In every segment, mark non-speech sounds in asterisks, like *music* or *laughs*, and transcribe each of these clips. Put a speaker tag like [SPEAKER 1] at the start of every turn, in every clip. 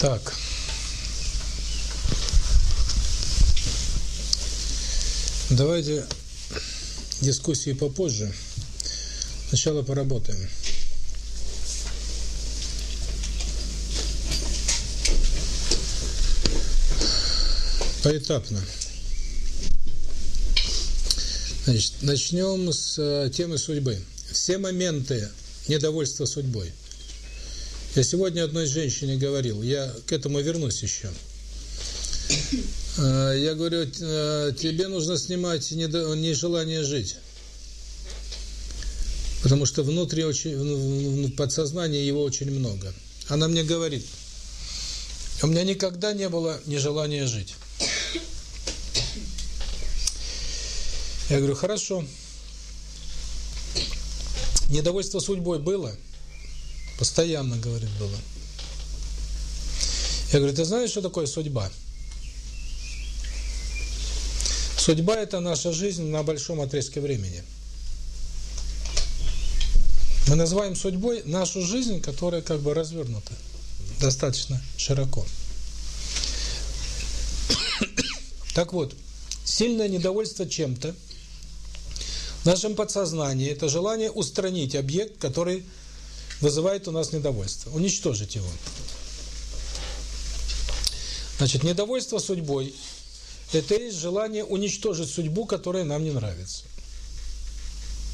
[SPEAKER 1] Так. Давайте дискуссии попозже. Сначала поработаем. Поэтапно. Значит, начнем с э, темы судьбы. Все моменты недовольства судьбой. Я сегодня одной женщине говорил, я к этому вернусь еще. Э, я говорю, э, тебе нужно снимать нежелание жить. Потому что внутри очень, в подсознании его очень много. Она мне говорит, у меня никогда не было нежелания жить. Я говорю, хорошо. Недовольство судьбой было? Постоянно, говорит, было. Я говорю, ты знаешь, что такое судьба? Судьба – это наша жизнь на большом отрезке времени. Мы называем судьбой нашу жизнь, которая как бы развернута достаточно широко. *coughs* Так вот, сильное недовольство чем-то – в нашем подсознании это желание устранить объект, который вызывает у нас недовольство, уничтожить его. Значит, недовольство судьбой – это есть желание уничтожить судьбу, которая нам не нравится.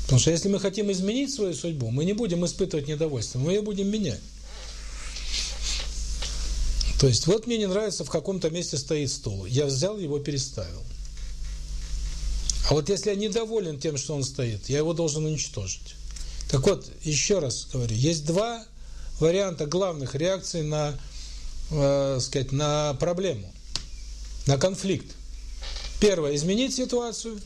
[SPEAKER 1] Потому что если мы хотим изменить свою судьбу, мы не будем испытывать недовольство, мы ее будем менять. То есть, вот мне не нравится, в каком-то месте стоит стол. Я взял его, переставил. А вот если я недоволен тем, что он стоит, я его должен уничтожить. Так вот, еще раз говорю, есть два варианта главных реакций на, э, сказать, на проблему, на конфликт. Первое – изменить ситуацию.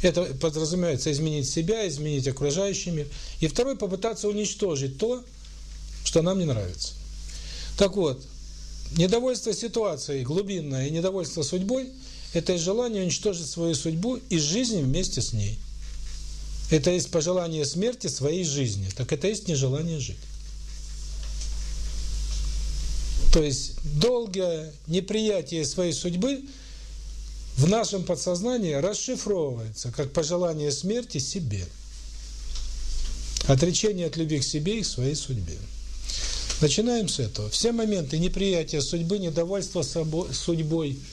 [SPEAKER 1] Это подразумевается изменить себя, изменить окружающий мир. И второе – попытаться уничтожить то, что нам не нравится. Так вот, недовольство ситуацией глубинное и недовольство судьбой – это желание уничтожить свою судьбу и жизнь вместе с ней. Это есть пожелание смерти своей жизни. Так это есть нежелание жить. То есть долгое неприятие своей судьбы в нашем подсознании расшифровывается как пожелание смерти себе. Отречение от любви к себе и к своей судьбе. Начинаем с этого. Все моменты неприятия судьбы, недовольства собой, судьбой –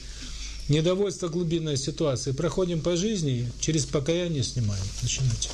[SPEAKER 1] Недовольство глубинной ситуации. Проходим по жизни, через покаяние снимаем. Начинайте.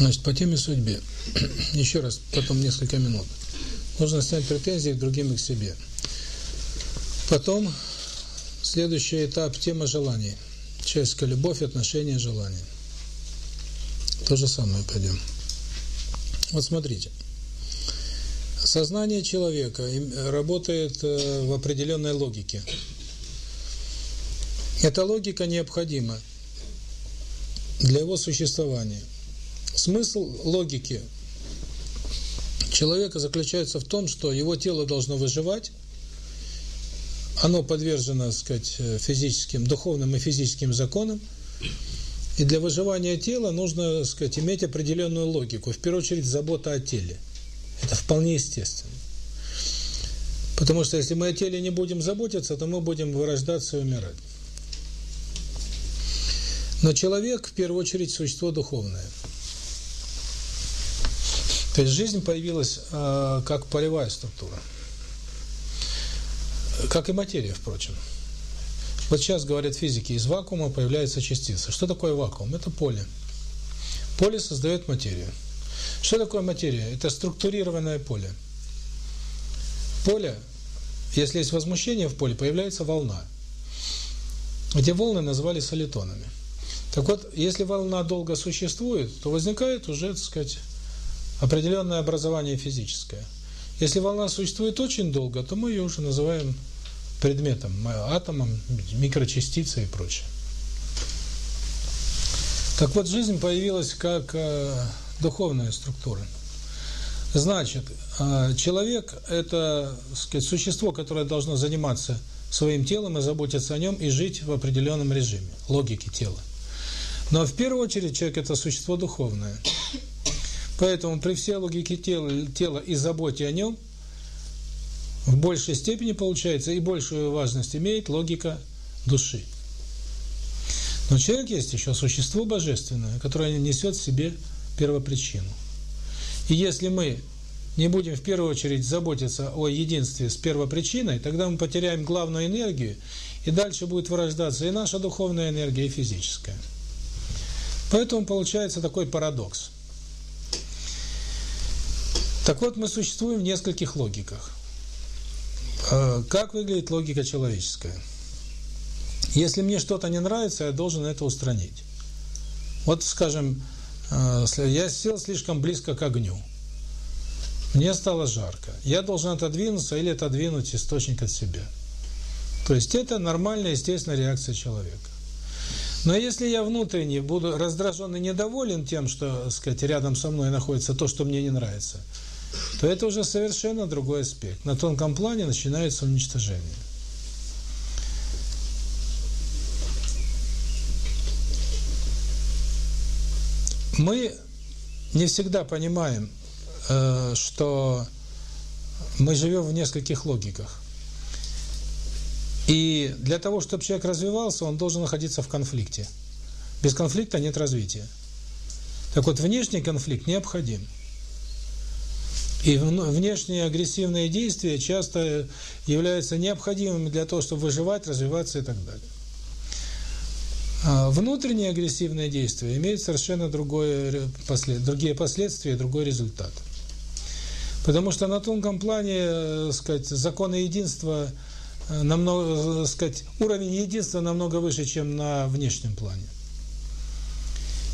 [SPEAKER 1] Значит, по теме судьбе. *clears throat* Еще раз, потом несколько минут. Нужно снять претензии к другим и к себе. Потом следующий этап – тема желаний. Человеческая любовь, отношения, желания. То же самое пойдем. Вот смотрите. Сознание человека работает э, в определенной логике. Эта логика необходима для его существования. Смысл логики человека заключается в том, что его тело должно выживать, оно подвержено, так сказать, физическим, духовным и физическим законам, и для выживания тела нужно, так сказать, иметь определенную логику, в первую очередь забота о теле. Это вполне естественно. Потому что если мы о теле не будем заботиться, то мы будем вырождаться и умирать. Но человек, в первую очередь, существо духовное. То есть жизнь появилась э, как полевая структура. Как и материя, впрочем. Вот сейчас говорят физики, из вакуума появляется частица. Что такое вакуум? Это поле. Поле создает материю. Что такое материя? Это структурированное поле. Поле, если есть возмущение в поле, появляется волна. Эти волны называли солитонами. Так вот, если волна долго существует, то возникает уже, так сказать, определенное образование физическое. Если волна существует очень долго, то мы ее уже называем предметом, атомом, микрочастицей и прочее. Так вот, жизнь появилась как э, духовная структура. Значит, э, человек – это сказать, существо, которое должно заниматься своим телом и заботиться о нем, и жить в определенном режиме, логике тела. Но в первую очередь человек – это существо духовное. Поэтому при всей логике тела, тела и заботе о нем в большей степени получается и большую важность имеет логика души. Но человек есть еще существо божественное, которое несет в себе первопричину. И если мы не будем в первую очередь заботиться о единстве с первопричиной, тогда мы потеряем главную энергию, и дальше будет вырождаться и наша духовная энергия, и физическая. Поэтому получается такой парадокс. Так вот, мы существуем в нескольких логиках. А, как выглядит логика человеческая? Если мне что-то не нравится, я должен это устранить. Вот, скажем, а, я сел слишком близко к огню. Мне стало жарко. Я должен отодвинуться или отодвинуть источник от себя. То есть это нормальная, естественная реакция человека. Но если я внутренне буду раздражен и недоволен тем, что, так сказать, рядом со мной находится то, что мне не нравится, то это уже совершенно другой аспект. На тонком плане начинается уничтожение. Мы не всегда понимаем, э, что мы живем в нескольких логиках. И для того, чтобы человек развивался, он должен находиться в конфликте. Без конфликта нет развития. Так вот, внешний конфликт необходим. И внешние агрессивные действия часто являются необходимыми для того, чтобы выживать, развиваться и так далее. А внутренние агрессивные действия имеют совершенно другое, другие последствия, другой результат. Потому что на тонком плане, э, сказать, законы единства э, намного, э, сказать, уровень единства намного выше, чем на внешнем плане.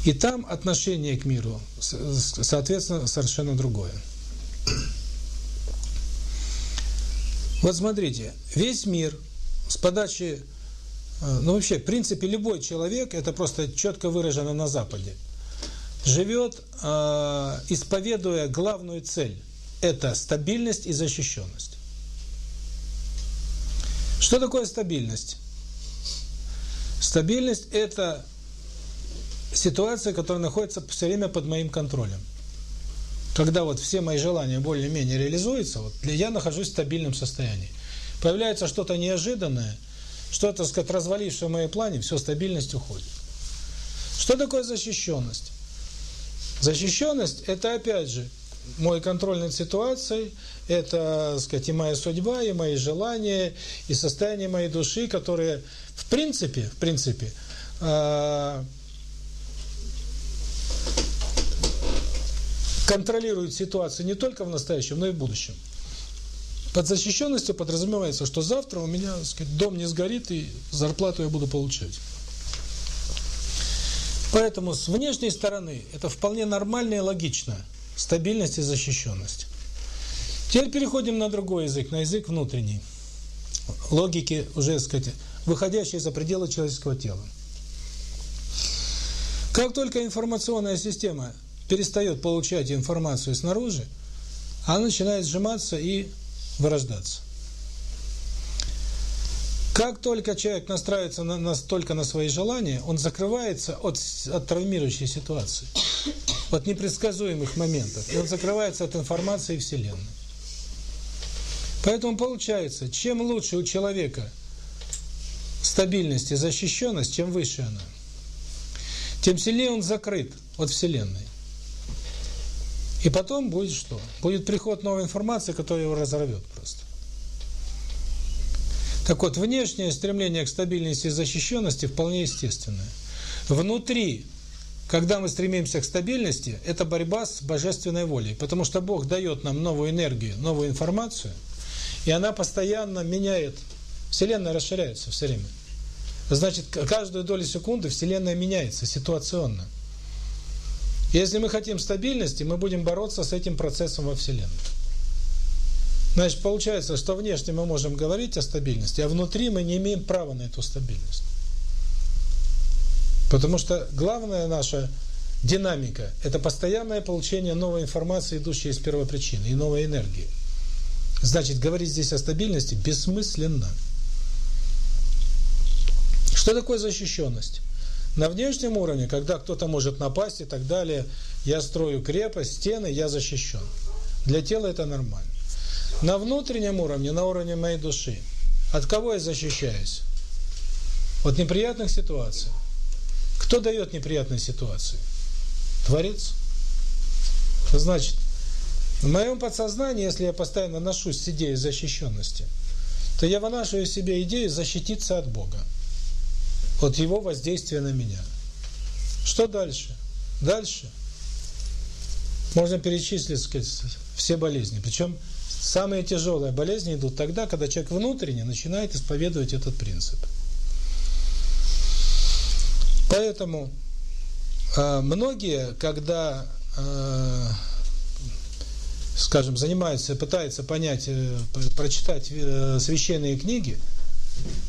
[SPEAKER 1] И там отношение к миру, соответственно, совершенно другое. Вот смотрите, весь мир с подачи, э, ну вообще, в принципе, любой человек, это просто четко выражено на Западе, живет, э, исповедуя главную цель – это стабильность и защищенность. Что такое стабильность? Стабильность – это ситуация, которая находится все время под моим контролем когда вот все мои желания более-менее реализуются, вот я нахожусь в стабильном состоянии. Появляется что-то неожиданное, что-то, так сказать, развалившее в моей плане, все, стабильность уходит. Что такое защищенность? Защищенность – это, опять же, мой контроль над ситуацией, это, так сказать, и моя судьба, и мои желания, и состояние моей души, которые, в принципе, в принципе, э контролирует ситуацию не только в настоящем, но и в будущем. Под защищенностью подразумевается, что завтра у меня, сказать, дом не сгорит и зарплату я буду получать. Поэтому с внешней стороны это вполне нормально и логично. Стабильность и защищенность. Теперь переходим на другой язык, на язык внутренний. Логики уже, сказать, выходящие за пределы человеческого тела. Как только информационная система перестает получать информацию снаружи, она начинает сжиматься и вырождаться. Как только человек настраивается на, настолько на свои желания, он закрывается от, от травмирующей ситуации, от непредсказуемых моментов, и он закрывается от информации Вселенной. Поэтому получается, чем лучше у человека стабильность и защищенность, чем выше она, тем сильнее он закрыт от Вселенной. И потом будет что? Будет приход новой информации, которая его разорвет просто. Так вот, внешнее стремление к стабильности и защищенности вполне естественное. Внутри, когда мы стремимся к стабильности, это борьба с божественной волей, потому что Бог дает нам новую энергию, новую информацию, и она постоянно меняет. Вселенная расширяется все время. Значит, каждую долю секунды Вселенная меняется ситуационно. Если мы хотим стабильности, мы будем бороться с этим процессом во Вселенной. Значит, получается, что внешне мы можем говорить о стабильности, а внутри мы не имеем права на эту стабильность. Потому что главная наша динамика – это постоянное получение новой информации, идущей из первопричины, и новой энергии. Значит, говорить здесь о стабильности бессмысленно. Что такое защищенность? На внешнем уровне, когда кто-то может напасть и так далее, я строю крепость, стены, я защищен. Для тела это нормально. На внутреннем уровне, на уровне моей души, от кого я защищаюсь? От неприятных ситуаций. Кто дает неприятные ситуации? Творец. Значит, в моем подсознании, если я постоянно ношусь с идеей защищенности, то я вынашиваю себе идею защититься от Бога, от Его воздействия на меня. Что дальше? Дальше можно перечислить, сказать, все болезни. Причем Самые тяжелые болезни идут тогда, когда человек внутренне начинает исповедовать этот принцип. Поэтому э, многие, когда, э, скажем, занимаются, пытаются понять, э, прочитать э, священные книги,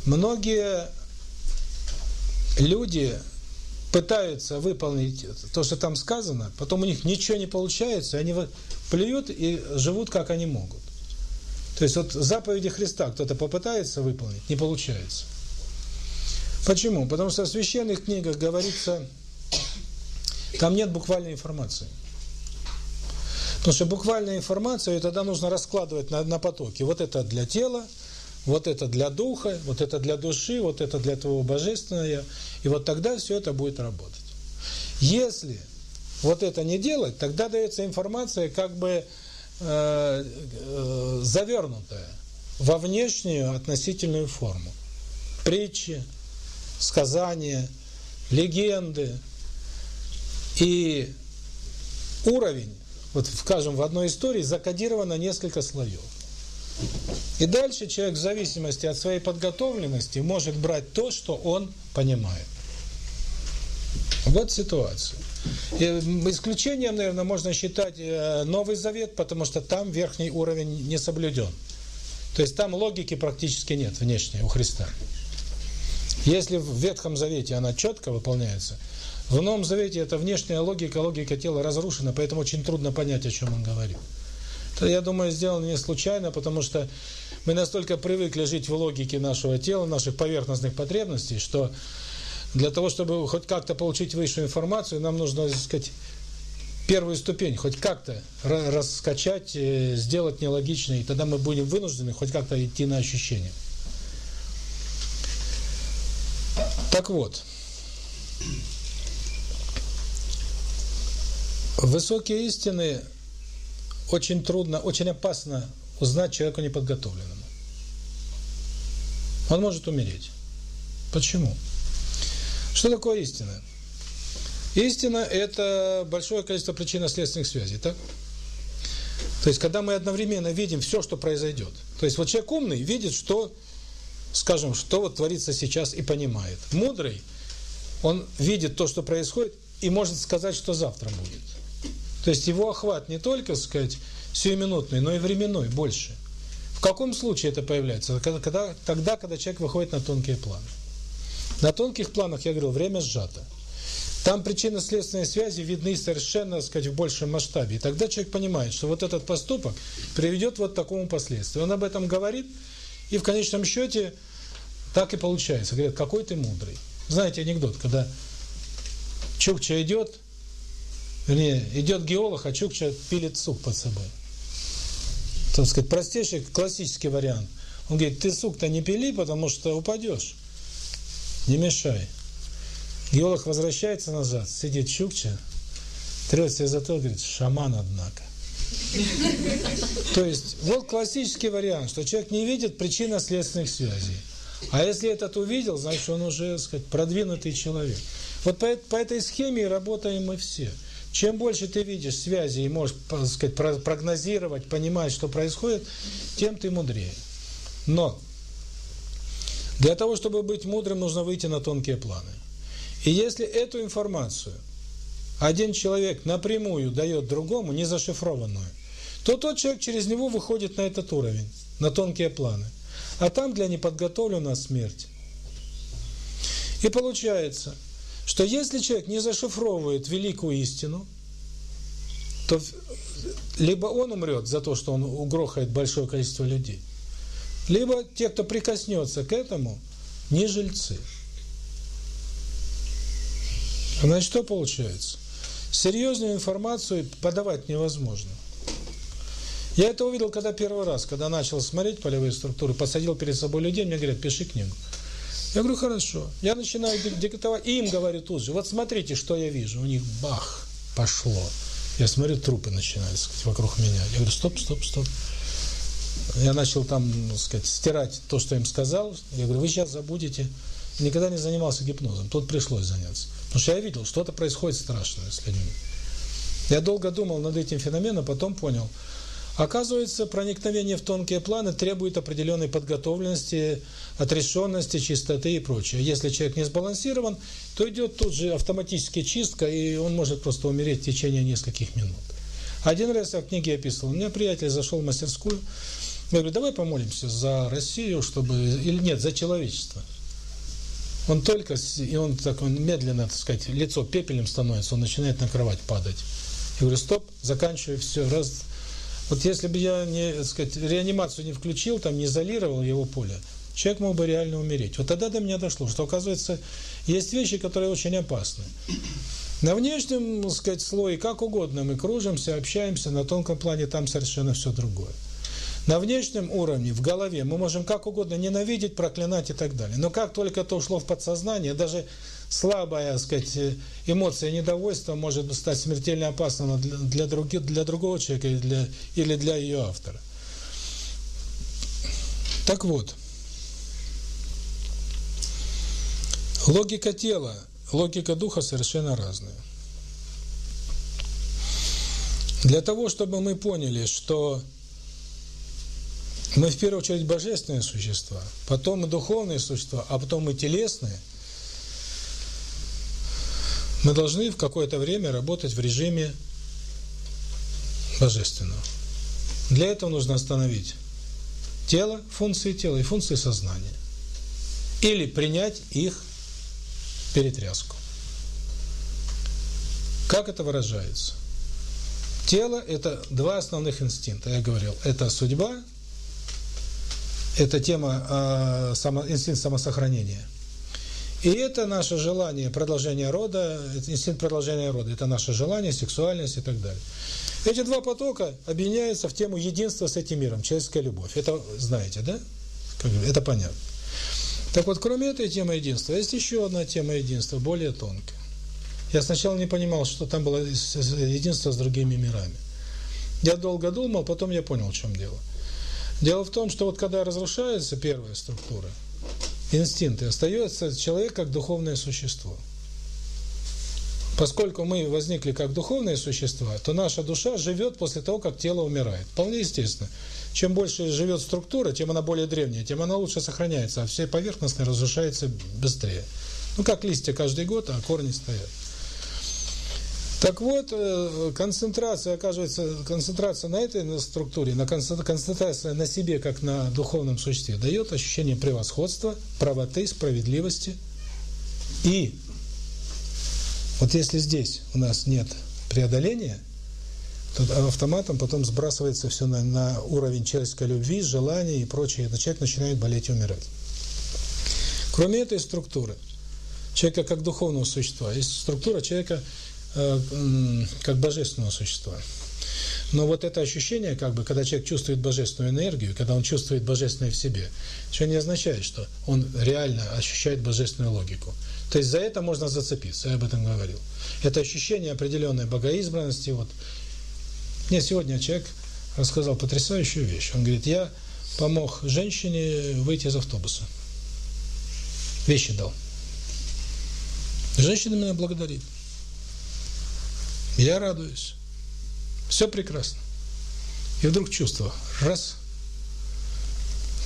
[SPEAKER 1] многие люди пытаются выполнить то, что там сказано, потом у них ничего не получается, они плюют и живут, как они могут. То есть вот заповеди Христа кто-то попытается выполнить, не получается. Почему? Потому что в священных книгах говорится, там нет буквальной информации. Потому что буквальная информация, ее тогда нужно раскладывать на, на потоки. Вот это для тела, вот это для духа, вот это для души, вот это для твоего божественного. И вот тогда все это будет работать. Если вот это не делать, тогда дается информация как бы э, э, завернутая во внешнюю относительную форму. Притчи, сказания, легенды. И уровень, вот скажем, в одной истории закодировано несколько слоев. И дальше человек в зависимости от своей подготовленности может брать то, что он понимает. Вот ситуация. И исключением, наверное, можно считать э, Новый Завет, потому что там верхний уровень не соблюден. То есть там логики практически нет внешней у Христа. Если в Ветхом Завете она четко выполняется, в Новом Завете эта внешняя логика, логика тела разрушена, поэтому очень трудно понять, о чем он говорит. Это, я думаю, сделано не случайно, потому что мы настолько привыкли жить в логике нашего тела, наших поверхностных потребностей, что для того, чтобы хоть как-то получить высшую информацию, нам нужно, так сказать, первую ступень хоть как-то раскачать, э, сделать нелогичной, и тогда мы будем вынуждены хоть как-то идти на ощущения. Так вот, высокие истины очень трудно, очень опасно узнать человеку неподготовленному. Он может умереть. Почему? Что такое истина? Истина – это большое количество причинно-следственных связей, так? То есть, когда мы одновременно видим все, что произойдет. То есть, вот человек умный видит, что, скажем, что вот творится сейчас и понимает. Мудрый, он видит то, что происходит, и может сказать, что завтра будет. То есть, его охват не только, сказать, сиюминутный, но и временной, больше. В каком случае это появляется? Когда, когда, тогда, когда человек выходит на тонкие планы. На тонких планах, я говорил, время сжато. Там причинно-следственные связи видны совершенно, так сказать, в большем масштабе. И тогда человек понимает, что вот этот поступок приведет вот к такому последствию. Он об этом говорит, и в конечном счете так и получается. Говорят, какой ты мудрый. Знаете анекдот, когда Чукча идет, вернее, идет геолог, а Чукча пилит сук под собой. Так сказать, простейший классический вариант. Он говорит, ты сук-то не пили, потому что упадешь. Не мешай. Геолог возвращается назад, сидит Чукча, трет себе затылок, говорит, шаман, однако. То есть, вот классический вариант, что человек не видит причинно-следственных связей. А если этот увидел, значит, он уже, так сказать, продвинутый человек. Вот по, по этой схеме работаем мы все. Чем больше ты видишь связи и можешь, так сказать, прогнозировать, понимать, что происходит, тем ты мудрее. Но для того, чтобы быть мудрым, нужно выйти на тонкие планы. И если эту информацию один человек напрямую дает другому, не зашифрованную, то тот человек через него выходит на этот уровень, на тонкие планы. А там для неподготовленного смерть. И получается, что если человек не зашифровывает великую истину, то либо он умрет за то, что он угрохает большое количество людей, либо те, кто прикоснется к этому, не жильцы. Значит, что получается? Серьезную информацию подавать невозможно. Я это увидел, когда первый раз, когда начал смотреть полевые структуры, посадил перед собой людей, мне говорят, пиши книгу. Я говорю, хорошо. Я начинаю диктовать, и им говорю тут же, вот смотрите, что я вижу. У них бах, пошло. Я смотрю, трупы начинают сказать, вокруг меня. Я говорю, стоп, стоп, стоп. Я начал там, сказать, стирать то, что им сказал. Я говорю, вы сейчас забудете. Никогда не занимался гипнозом. Тут пришлось заняться. Потому что я видел, что-то происходит страшное с людьми. Я долго думал над этим феноменом, потом понял. Оказывается, проникновение в тонкие планы требует определенной подготовленности, отрешенности, чистоты и прочее. Если человек не сбалансирован, то идет тут же автоматически чистка, и он может просто умереть в течение нескольких минут. Один раз я в книге описывал, у меня приятель зашел в мастерскую, я говорю, давай помолимся за Россию, чтобы... Или нет, за человечество. Он только, и он так он медленно, так сказать, лицо пепельным становится, он начинает на кровать падать. Я говорю, стоп, заканчивай, все, раз. Вот если бы я не, сказать, реанимацию не включил, там не изолировал его поле, человек мог бы реально умереть. Вот тогда до меня дошло, что, оказывается, есть вещи, которые очень опасны. На внешнем, сказать, слое как угодно мы кружимся, общаемся, на тонком плане там совершенно все другое. На внешнем уровне, в голове, мы можем как угодно ненавидеть, проклинать и так далее. Но как только это ушло в подсознание, даже слабая, сказать, эмоция недовольства может стать смертельно опасным для, для, других, для другого человека или для, или для ее автора. Так вот, логика тела, логика духа совершенно разная. Для того, чтобы мы поняли, что мы в первую очередь божественные существа, потом мы духовные существа, а потом мы телесные. Мы должны в какое-то время работать в режиме божественного. Для этого нужно остановить тело, функции тела и функции сознания. Или принять их перетряску. Как это выражается? Тело – это два основных инстинкта, я говорил. Это судьба это тема э, само, инстинкт самосохранения. И это наше желание продолжения рода, инстинкт продолжения рода, это наше желание, сексуальность и так далее. Эти два потока объединяются в тему единства с этим миром, человеческая любовь. Это знаете, да? Это понятно. Так вот, кроме этой темы единства, есть еще одна тема единства, более тонкая. Я сначала не понимал, что там было единство с другими мирами. Я долго думал, потом я понял, в чем дело. Дело в том, что вот когда разрушается первая структура, инстинкты, остается человек как духовное существо. Поскольку мы возникли как духовные существа, то наша душа живет после того, как тело умирает. Вполне естественно. Чем больше живет структура, тем она более древняя, тем она лучше сохраняется, а все поверхностные разрушаются быстрее. Ну, как листья каждый год, а корни стоят. Так вот, э, концентрация, оказывается, концентрация на этой структуре, на концентрация на себе, как на духовном существе, дает ощущение превосходства, правоты, справедливости. И вот если здесь у нас нет преодоления, то автоматом потом сбрасывается все на, на уровень человеческой любви, желания и прочее, и человек начинает болеть и умирать. Кроме этой структуры, человека как духовного существа, есть структура человека как божественного существа. Но вот это ощущение, как бы, когда человек чувствует божественную энергию, когда он чувствует божественное в себе, еще не означает, что он реально ощущает божественную логику. То есть за это можно зацепиться, я об этом говорил. Это ощущение определенной богоизбранности. Вот. Мне сегодня человек рассказал потрясающую вещь. Он говорит, я помог женщине выйти из автобуса. Вещи дал. Женщина меня благодарит. Я радуюсь. Все прекрасно. И вдруг чувство. Раз.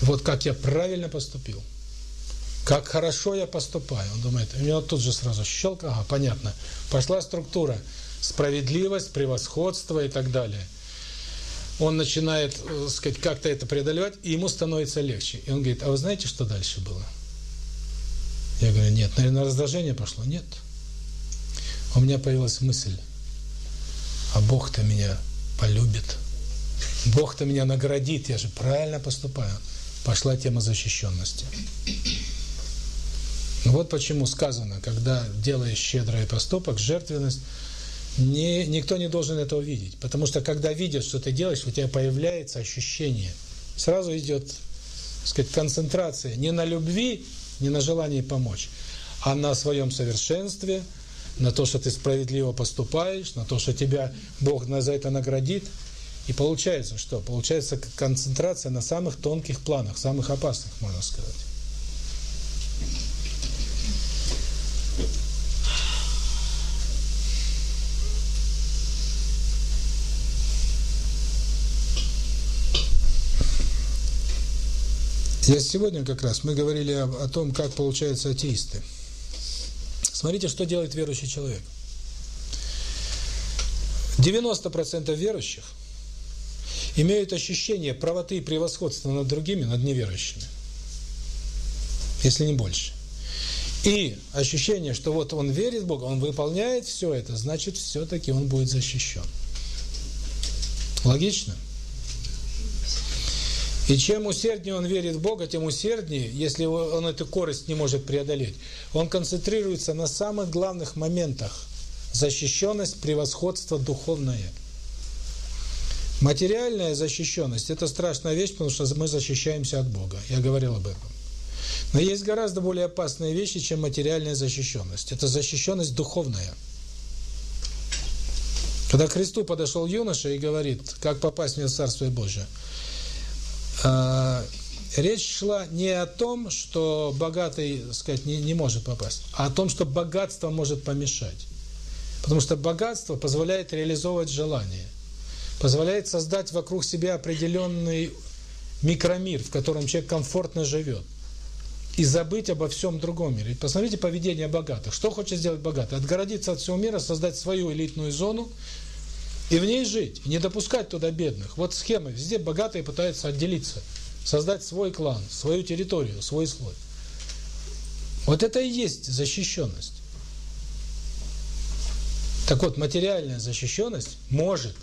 [SPEAKER 1] Вот как я правильно поступил. Как хорошо я поступаю. Он думает, у него тут же сразу щелк, ага, понятно. Пошла структура. Справедливость, превосходство и так далее. Он начинает, э, сказать, как-то это преодолевать, и ему становится легче. И он говорит, а вы знаете, что дальше было? Я говорю, нет. Наверное, раздражение пошло? Нет. У меня появилась мысль а Бог-то меня полюбит. *laughs* Бог-то меня наградит, я же правильно поступаю. Пошла тема защищенности. Ну вот почему сказано, когда делаешь щедрый поступок, жертвенность, не, никто не должен этого видеть. Потому что когда видят, что ты делаешь, у тебя появляется ощущение. Сразу идет, так сказать, концентрация не на любви, не на желании помочь, а на своем совершенстве – на то, что ты справедливо поступаешь, на то, что тебя Бог за это наградит. И получается что? Получается концентрация на самых тонких планах, самых опасных, можно сказать. Я сегодня как раз, мы говорили о, о том, как получаются атеисты. Смотрите, что делает верующий человек. 90% верующих имеют ощущение правоты и превосходства над другими, над неверующими. Если не больше. И ощущение, что вот он верит в Бога, он выполняет все это, значит, все-таки он будет защищен. Логично? И чем усерднее он верит в Бога, тем усерднее, если он эту корость не может преодолеть, он концентрируется на самых главных моментах. Защищенность, превосходство духовное. Материальная защищенность – это страшная вещь, потому что мы защищаемся от Бога. Я говорил об этом. Но есть гораздо более опасные вещи, чем материальная защищенность. Это защищенность духовная. Когда к Христу подошел юноша и говорит, как попасть в Царствие Божие – речь шла не о том, что богатый, сказать, не, не может попасть, а о том, что богатство может помешать. Потому что богатство позволяет реализовывать желания, позволяет создать вокруг себя определенный микромир, в котором человек комфортно живет, и забыть обо всем другом мире. Посмотрите поведение богатых. Что хочет сделать богатый? Отгородиться от всего мира, создать свою элитную зону, и в ней жить, не допускать туда бедных. Вот схема, везде богатые пытаются отделиться, создать свой клан, свою территорию, свой слой. Вот это и есть защищенность. Так вот, материальная защищенность может,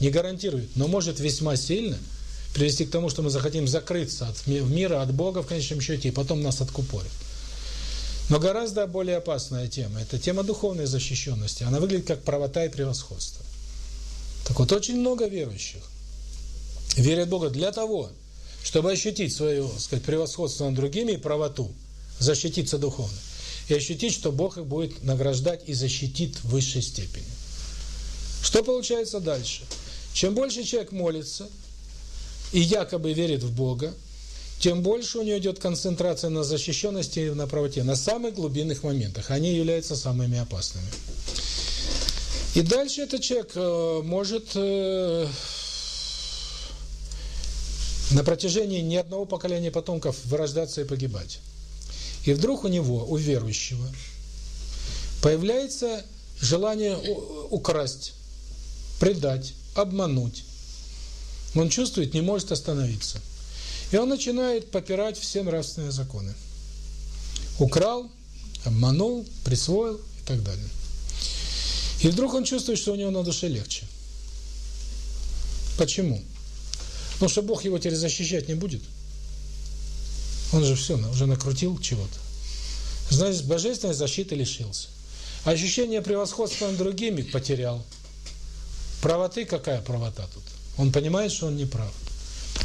[SPEAKER 1] не гарантирует, но может весьма сильно привести к тому, что мы захотим закрыться от мира, от Бога в конечном счете, и потом нас откупорят. Но гораздо более опасная тема – это тема духовной защищенности. Она выглядит как правота и превосходство. Так вот, очень много верующих верят Бога для того, чтобы ощутить свое, сказать, превосходство над другими и правоту, защититься духовно, и ощутить, что Бог их будет награждать и защитит в высшей степени. Что получается дальше? Чем больше человек молится и якобы верит в Бога, тем больше у него идет концентрация на защищенности и на правоте, на самых глубинных моментах. Они являются самыми опасными. И дальше этот человек э, может э, на протяжении ни одного поколения потомков вырождаться и погибать. И вдруг у него, у верующего, появляется желание украсть, предать, обмануть. Он чувствует, не может остановиться. И он начинает попирать все нравственные законы. Украл, обманул, присвоил и так далее. И вдруг он чувствует, что у него на душе легче. Почему? Потому что Бог его теперь защищать не будет. Он же все, уже накрутил чего-то. Значит, божественной защиты лишился. Ощущение превосходства над другими потерял. Правоты какая правота тут? Он понимает, что он не прав.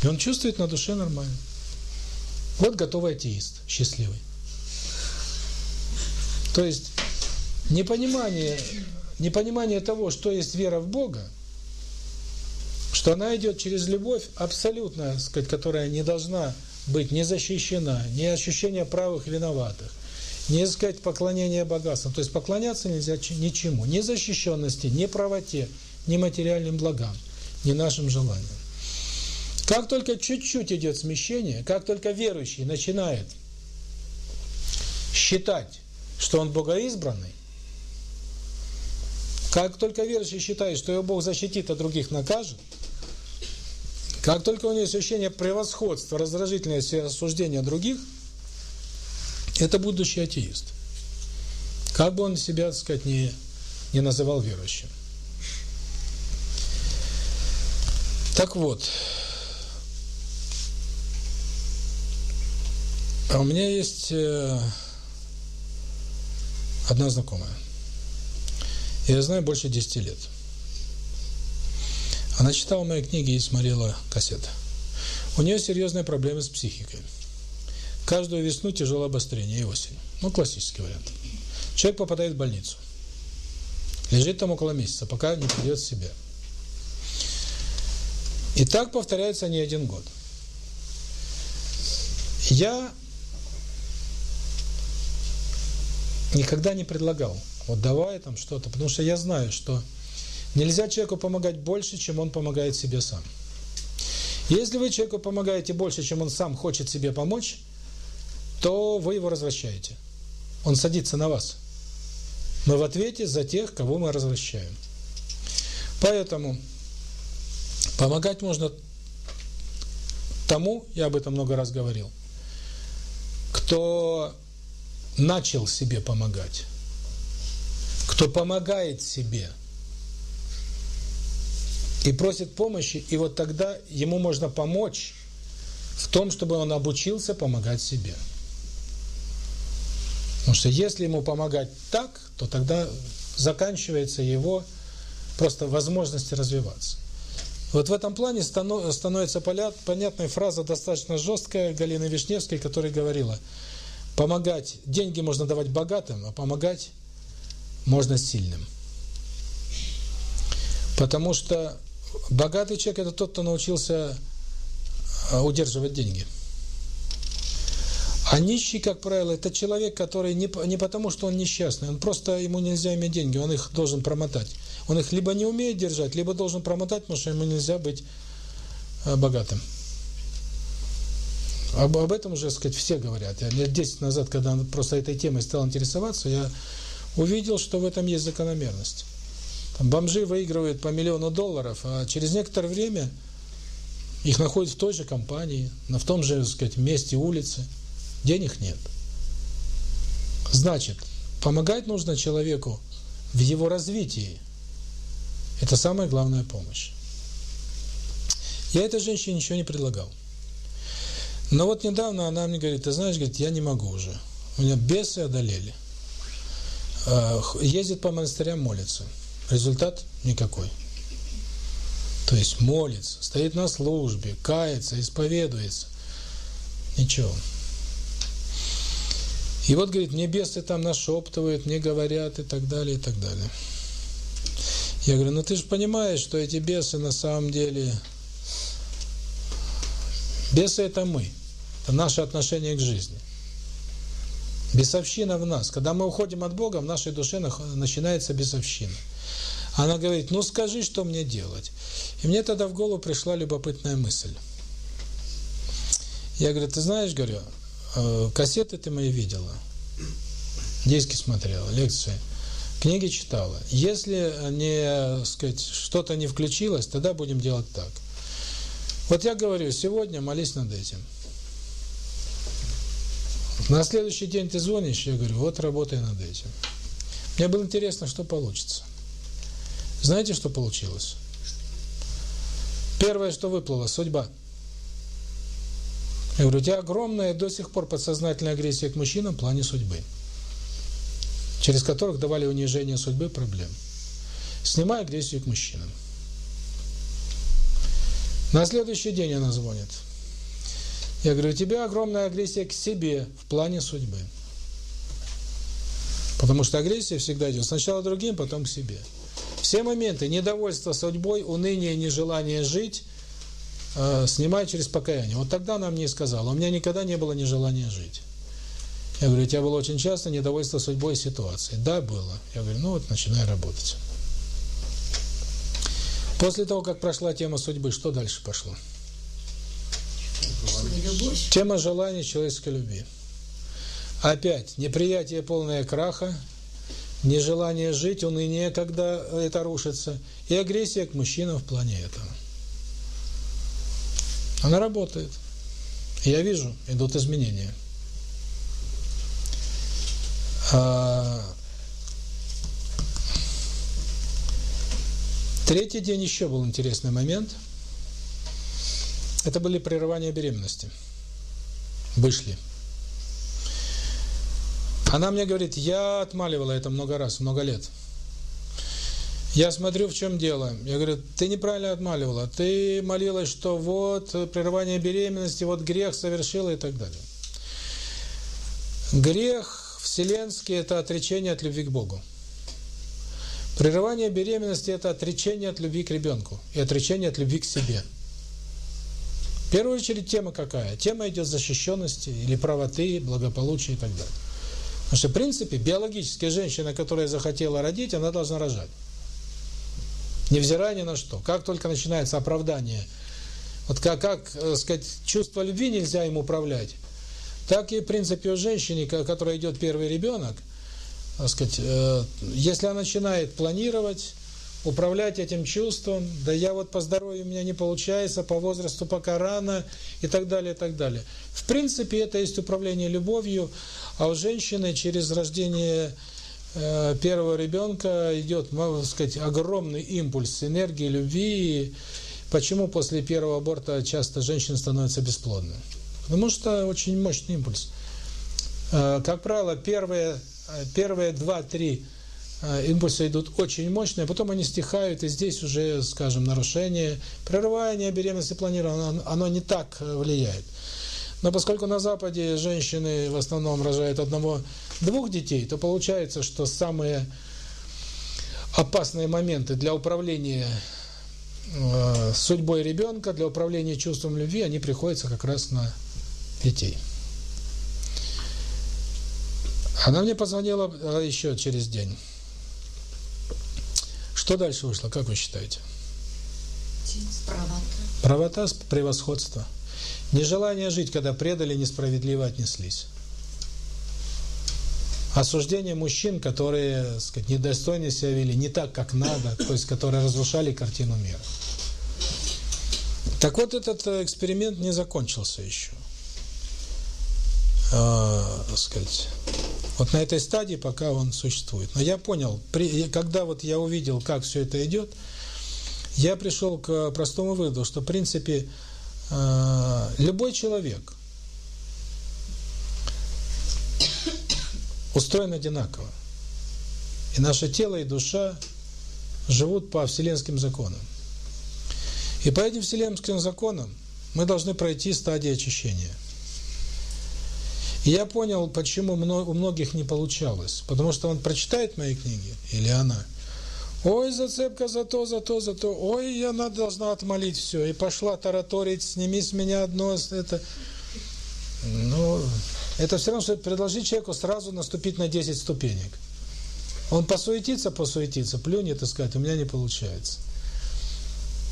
[SPEAKER 1] И он чувствует на душе нормально. Вот готовый атеист, счастливый. То есть непонимание, непонимание того, что есть вера в Бога, что она идет через любовь абсолютно, сказать, которая не должна быть не защищена, не ощущение правых виноватых, не сказать поклонение богатствам. То есть поклоняться нельзя ничему, ни защищенности, ни правоте, ни материальным благам, ни нашим желаниям. Как только чуть-чуть идет смещение, как только верующий начинает считать, что он богоизбранный, как только верующий считает, что его Бог защитит, а других накажет, как только у него есть ощущение превосходства, раздражительности и осуждения других, это будущий атеист. Как бы он себя, так сказать, не, не называл верующим. Так вот, а у меня есть э, одна знакомая. Я знаю больше 10 лет. Она читала мои книги и смотрела кассеты. У нее серьезные проблемы с психикой. Каждую весну тяжелое обострение и осень. Ну, классический вариант. Человек попадает в больницу. Лежит там около месяца, пока не придет в себя. И так повторяется не один год. Я никогда не предлагал, вот давай там что-то, потому что я знаю, что нельзя человеку помогать больше, чем он помогает себе сам. Если вы человеку помогаете больше, чем он сам хочет себе помочь, то вы его развращаете. Он садится на вас. Мы в ответе за тех, кого мы развращаем. Поэтому помогать можно тому, я об этом много раз говорил, кто начал себе помогать, кто помогает себе и просит помощи, и вот тогда ему можно помочь в том, чтобы он обучился помогать себе. Потому что если ему помогать так, то тогда заканчивается его просто возможности развиваться. Вот в этом плане становится понятной фраза достаточно жесткая Галины Вишневской, которая говорила – Помогать, деньги можно давать богатым, а помогать можно сильным. Потому что богатый человек – это тот, кто научился а, удерживать деньги. А нищий, как правило, это человек, который не, не потому, что он несчастный, он просто, ему нельзя иметь деньги, он их должен промотать. Он их либо не умеет держать, либо должен промотать, потому что ему нельзя быть а, богатым. Об, об этом уже, сказать, все говорят. Я лет 10 назад, когда просто этой темой стал интересоваться, я увидел, что в этом есть закономерность. Там бомжи выигрывают по миллиону долларов, а через некоторое время их находят в той же компании, на в том же, так сказать, месте улицы. Денег нет. Значит, помогать нужно человеку в его развитии. Это самая главная помощь. Я этой женщине ничего не предлагал. Но вот недавно она мне говорит, ты знаешь, говорит, я не могу уже. У меня бесы одолели. Ездит по монастырям, молится. Результат никакой. То есть молится, стоит на службе, кается, исповедуется. Ничего. И вот, говорит, мне бесы там нашептывают, мне говорят и так далее, и так далее. Я говорю, ну ты же понимаешь, что эти бесы на самом деле... Бесы – это мы. Это наше отношение к жизни. Бесовщина в нас. Когда мы уходим от Бога, в нашей душе начинается бесовщина. Она говорит, ну скажи, что мне делать. И мне тогда в голову пришла любопытная мысль. Я говорю, ты знаешь, говорю, э, кассеты ты мои видела, диски смотрела, лекции, книги читала. Если не, сказать, что-то не включилось, тогда будем делать так. Вот я говорю, сегодня молись над этим. На следующий день ты звонишь, я говорю, вот работай над этим. Мне было интересно, что получится. Знаете, что получилось? Первое, что выплыло – судьба. Я говорю, у тебя огромная до сих пор подсознательная агрессия к мужчинам в плане судьбы, через которых давали унижение судьбы проблем. Снимай агрессию к мужчинам. На следующий день она звонит. Я говорю, у тебя огромная агрессия к себе в плане судьбы. Потому что агрессия всегда идет сначала другим, потом к себе. Все моменты недовольства судьбой, уныния, нежелания жить э, снимай через покаяние. Вот тогда она мне сказала, у меня никогда не было нежелания жить. Я говорю, у тебя было очень часто недовольство судьбой и ситуацией. Да, было. Я говорю, ну вот начинай работать. После того, как прошла тема судьбы, что дальше пошло? Тема желания человеческой любви. Опять неприятие полное краха, нежелание жить, уныние, когда это рушится, и агрессия к мужчинам в плане этого. Она работает. Я вижу, идут изменения. А... Третий день еще был интересный момент – это были прерывания беременности. Вышли. Она мне говорит, я отмаливала это много раз, много лет. Я смотрю, в чем дело. Я говорю, ты неправильно отмаливала. Ты молилась, что вот прерывание беременности, вот грех совершила и так далее. Грех вселенский – это отречение от любви к Богу. Прерывание беременности – это отречение от любви к ребенку и отречение от любви к себе. Первую очередь тема какая? Тема идет защищенности или правоты, благополучия и так далее. Потому что, в принципе, биологически женщина, которая захотела родить, она должна рожать. Невзирая ни на что. Как только начинается оправдание, вот как, как э, сказать, чувство любви нельзя им управлять, так и, в принципе, у женщины, которая идет первый ребенок, так сказать, э, если она начинает планировать, управлять этим чувством, да я вот по здоровью у меня не получается, по возрасту пока рано и так далее, и так далее. В принципе, это есть управление любовью, а у женщины через рождение э, первого ребенка идет, можно сказать, огромный импульс энергии, любви. Почему после первого аборта часто женщины становятся бесплодны? Потому что очень мощный импульс. Э, как правило, первые э, первые два-три импульсы идут очень мощные, потом они стихают, и здесь уже, скажем, нарушение, прерывание беременности планирования, оно не так э, влияет. Но поскольку на Западе женщины в основном рожают одного-двух детей, то получается, что самые опасные моменты для управления э, судьбой ребенка, для управления чувством любви, они приходятся как раз на детей. Она мне позвонила э, еще через день. Что дальше вышло, как вы считаете?
[SPEAKER 2] Правота.
[SPEAKER 1] Правота, превосходство. Нежелание жить, когда предали, несправедливо отнеслись. Осуждение мужчин, которые, так сказать, недостойно себя вели, не так, как надо, то есть, которые разрушали картину мира. Так вот, этот э, эксперимент не закончился еще. Э, сказать, вот на этой стадии пока он существует. Но я понял, при, когда вот я увидел, как все это идет, я пришел к простому выводу, что в принципе э, любой человек устроен одинаково. И наше тело и душа живут по вселенским законам. И по этим вселенским законам мы должны пройти стадии очищения – я понял, почему у многих не получалось. Потому что он прочитает мои книги, или она. Ой, зацепка за то, за то, за то. Ой, я надо, должна отмолить все. И пошла тараторить, сними с меня одно. Это, ну, это все равно, что предложить человеку сразу наступить на 10 ступенек. Он посуетится, посуетится, плюнет и сказать, у меня не получается.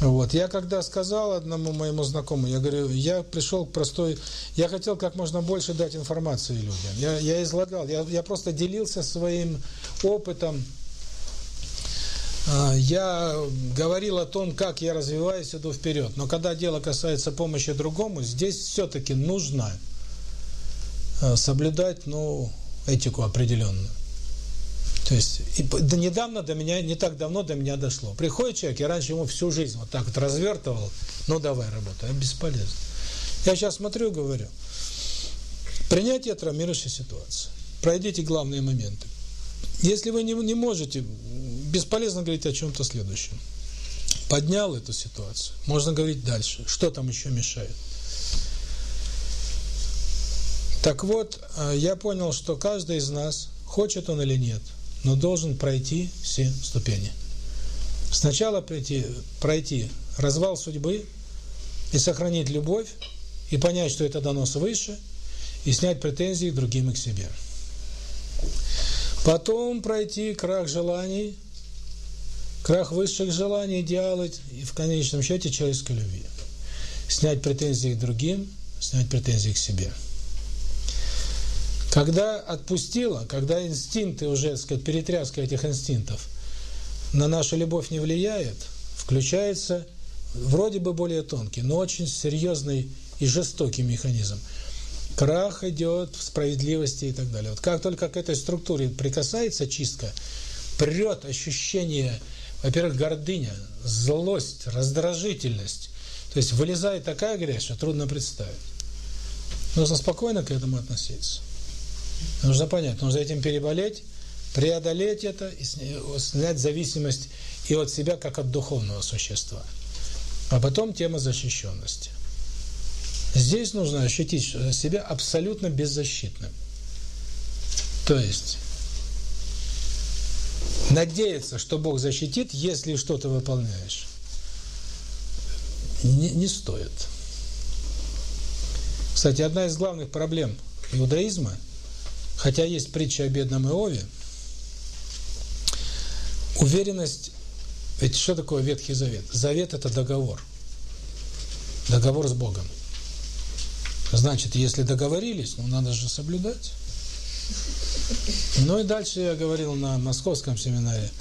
[SPEAKER 1] Вот. Я когда сказал одному моему знакомому, я говорю, я пришел к простой... Я хотел как можно больше дать информации людям. Я, я излагал, я, я просто делился своим опытом. А, я говорил о том, как я развиваюсь, иду вперед. Но когда дело касается помощи другому, здесь все-таки нужно а, соблюдать, ну, этику определенную. То есть, и, да недавно до меня, не так давно до меня дошло. Приходит человек, я раньше ему всю жизнь вот так вот развертывал, ну давай работай, а бесполезно. Я сейчас смотрю говорю, принятие травмирующей ситуации. Пройдите главные моменты. Если вы не, не можете, бесполезно говорить о чем-то следующем. Поднял эту ситуацию, можно говорить дальше. Что там еще мешает? Так вот, э, я понял, что каждый из нас, хочет он или нет – но должен пройти все ступени. Сначала пройти, пройти развал судьбы и сохранить любовь, и понять, что это дано свыше, и снять претензии к другим и к себе. Потом пройти крах желаний, крах высших желаний, идеалы, и в конечном счете человеческой любви. Снять претензии к другим, снять претензии к себе. Когда отпустила, когда инстинкты уже, так сказать, перетряска этих инстинктов на нашу любовь не влияет, включается вроде бы более тонкий, но очень серьезный и жестокий механизм. Крах идет в справедливости и так далее. Вот как только к этой структуре прикасается чистка, прет ощущение, во-первых, гордыня, злость, раздражительность. То есть вылезает такая грязь, что трудно представить. Нужно спокойно к этому относиться. Нужно понять, нужно этим переболеть, преодолеть это и снять зависимость и от себя, как от духовного существа. А потом тема защищенности. Здесь нужно ощутить себя абсолютно беззащитным. То есть надеяться, что Бог защитит, если что-то выполняешь, не, не стоит. Кстати, одна из главных проблем иудаизма – Хотя есть притча о бедном Иове, уверенность, ведь что такое Ветхий Завет? Завет – это договор. Договор с Богом. Значит, если договорились, ну надо же соблюдать. Ну и дальше я говорил на московском семинаре,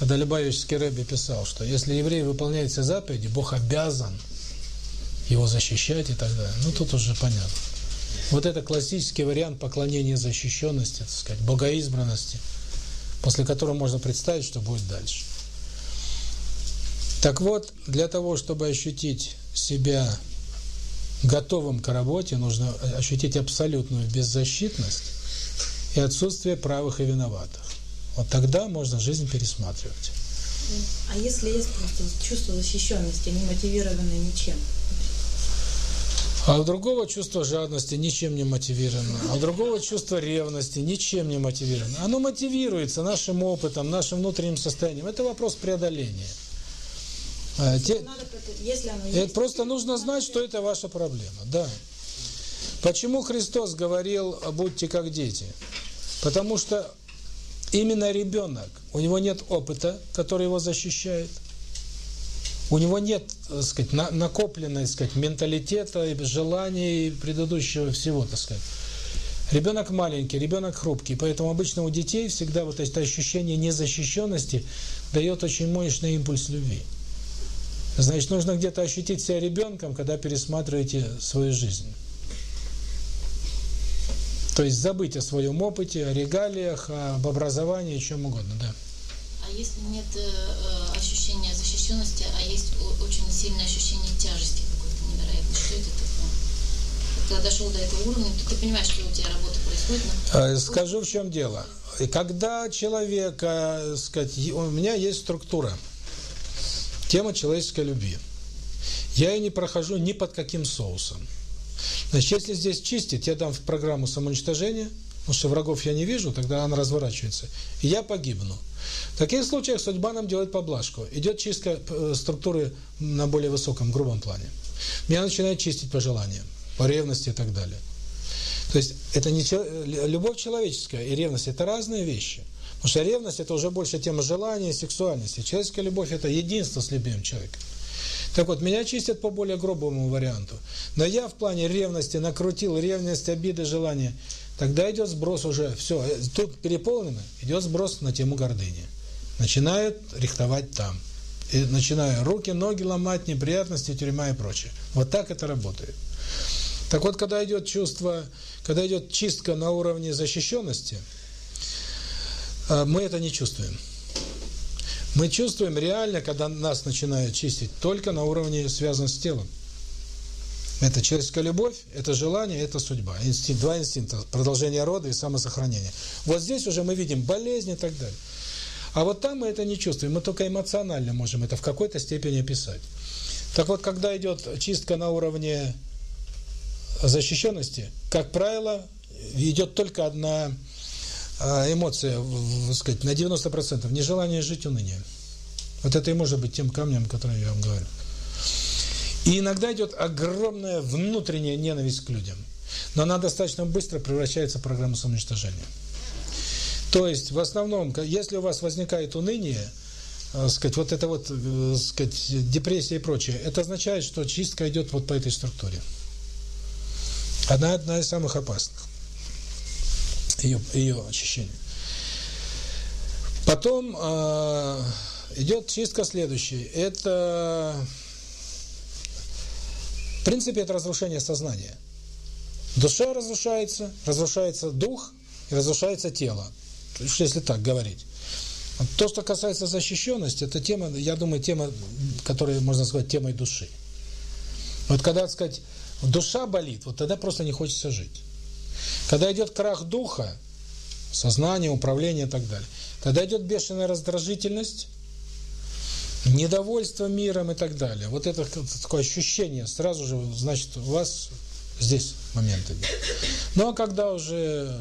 [SPEAKER 1] когда Любавичский Рэбби писал, что если еврей выполняет все заповеди, Бог обязан его защищать и так далее. Ну тут уже понятно. Вот это классический вариант поклонения защищенности, так сказать, богоизбранности, после которого можно представить, что будет дальше. Так вот, для того, чтобы ощутить себя готовым к работе, нужно ощутить абсолютную беззащитность и отсутствие правых и виноватых. Вот тогда можно жизнь пересматривать.
[SPEAKER 2] А если есть просто чувство защищенности, не мотивированное ничем?
[SPEAKER 1] А у другого чувство жадности ничем не мотивировано. А у другого чувство ревности ничем не мотивировано. Оно мотивируется нашим опытом, нашим внутренним состоянием. Это вопрос преодоления. А, те, если оно есть, просто нужно знать, что это ваша проблема. Да. Почему Христос говорил «будьте как дети»? Потому что именно ребенок, у него нет опыта, который его защищает – у него нет, так сказать, на, накопленной, так сказать, менталитета, и желаний предыдущего всего, так сказать. Ребенок маленький, ребенок хрупкий, поэтому обычно у детей всегда вот это ощущение незащищенности дает очень мощный импульс любви. Значит, нужно где-то ощутить себя ребенком, когда пересматриваете свою жизнь. То есть забыть о своем опыте, о регалиях, об образовании, чем угодно, да.
[SPEAKER 3] А если нет э, э, ощущения защищенности, а есть очень сильное ощущение тяжести какой-то невероятной, что это такое? Когда дошел до этого уровня, то ты понимаешь, что у тебя работа происходит.
[SPEAKER 1] А, скажу, в чем дело. Когда человек, сказать, у меня есть структура, тема человеческой любви. Я ее не прохожу ни под каким соусом. Значит, если здесь чистить, я дам в программу самоуничтожения, потому что врагов я не вижу, тогда она разворачивается, и я погибну. В таких случаях судьба нам делает поблажку. Идет чистка э, структуры на более высоком, грубом плане. Меня начинает чистить по желаниям, по ревности и так далее. То есть это не любовь человеческая и ревность – это разные вещи. Потому что ревность – это уже больше тема желания сексуальности. Человеческая любовь – это единство с любимым человеком. Так вот, меня чистят по более грубому варианту. Но я в плане ревности накрутил ревность, обиды, желания. Тогда идет сброс уже, все, э, тут переполнено, идет сброс на тему гордыни. Начинают рихтовать там. И начинаю руки, ноги ломать, неприятности, тюрьма и прочее. Вот так это работает. Так вот, когда идет чувство, когда идет чистка на уровне защищенности, э, мы это не чувствуем. Мы чувствуем реально, когда нас начинают чистить, только на уровне, связанном с телом. Это человеческая любовь, это желание, это судьба. Инстинкт, два инстинкта. Продолжение рода и самосохранение. Вот здесь уже мы видим болезни и так далее. А вот там мы это не чувствуем. Мы только эмоционально можем это в какой-то степени описать. Так вот, когда идет чистка на уровне защищенности, как правило, идет только одна а, эмоция, сказать, на 90%, нежелание жить уныние. Вот это и может быть тем камнем, который я вам говорю. И иногда идет огромная внутренняя ненависть к людям. Но она достаточно быстро превращается в программу самоуничтожения. То есть, в основном, если у вас возникает уныние, э, сказать, вот это вот, э, сказать, депрессия и прочее, это означает, что чистка идет вот по этой структуре. Она одна из самых опасных ее, ее очищение. Потом э, идет чистка следующая. Это, принципе, это разрушение сознания. Душа разрушается, разрушается дух и разрушается тело. Если так говорить. То, что касается защищенности, это тема, я думаю, тема, которая можно сказать темой души. Вот когда, сказать, душа болит, вот тогда просто не хочется жить. Когда идет крах духа, сознания, управления и так далее, когда идет бешеная раздражительность, недовольство миром и так далее, вот это такое ощущение, сразу же, значит, у вас здесь момент идет. Ну, а когда уже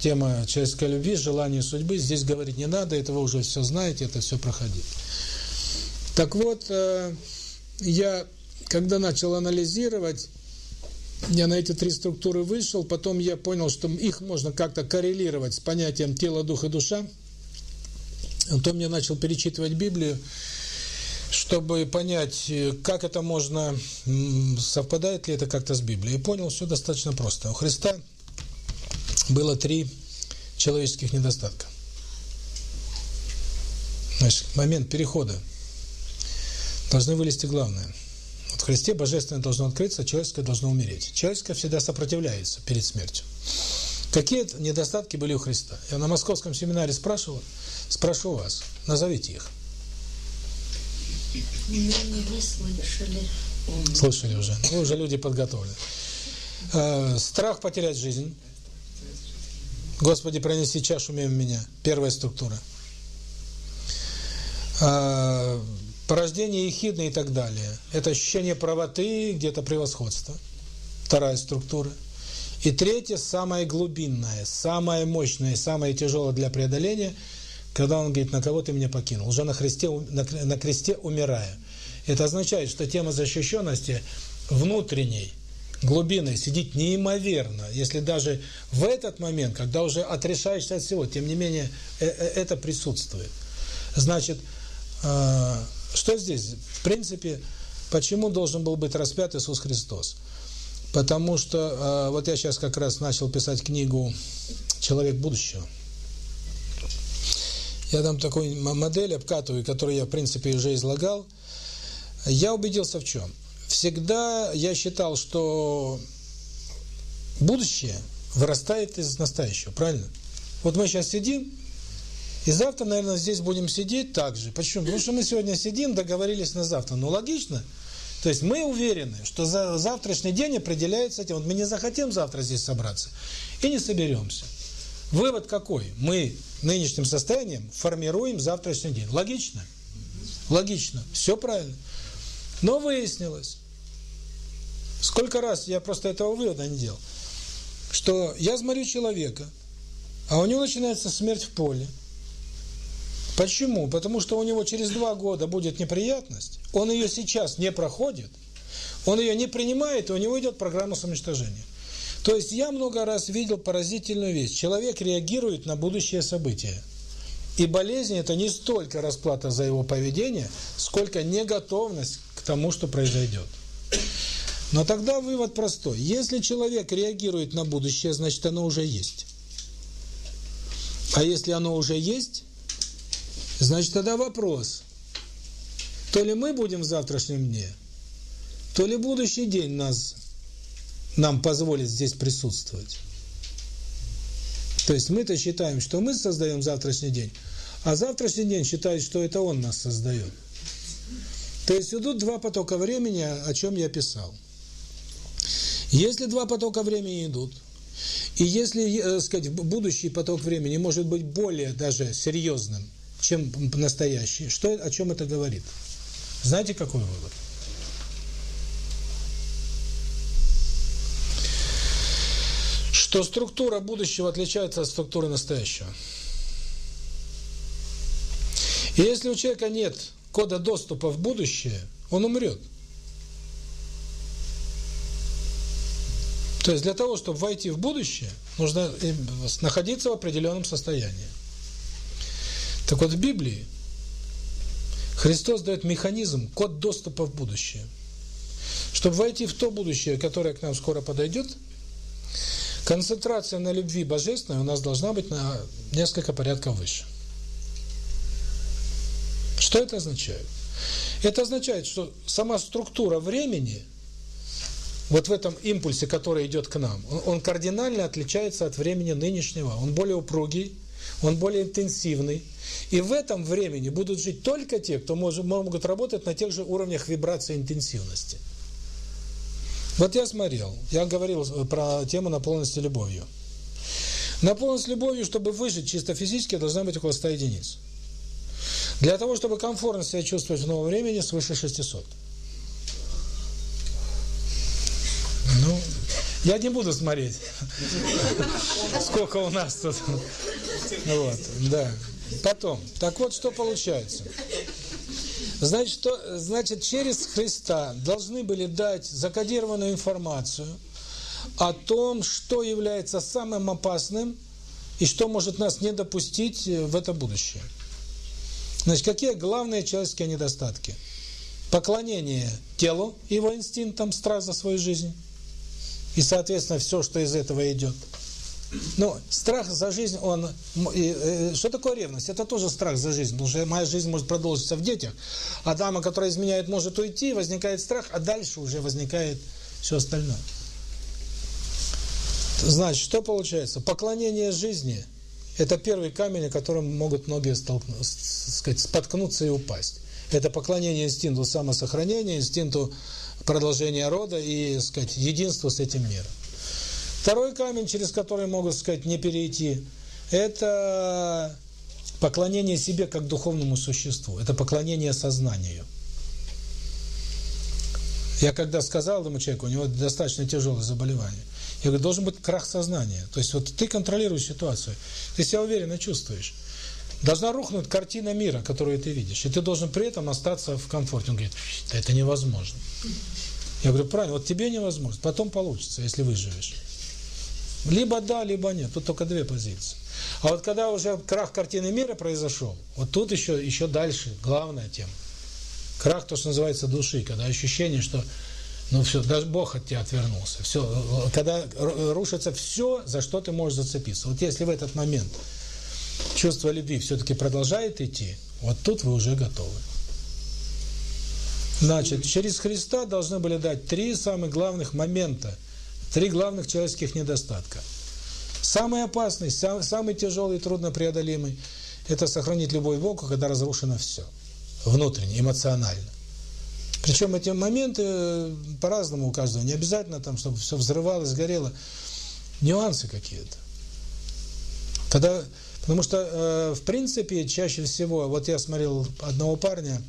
[SPEAKER 1] тема человеческой любви, желание судьбы, здесь говорить не надо, это вы уже все знаете, это все проходит. Так вот, э, я, когда начал анализировать, я на эти три структуры вышел, потом я понял, что их можно как-то коррелировать с понятием тело, дух и душа. Потом я начал перечитывать Библию, чтобы понять, как это можно, совпадает ли это как-то с Библией. И понял, все достаточно просто. У Христа было три человеческих недостатка. Значит, момент перехода должны вылезти главное – в Христе божественное должно открыться, человеческое должно умереть. Человеческое всегда сопротивляется перед смертью. Какие недостатки были у Христа? Я на московском семинаре спрашивал, спрошу вас, назовите их.
[SPEAKER 2] Мы не слышали.
[SPEAKER 1] Слышали уже. Вы уже люди подготовлены. Э, страх потерять жизнь. Господи, пронеси чашу мимо меня. Первая структура. Э, порождение ехидны и так далее. Это ощущение правоты, где-то превосходства. Вторая структура. И третья, самая глубинная, самая мощная, самая тяжелая для преодоления, когда он говорит, на кого ты меня покинул, уже на, христе, на, на кресте умирая. Это означает, что тема защищенности внутренней, глубиной сидит неимоверно, если даже в этот момент, когда уже отрешаешься от всего, тем не менее, э, э, это присутствует. Значит, а, что здесь? В принципе, почему должен был быть распят Иисус Христос? Потому что, э, вот я сейчас как раз начал писать книгу «Человек будущего». Я там такую модель обкатываю, которую я, в принципе, уже излагал. Я убедился в чем? Всегда я считал, что будущее вырастает из настоящего, правильно? Вот мы сейчас сидим, и завтра, наверное, здесь будем сидеть так же. Почему? Потому что мы сегодня сидим, договорились на завтра. Ну, логично. То есть мы уверены, что за завтрашний день определяется этим. Вот мы не захотим завтра здесь собраться и не соберемся. Вывод какой? Мы нынешним состоянием формируем завтрашний день. Логично? Логично. Все правильно. Но выяснилось, сколько раз я просто этого вывода не делал, что я смотрю человека, а у него начинается смерть в поле. Почему? Потому что у него через два года будет неприятность, он ее сейчас не проходит, он ее не принимает, и у него идет программа самоуничтожения. То есть я много раз видел поразительную вещь. Человек реагирует на будущее события. И болезнь – это не столько расплата за его поведение, сколько неготовность к тому, что произойдет. Но тогда вывод простой. Если человек реагирует на будущее, значит оно уже есть. А если оно уже есть, значит тогда вопрос. То ли мы будем в завтрашнем дне, то ли будущий день нас нам позволит здесь присутствовать. То есть мы-то считаем, что мы создаем завтрашний день, а завтрашний день считает, что это он нас создает. То есть идут два потока времени, о чем я писал. Если два потока времени идут, и если, э, сказать, будущий поток времени может быть более даже серьезным, чем настоящий, что, о чем это говорит? Знаете, какой вывод? Что структура будущего отличается от структуры настоящего. И если у человека нет кода доступа в будущее, он умрет. То есть для того, чтобы войти в будущее, нужно находиться в определенном состоянии. Так вот в Библии Христос дает механизм, код доступа в будущее. Чтобы войти в то будущее, которое к нам скоро подойдет, концентрация на любви божественной у нас должна быть на несколько порядков выше. Что это означает? Это означает, что сама структура времени – вот в этом импульсе, который идет к нам, он, кардинально отличается от времени нынешнего. Он более упругий, он более интенсивный. И в этом времени будут жить только те, кто может, могут работать на тех же уровнях вибрации интенсивности. Вот я смотрел, я говорил про тему наполненности любовью. Наполненность любовью, чтобы выжить чисто физически, должна быть около 100 единиц. Для того, чтобы комфортно себя чувствовать в новом времени, свыше 600. Ну, я не буду смотреть, *laughs* сколько у нас тут. Вот, да. Потом, так вот, что получается. Значит, что, значит, через Христа должны были дать закодированную информацию о том, что является самым опасным и что может нас не допустить в это будущее. Значит, какие главные человеческие недостатки? Поклонение телу, его инстинктам, страх за свою жизнь – и, соответственно, все, что из этого идет. Ну, страх за жизнь, он... Э, что такое ревность? Это тоже страх за жизнь, потому что моя жизнь может продолжиться в детях, а дама, которая изменяет, может уйти, возникает страх, а дальше уже возникает все остальное. Значит, что получается? Поклонение жизни – это первый камень, о котором могут многие сказать, споткнуться и упасть. Это поклонение инстинкту самосохранения, инстинкту продолжения рода и, сказать, единство с этим миром. Второй камень, через который могут, сказать, не перейти, это поклонение себе как духовному существу. Это поклонение сознанию. Я когда сказал этому человеку, у него достаточно тяжелое заболевание, я говорю, должен быть крах сознания. То есть вот ты контролируешь ситуацию, ты себя уверенно чувствуешь. Должна рухнуть картина мира, которую ты видишь, и ты должен при этом остаться в комфорте. Он говорит, это невозможно. Я говорю, правильно, вот тебе невозможно, потом получится, если выживешь. Либо да, либо нет, тут только две позиции. А вот когда уже крах картины мира произошел, вот тут еще, еще дальше главная тема. Крах, то, что называется, души, когда ощущение, что ну все, даже Бог от тебя отвернулся. Все, когда рушится все, за что ты можешь зацепиться. Вот если в этот момент чувство любви все-таки продолжает идти, вот тут вы уже готовы. Значит, через Христа должны были дать три самых главных момента, три главных человеческих недостатка. Самый опасный, сам, самый тяжелый и труднопреодолимый – это сохранить любовь к Богу, когда разрушено все, внутренне, эмоционально. Причем эти моменты э, по-разному у каждого. Не обязательно там, чтобы все взрывалось, горело. Нюансы какие-то. Тогда, потому что, э, в принципе, чаще всего, вот я смотрел одного парня,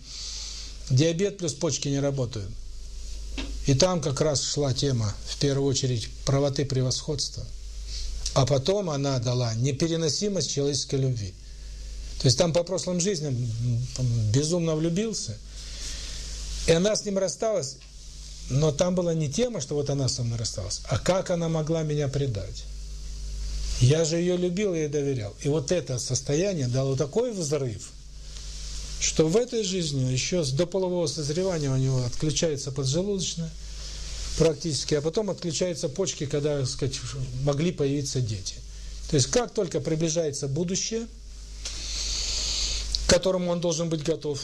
[SPEAKER 1] Диабет плюс почки не работают. И там как раз шла тема, в первую очередь, правоты превосходства. А потом она дала непереносимость человеческой любви. То есть там по прошлым жизням безумно влюбился, и она с ним рассталась, но там была не тема, что вот она со мной рассталась, а как она могла меня предать. Я же ее любил и доверял. И вот это состояние дало такой взрыв, что в этой жизни еще до полового созревания у него отключается поджелудочная практически, а потом отключаются почки, когда, так сказать, могли появиться дети. То есть как только приближается будущее, к которому он должен быть готов,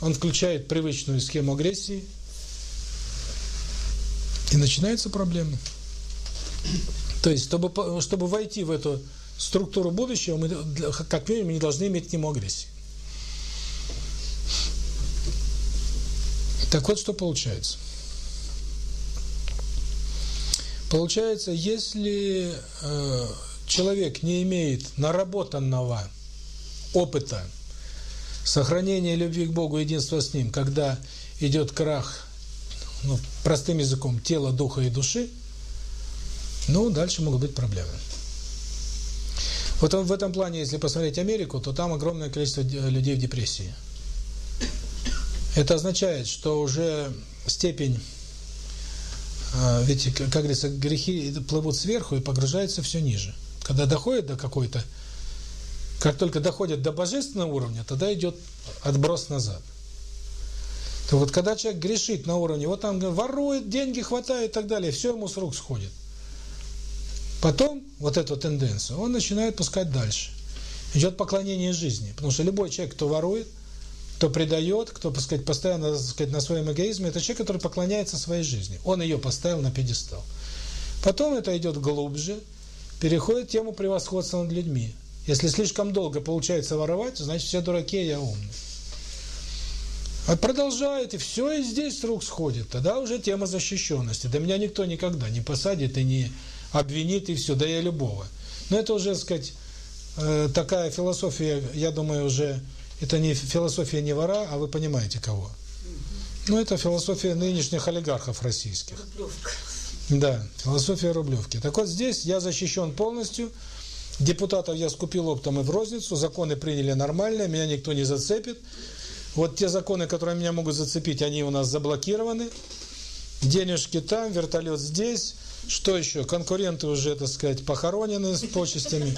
[SPEAKER 1] он включает привычную схему агрессии, и начинаются проблемы. То есть, чтобы, чтобы войти в эту структуру будущего, мы, как минимум, не должны иметь к нему агрессии. Так вот, что получается. Получается, если э, человек не имеет наработанного опыта сохранения любви к Богу, единства с Ним, когда идет крах, ну, простым языком, тела, духа и души, ну, дальше могут быть проблемы. Вот в этом плане, если посмотреть Америку, то там огромное количество людей в депрессии. Это означает, что уже степень, а, ведь, как говорится, грехи плывут сверху и погружаются все ниже. Когда доходит до какой-то, как только доходят до божественного уровня, тогда идет отброс назад. То вот когда человек грешит на уровне, вот там ворует, деньги хватает и так далее, все ему с рук сходит. Потом вот эту тенденцию он начинает пускать дальше. Идет поклонение жизни. Потому что любой человек, кто ворует, кто предает, кто, так сказать, постоянно так сказать, на своем эгоизме, это человек, который поклоняется своей жизни. Он ее поставил на пьедестал. Потом это идет глубже, переходит тему превосходства над людьми. Если слишком долго получается воровать, значит все дураки, а я умный. А продолжает, и все и здесь с рук сходит. Тогда уже тема защищенности. Да меня никто никогда не посадит и не обвинит, и все, да я любого. Но это уже, так сказать, э, такая философия, я думаю, уже, это не философия не вора, а вы понимаете кого. Ну, это философия нынешних олигархов российских. Рублевка. Да, философия Рублевки. Так вот, здесь я защищен полностью, депутатов я скупил оптом и в розницу, законы приняли нормальные, меня никто не зацепит. Вот те законы, которые меня могут зацепить, они у нас заблокированы. Денежки там, вертолет здесь, что еще? Конкуренты уже, так сказать, похоронены с почестями.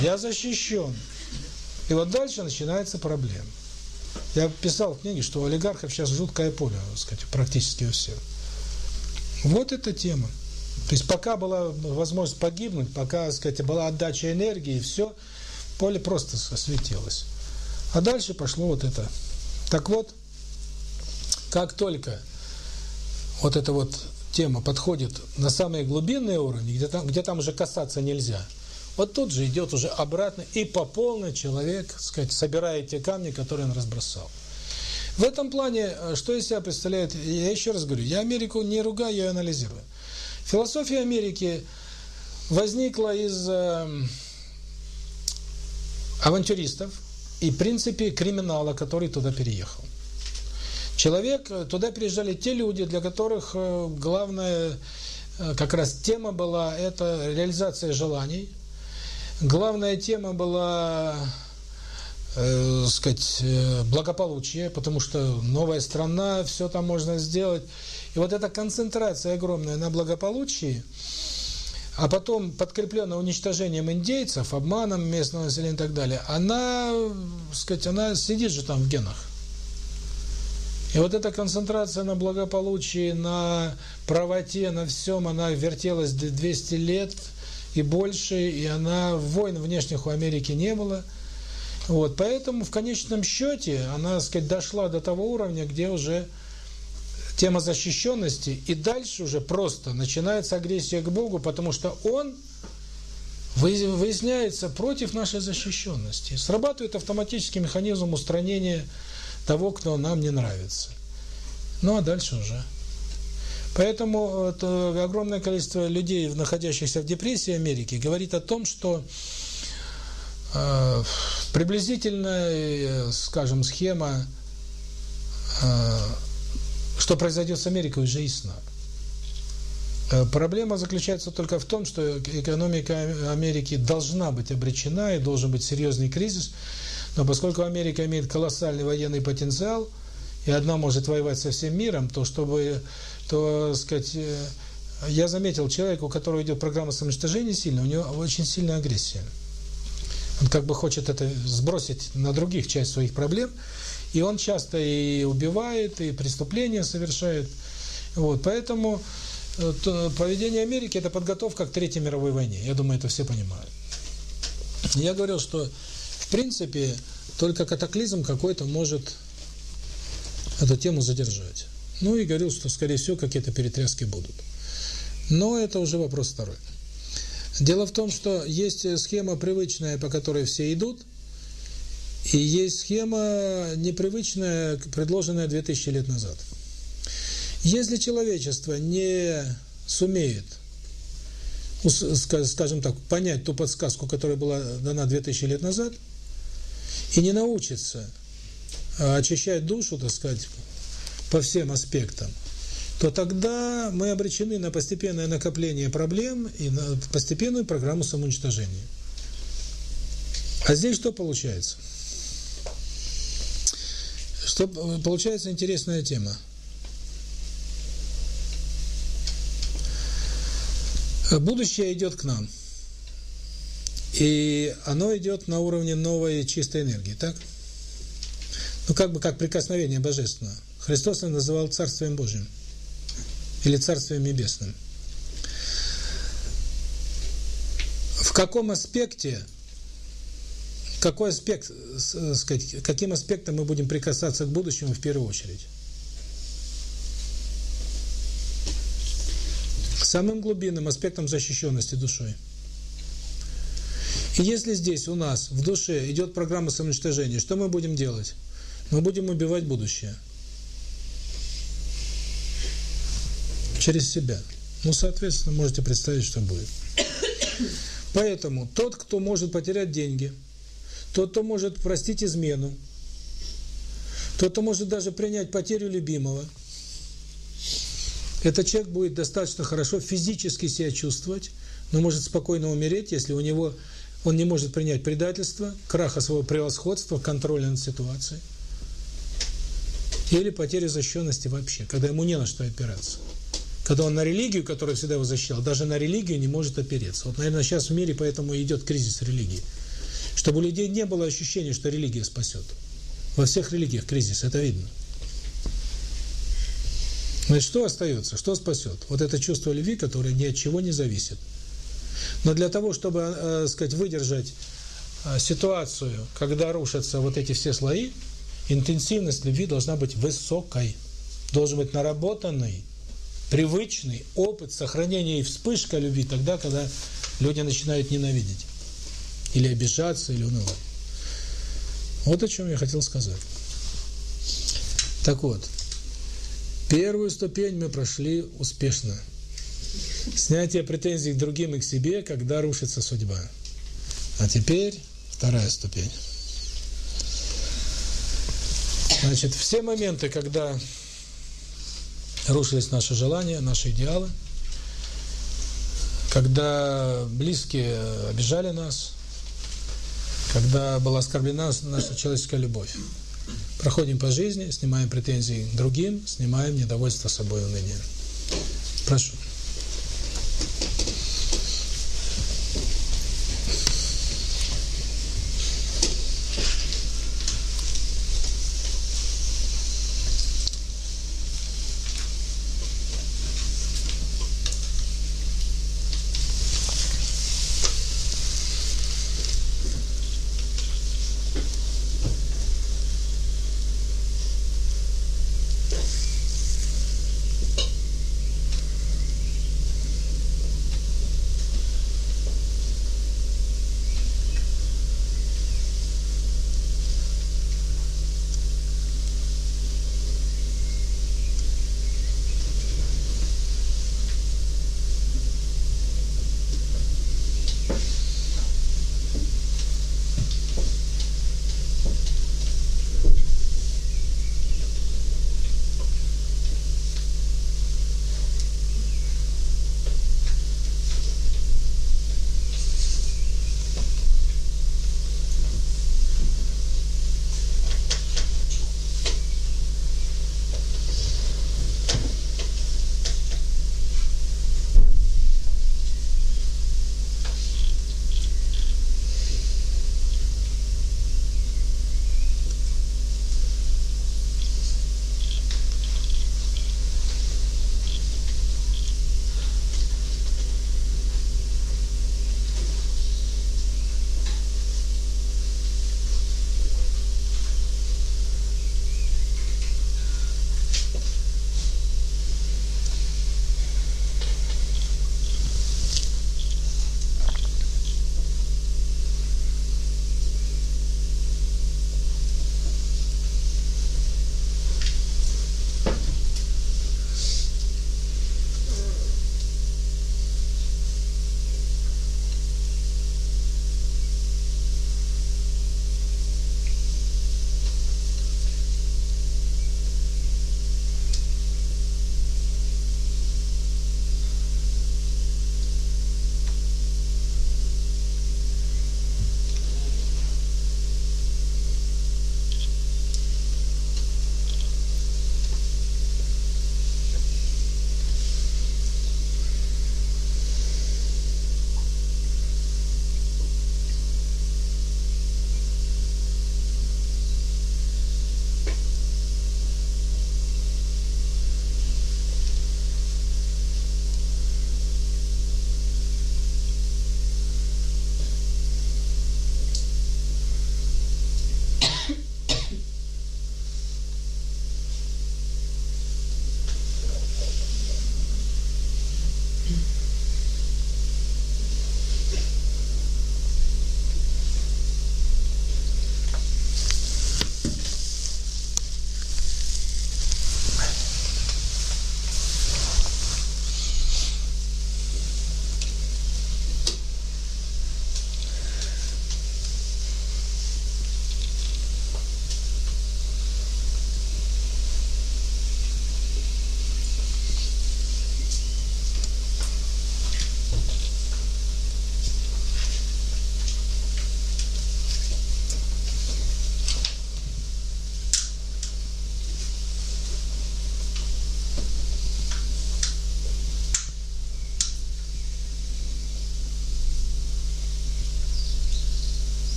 [SPEAKER 1] Я защищен. И вот дальше начинается проблема. Я писал в книге, что у олигархов сейчас жуткое поле, так сказать, практически у всех. Вот эта тема. То есть пока была возможность погибнуть, пока, так сказать, была отдача энергии, все, поле просто осветилось. А дальше пошло вот это. Так вот, как только вот это вот тема подходит на самые глубинные уровни, где там, где там уже касаться нельзя, вот тут же идет уже обратно, и по полной человек, сказать, собирает те камни, которые он разбросал. В этом плане, э, что из себя представляет, я еще раз говорю, я Америку не ругаю, я анализирую. Философия Америки возникла из э, авантюристов и, в принципе, криминала, который туда переехал. Человек, э, туда приезжали те люди, для которых э, главная как раз тема была это реализация желаний. Главная тема была э, сказать, благополучие, потому что новая страна, все там можно сделать. И вот эта концентрация огромная на благополучии, а потом подкрепленная уничтожением индейцев, обманом местного населения и так далее, она, сказать, она сидит же там в генах. И вот эта концентрация на благополучии, на правоте, на всем, она вертелась 200 лет и больше, и она войн внешних у Америки не было. Вот, поэтому в конечном счете она, так сказать, дошла до того уровня, где уже тема защищенности, и дальше уже просто начинается агрессия к Богу, потому что Он выясняется против нашей защищенности. Срабатывает автоматический механизм устранения того, кто нам не нравится. Ну, а дальше уже. Поэтому это огромное количество людей, находящихся в депрессии Америки, говорит о том, что э, приблизительная, э, скажем, схема, э, что произойдет с Америкой, уже ясна. Э, проблема заключается только в том, что экономика Америки должна быть обречена и должен быть серьезный кризис, но поскольку Америка имеет колоссальный военный потенциал, и одна может воевать со всем миром, то чтобы, то, сказать, э, я заметил, человек, у которого идет программа самоуничтожения сильно, у него очень сильная агрессия. Он как бы хочет это сбросить на других часть своих проблем, и он часто и убивает, и преступления совершает. Вот, поэтому э, поведение Америки – это подготовка к Третьей мировой войне. Я думаю, это все понимают. Я говорил, что в принципе только катаклизм какой-то может эту тему задержать. Ну и говорил, что скорее всего какие-то перетряски будут. Но это уже вопрос второй. Дело в том, что есть схема привычная, по которой все идут, и есть схема непривычная, предложенная 2000 лет назад. Если человечество не сумеет, скажем так, понять ту подсказку, которая была дана 2000 лет назад, и не научится а, очищать душу, так сказать, по всем аспектам, то тогда мы обречены на постепенное накопление проблем и на постепенную программу самоуничтожения. А здесь что получается? Что получается интересная тема. Будущее идет к нам. И оно идет на уровне новой чистой энергии, так? Ну, как бы как прикосновение божественного. Христос называл Царствием Божьим или Царствием Небесным. В каком аспекте, какой аспект, сказать, каким аспектом мы будем прикасаться к будущему в первую очередь? Самым глубинным аспектом защищенности душой. И если здесь у нас в душе идет программа самоуничтожения, что мы будем делать? Мы будем убивать будущее. Через себя. Ну, соответственно, можете представить, что будет. Поэтому тот, кто может потерять деньги, тот, кто может простить измену, тот, кто может даже принять потерю любимого, этот человек будет достаточно хорошо физически себя чувствовать, но может спокойно умереть, если у него он не может принять предательство, краха своего превосходства, контроля над ситуацией. Или потеря защищенности вообще, когда ему не на что опираться. Когда он на религию, которая всегда его защищала, даже на религию не может опереться. Вот, наверное, сейчас в мире поэтому идет кризис религии. Чтобы у людей не было ощущения, что религия спасет. Во всех религиях кризис, это видно. Значит, что остается? Что спасет? Вот это чувство любви, которое ни от чего не зависит. Но для того, чтобы, э, сказать, выдержать э, ситуацию, когда рушатся вот эти все слои, интенсивность любви должна быть высокой, должен быть наработанный привычный опыт сохранения и вспышка любви тогда, когда люди начинают ненавидеть. Или обижаться, или унывать. Вот о чем я хотел сказать. Так вот, первую ступень мы прошли успешно. Снятие претензий к другим и к себе, когда рушится судьба. А теперь вторая ступень. Значит, все моменты, когда рушились наши желания, наши идеалы, когда близкие обижали нас, когда была оскорблена наша человеческая любовь. Проходим по жизни, снимаем претензии другим, снимаем недовольство собой уныние. Прошу.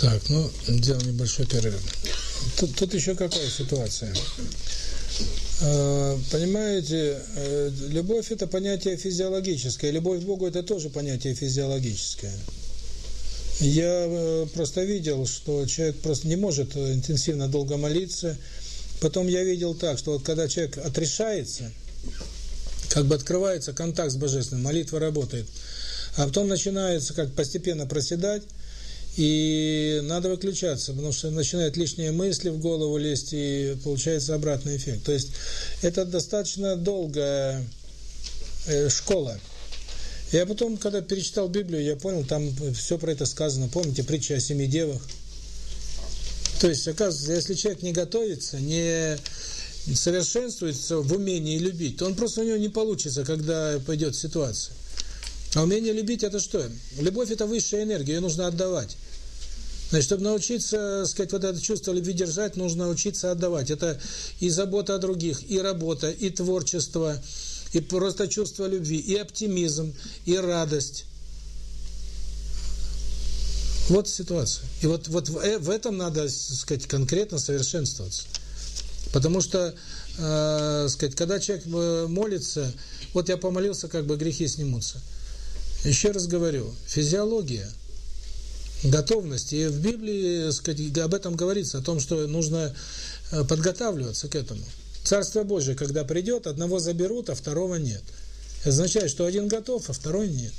[SPEAKER 1] Так, ну, делаем небольшой перерыв. Тут, тут еще какая ситуация? А, понимаете, э, любовь – это понятие физиологическое, любовь к Богу – это тоже понятие физиологическое. Я э, просто видел, что человек просто не может интенсивно долго молиться. Потом я видел так, что вот когда человек отрешается, как бы открывается контакт с Божественным, молитва работает, а потом начинается как постепенно проседать, и надо выключаться, потому что начинают лишние мысли в голову лезть, и получается обратный эффект. То есть это достаточно долгая э, школа. Я потом, когда перечитал Библию, я понял, там все про это сказано. Помните притча о семи девах? То есть, оказывается, если человек не готовится, не совершенствуется в умении любить, то он просто у него не получится, когда пойдет ситуация. А умение любить – это что? Любовь – это высшая энергия, ее нужно отдавать. Значит, чтобы научиться, сказать, вот это чувство любви держать, нужно научиться отдавать. Это и забота о других, и работа, и творчество, и просто чувство любви, и оптимизм, и радость. Вот ситуация. И вот, вот в, э, этом надо, сказать, конкретно совершенствоваться. Потому что, э, сказать, когда человек э, молится, вот я помолился, как бы грехи снимутся. Еще раз говорю, физиология – готовность. И в Библии сказать, об этом говорится, о том, что нужно э, подготавливаться к этому. Царство Божие, когда придет, одного заберут, а второго нет. Это означает, что один готов, а второй нет.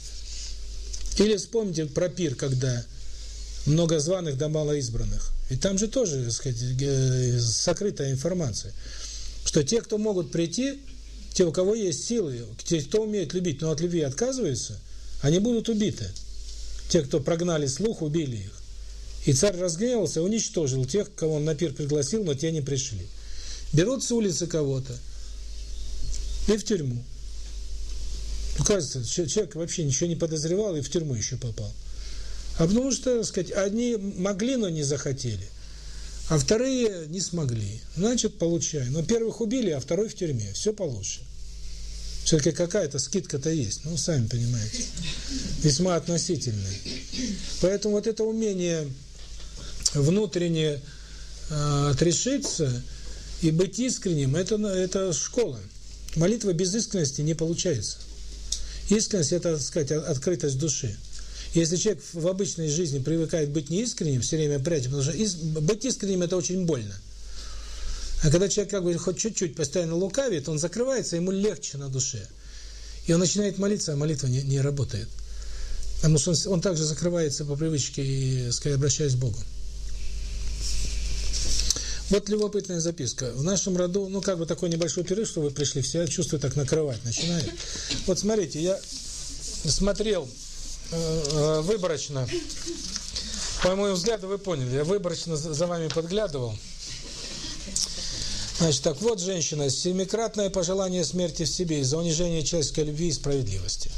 [SPEAKER 1] Или вспомните про пир, когда много званых да мало избранных. И там же тоже, так сказать, сокрытая информация, что те, кто могут прийти, те, у кого есть силы, те, кто умеет любить, но от любви отказываются, они будут убиты. Те, кто прогнали слух, убили их. И царь разгневался, уничтожил тех, кого он на пир пригласил, но те не пришли. Берут с улицы кого-то и в тюрьму. Ну, кажется, человек вообще ничего не подозревал и в тюрьму еще попал. А потому что, так сказать, одни могли, но не захотели, а вторые не смогли. Значит, получай. Но первых убили, а второй в тюрьме. Все получше. Все-таки какая-то скидка-то есть, ну, сами понимаете, весьма относительная. Поэтому вот это умение внутренне э, отрешиться и быть искренним, это, это школа. Молитва без искренности не получается. Искренность – это, так сказать, открытость души. Если человек в обычной жизни привыкает быть неискренним, все время прячет, потому что быть искренним – это очень больно. А когда человек как бы хоть чуть-чуть постоянно лукавит, он закрывается, ему легче на душе. И он начинает молиться, а молитва не, не работает. Потому что он, он также закрывается по привычке и, скорее, обращаясь к Богу. Вот любопытная записка. В нашем роду, ну, как бы такой небольшой перерыв, что вы пришли, все чувствую, так накрывать начинает. Вот смотрите, я смотрел э, э, выборочно, по моему взгляду, вы поняли, я выборочно за вами подглядывал. Значит, так вот, женщина, семикратное пожелание смерти в себе из-за унижения человеческой любви и справедливости.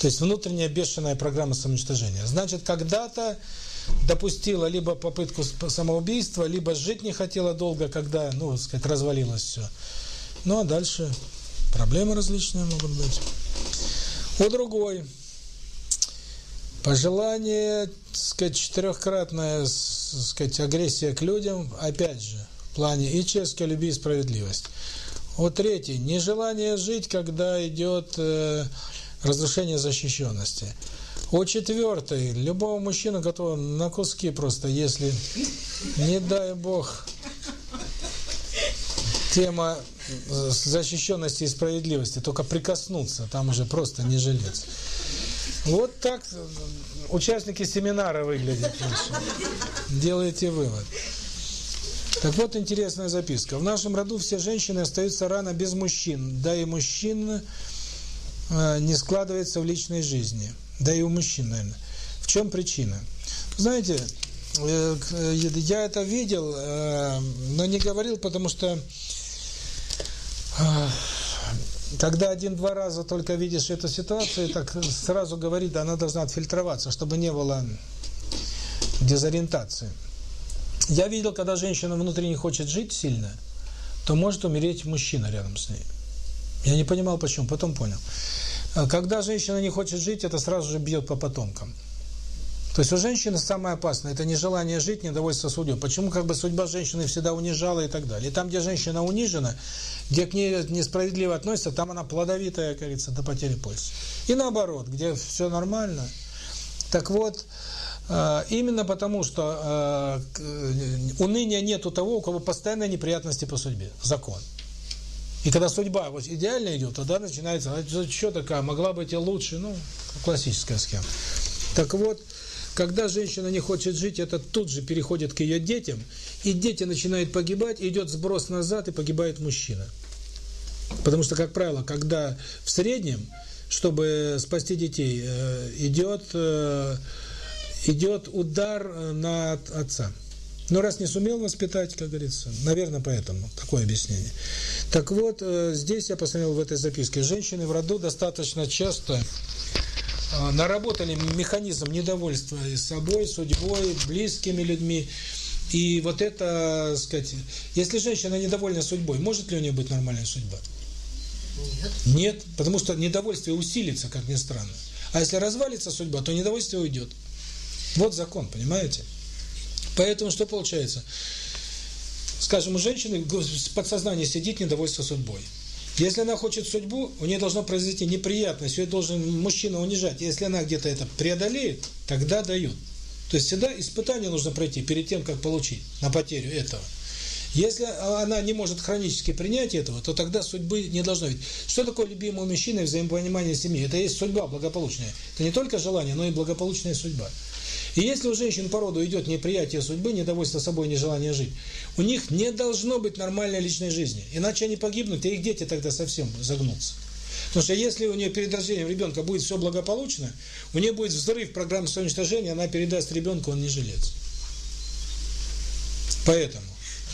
[SPEAKER 1] То есть внутренняя бешеная программа самоуничтожения. Значит, когда-то допустила либо попытку самоубийства, либо жить не хотела долго, когда, ну, сказать, развалилось все. Ну, а дальше проблемы различные могут быть. У другой пожелание, сказать, четырехкратная, сказать, агрессия к людям, опять же, плане и честной любви и справедливость. Вот третий. Нежелание жить, когда идет э, разрушение защищенности. Вот четвертый. Любого мужчину готова на куски просто, если, не дай бог, тема э, защищенности и справедливости, только прикоснуться, там уже просто не жилец. Вот так э, участники семинара выглядят. *laughs* Делайте вывод. Так вот интересная записка. В нашем роду все женщины остаются рано без мужчин, да и мужчин э, не складывается в личной жизни. Да и у мужчин, наверное. В чем причина? Знаете, э, я это видел, э, но не говорил, потому что когда один-два раза только видишь эту ситуацию, так сразу говорит, она должна отфильтроваться, чтобы не было дезориентации. Я видел, когда женщина внутренне хочет жить сильно, то может умереть мужчина рядом с ней. Я не понимал, почему, потом понял. А когда женщина не хочет жить, это сразу же бьет по потомкам. То есть у женщины самое опасное – это нежелание жить, недовольство судьбой. Почему как бы судьба женщины всегда унижала и так далее. И там, где женщина унижена, где к ней несправедливо относятся, там она плодовитая, как говорится, до потери пульса. И наоборот, где все нормально. Так вот, именно потому, что э, уныния нет у того, у кого постоянные неприятности по судьбе. Закон. И когда судьба вот идеально идет, тогда начинается, а что такая, могла быть и лучше, ну, классическая схема. Так вот, когда женщина не хочет жить, это тут же переходит к ее детям, и дети начинают погибать, идет сброс назад, и погибает мужчина. Потому что, как правило, когда в среднем, чтобы спасти детей, э, идет, э, идет удар на отца. Но раз не сумел воспитать, как говорится, наверное, поэтому такое объяснение. Так вот, э, здесь я посмотрел в этой записке, женщины в роду достаточно часто э, наработали механизм недовольства и собой, судьбой, близкими людьми. И вот это, сказать, если женщина недовольна судьбой, может ли у нее быть нормальная судьба?
[SPEAKER 4] Нет.
[SPEAKER 1] Нет, потому что недовольствие усилится, как ни странно. А если развалится судьба, то недовольствие уйдет. Вот закон, понимаете? Поэтому что получается? Скажем, у женщины в подсознании сидит недовольство судьбой. Если она хочет судьбу, у нее должно произойти неприятность, ее должен мужчина унижать. Если она где-то это преодолеет, тогда дают. То есть всегда испытание нужно пройти перед тем, как получить на потерю этого. Если она не может хронически принять этого, то тогда судьбы не должно быть. Что такое любимый мужчина и взаимопонимание семьи? Это есть судьба благополучная. Это не только желание, но и благополучная судьба. И если у женщин по роду идет неприятие судьбы, недовольство собой, нежелание жить, у них не должно быть нормальной личной жизни. Иначе они погибнут, и их дети тогда совсем загнутся. Потому что если у нее перед рождением ребенка будет все благополучно, у нее будет взрыв программы самоуничтожения, она передаст ребенку, он не жилец. Поэтому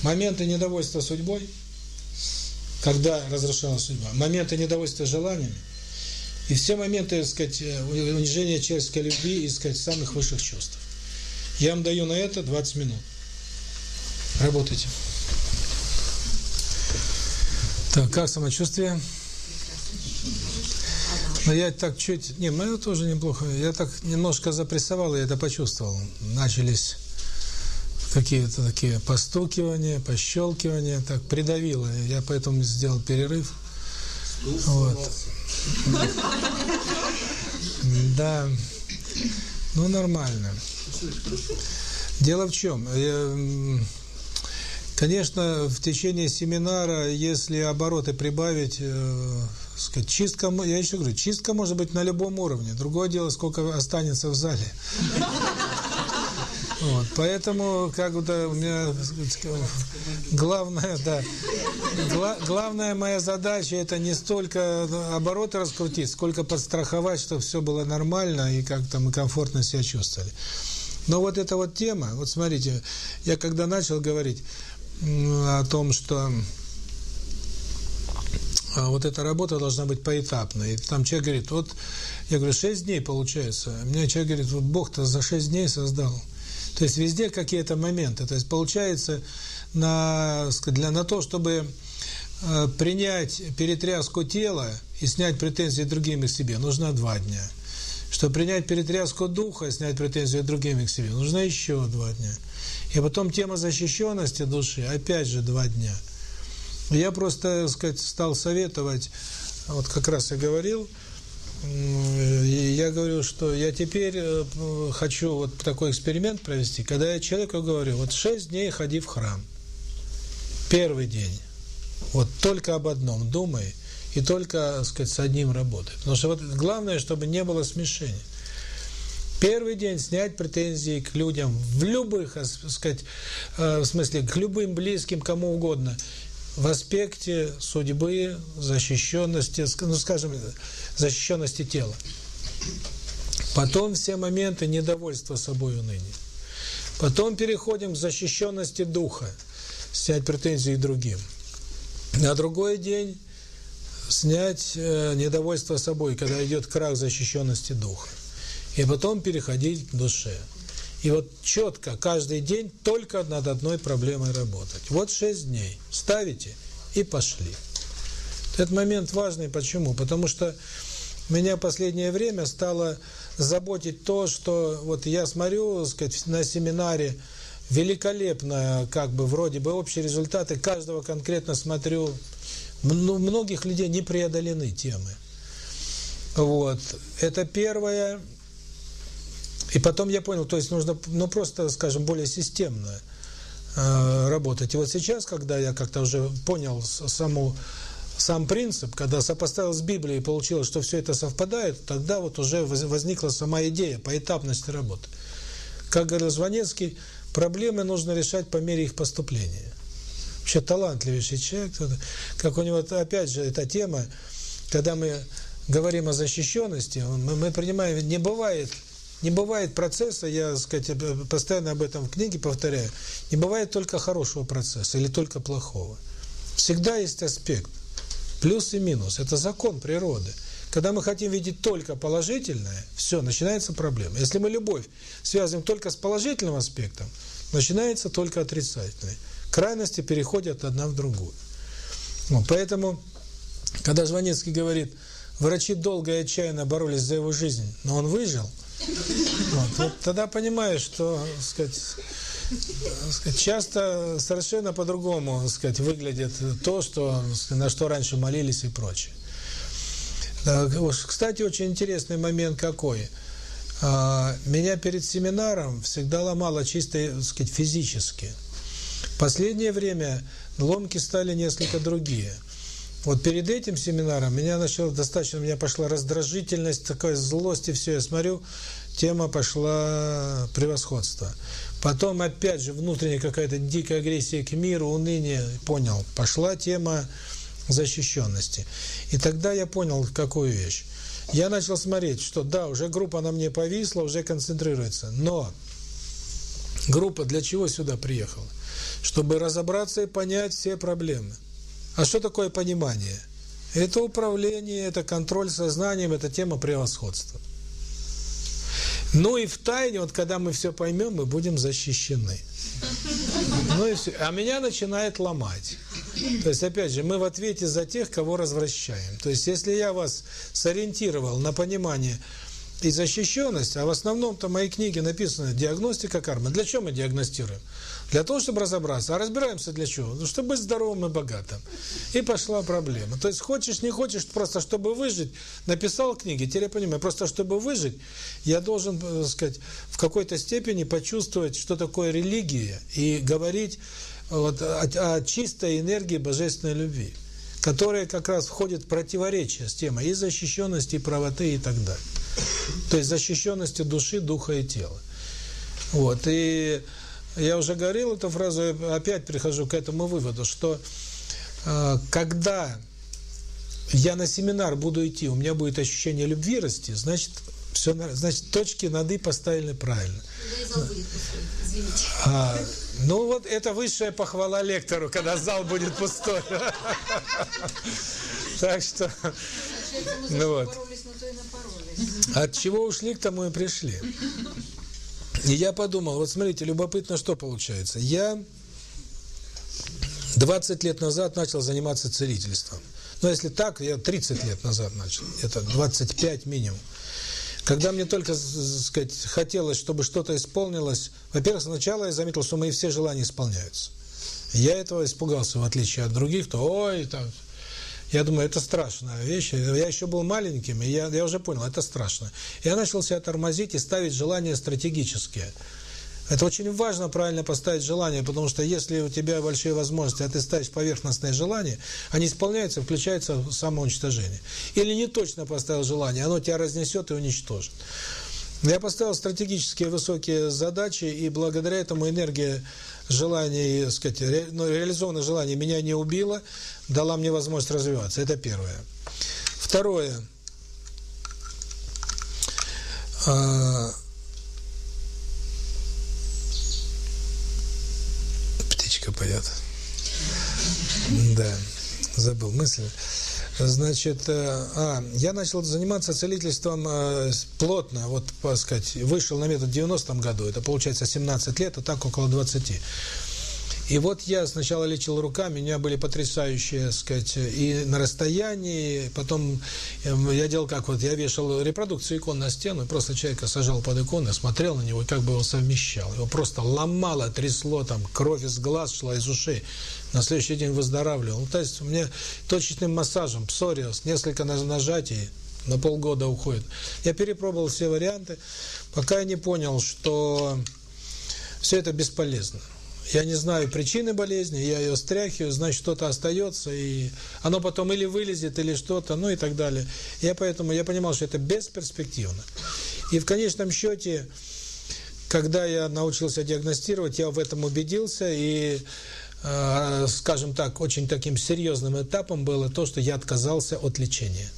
[SPEAKER 1] моменты недовольства судьбой, когда разрушалась судьба, моменты недовольства желаниями, и все моменты, так сказать, унижения человеческой любви и, так сказать, самых высших чувств. Я вам даю на это 20 минут. Работайте. Так, как самочувствие? Но я так чуть... Не, мое тоже неплохо. Я так немножко запрессовал, я это почувствовал. Начались какие-то такие постукивания, пощелкивания, так придавило. Я поэтому сделал перерыв. Вот. Да. Ну, нормально. Дело в чем? Конечно, в течение семинара, если обороты прибавить, э, сказать, чистка, я еще говорю, чистка может быть на любом уровне. Другое дело, сколько останется в зале. Вот, поэтому, как бы, у меня главное, да, гла, главная моя задача это не столько обороты раскрутить, сколько подстраховать, чтобы все было нормально и как-то мы комфортно себя чувствовали. Но вот эта вот тема, вот смотрите, я когда начал говорить о том, что а, вот эта работа должна быть поэтапной. И там человек говорит, вот, я говорю, 6 дней получается. Мне человек говорит, вот Бог-то за 6 дней создал. То есть везде какие-то моменты. То есть получается на, для, на то, чтобы э, принять перетряску тела и снять претензии другим к себе, нужно два дня. Чтобы принять перетряску духа и снять претензии другим к себе, нужно еще два дня. И потом тема защищенности души, опять же два дня. Я просто, так сказать, стал советовать, вот как раз я говорил, я говорю, что я теперь э, хочу вот такой эксперимент провести, когда я человеку говорю, вот шесть дней ходи в храм. Первый день. Вот только об одном думай и только, так сказать, с одним работай. Потому что вот главное, чтобы не было смешения. Первый день снять претензии к людям в любых, так сказать, э, в смысле, к любым близким, кому угодно в аспекте судьбы, защищенности, ну, скажем, защищенности тела. Потом все моменты недовольства собой уныния. Потом переходим к защищенности духа, снять претензии к другим. На другой день снять э, недовольство собой, когда идет крах защищенности духа. И потом переходить к душе. И вот четко каждый день только над одной проблемой работать. Вот шесть дней. Ставите и пошли. Этот момент важный. Почему? Потому что меня последнее время стало заботить то, что вот я смотрю, сказать, на семинаре великолепно, как бы вроде бы общие результаты, каждого конкретно смотрю, многих людей не преодолены темы. Вот. Это первое. И потом я понял, то есть нужно, ну, просто, скажем, более системно э, работать. И вот сейчас, когда я как-то уже понял саму сам принцип, когда сопоставил с Библией и получилось, что все это совпадает, тогда вот уже возникла сама идея поэтапности работы. Как говорил Звонецкий, проблемы нужно решать по мере их поступления. Вообще талантливейший человек, как у него, опять же, эта тема, когда мы говорим о защищенности, мы, мы принимаем, не бывает, не бывает процесса, я, сказать, постоянно об этом в книге повторяю, не бывает только хорошего процесса или только плохого. Всегда есть аспект, плюс и минус, это закон природы. Когда мы хотим видеть только положительное, все, начинается проблема. Если мы любовь связываем только с положительным аспектом, начинается только отрицательный. Крайности переходят одна в другую. Вот, поэтому, когда Жванецкий говорит, врачи долго и отчаянно боролись за его жизнь, но он выжил, вот, вот тогда понимаешь, что, сказать, часто совершенно по-другому, сказать, выглядит то, что на что раньше молились и прочее. Кстати, очень интересный момент какой. А, меня перед семинаром всегда ломало чисто, сказать, физически. Последнее время ломки стали несколько другие. Вот перед этим семинаром меня начало достаточно, меня пошла раздражительность, такая злость и все. Я смотрю, тема пошла превосходство. Потом опять же внутренняя какая-то дикая агрессия к миру, уныние, понял, пошла тема защищенности. И тогда я понял какую вещь. Я начал смотреть, что да, уже группа на мне повисла, уже концентрируется, но группа для чего сюда приехала? Чтобы разобраться и понять все проблемы. А что такое понимание? Это управление, это контроль сознанием, это тема превосходства. Ну и в тайне, вот когда мы все поймем, мы будем защищены. Ну и все. А меня начинает ломать. То есть, опять же, мы в ответе за тех, кого развращаем. То есть, если я вас сориентировал на понимание и защищенность, а в основном-то мои книги написаны «Диагностика кармы». Для чего мы диагностируем? Для того, чтобы разобраться. А разбираемся для чего? Ну, чтобы быть здоровым и богатым. И пошла проблема. То есть, хочешь, не хочешь, просто чтобы выжить, написал книги, теперь я понимаю, просто чтобы выжить, я должен, так э, сказать, в какой-то степени почувствовать, что такое религия, и говорить вот, о, о чистой энергии божественной любви, которая как раз входит в противоречие с темой и защищенности, и правоты, и так далее. То есть защищенности души, духа и тела. Вот, и я уже говорил эту фразу, опять прихожу к этому выводу, что э, когда я на семинар буду идти, у меня будет ощущение любви расти, значит, все, значит, точки над «и» поставлены правильно. А, ну вот это высшая похвала лектору, когда зал будет пустой. *laughs* Так что, ну вот. От чего ушли, к тому и пришли. И я подумал, вот смотрите, любопытно, что получается. Я 20 лет назад начал заниматься целительством. Но если так, я 30 лет назад начал. Это 25 минимум. Когда мне только, сказать, хотелось, чтобы что-то исполнилось, во-первых, сначала я заметил, что мои все желания исполняются. Я этого испугался, в отличие от других, то ой, там, я думаю, это страшная вещь. Я еще был маленьким, и я, я уже понял, это страшно. Я начал себя тормозить и ставить желания стратегические. Это очень важно правильно поставить желание, потому что если у тебя большие возможности, а ты ставишь поверхностные желания, они исполняются, включается самоуничтожение. Или не точно поставил желание, оно тебя разнесет и уничтожит. Я поставил стратегические высокие задачи, и благодаря этому энергия желаний, сказать, ре, ну, реализованных желаний меня не убила, дала мне возможность развиваться. Это первое. Второе. А, птичка поет. Да, забыл мысль. Значит, э, а, я начал заниматься целительством э, плотно, вот, так сказать, вышел на метод в 90-м году, это получается 17 лет, а так около 20. И вот я сначала лечил руками, у меня были потрясающие, сказать, и на расстоянии, потом эм, я делал как вот, я вешал репродукцию икон на стену, просто человека сажал под иконы, смотрел на него и как бы его совмещал. Его просто ломало, трясло, там кровь из глаз шла, из ушей. На следующий день выздоравливал. Ну, то есть у меня точечным массажем, псориаз, несколько нажатий, на полгода уходит. Я перепробовал все варианты, пока я не понял, что все это бесполезно. Я не знаю причины болезни, я ее стряхиваю, значит, что-то остается, и оно потом или вылезет, или что-то, ну и так далее. Я поэтому, я понимал, что это бесперспективно. И в конечном счете, когда я научился диагностировать, я в этом убедился, и, скажем так, очень таким серьезным этапом было то, что я отказался от лечения.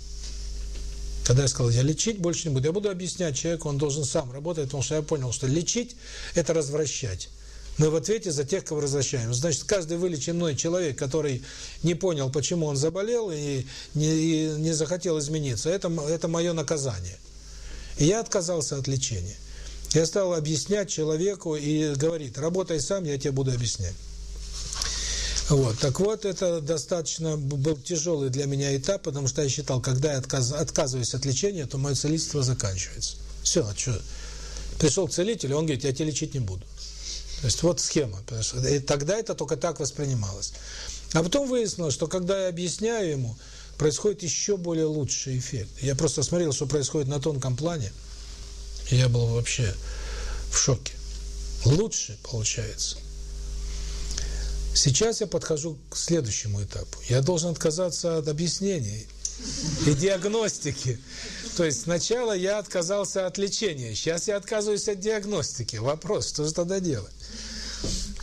[SPEAKER 1] Когда я сказал, я лечить больше не буду, я буду объяснять человеку, он должен сам работать, потому что я понял, что лечить – это развращать. Мы в ответе за тех, кого возвращаем. Значит, каждый вылеченный человек, который не понял, почему он заболел и не, и не захотел измениться, это, это мое наказание. И я отказался от лечения. Я стал объяснять человеку и говорит, работай сам, я тебе буду объяснять. Вот, так вот, это достаточно был тяжелый для меня этап, потому что я считал, когда я отказ, отказываюсь от лечения, то мое целительство заканчивается. Все, а что? Пришел к целителю, он говорит, я тебя лечить не буду. То есть вот схема. И тогда это только так воспринималось. А потом выяснилось, что когда я объясняю ему, происходит еще более лучший эффект. Я просто смотрел, что происходит на тонком плане, я был вообще в шоке. Лучше получается. Сейчас я подхожу к следующему этапу. Я должен отказаться от объяснений и диагностики. То есть сначала я отказался от лечения, сейчас я отказываюсь от диагностики. Вопрос, что же тогда делать?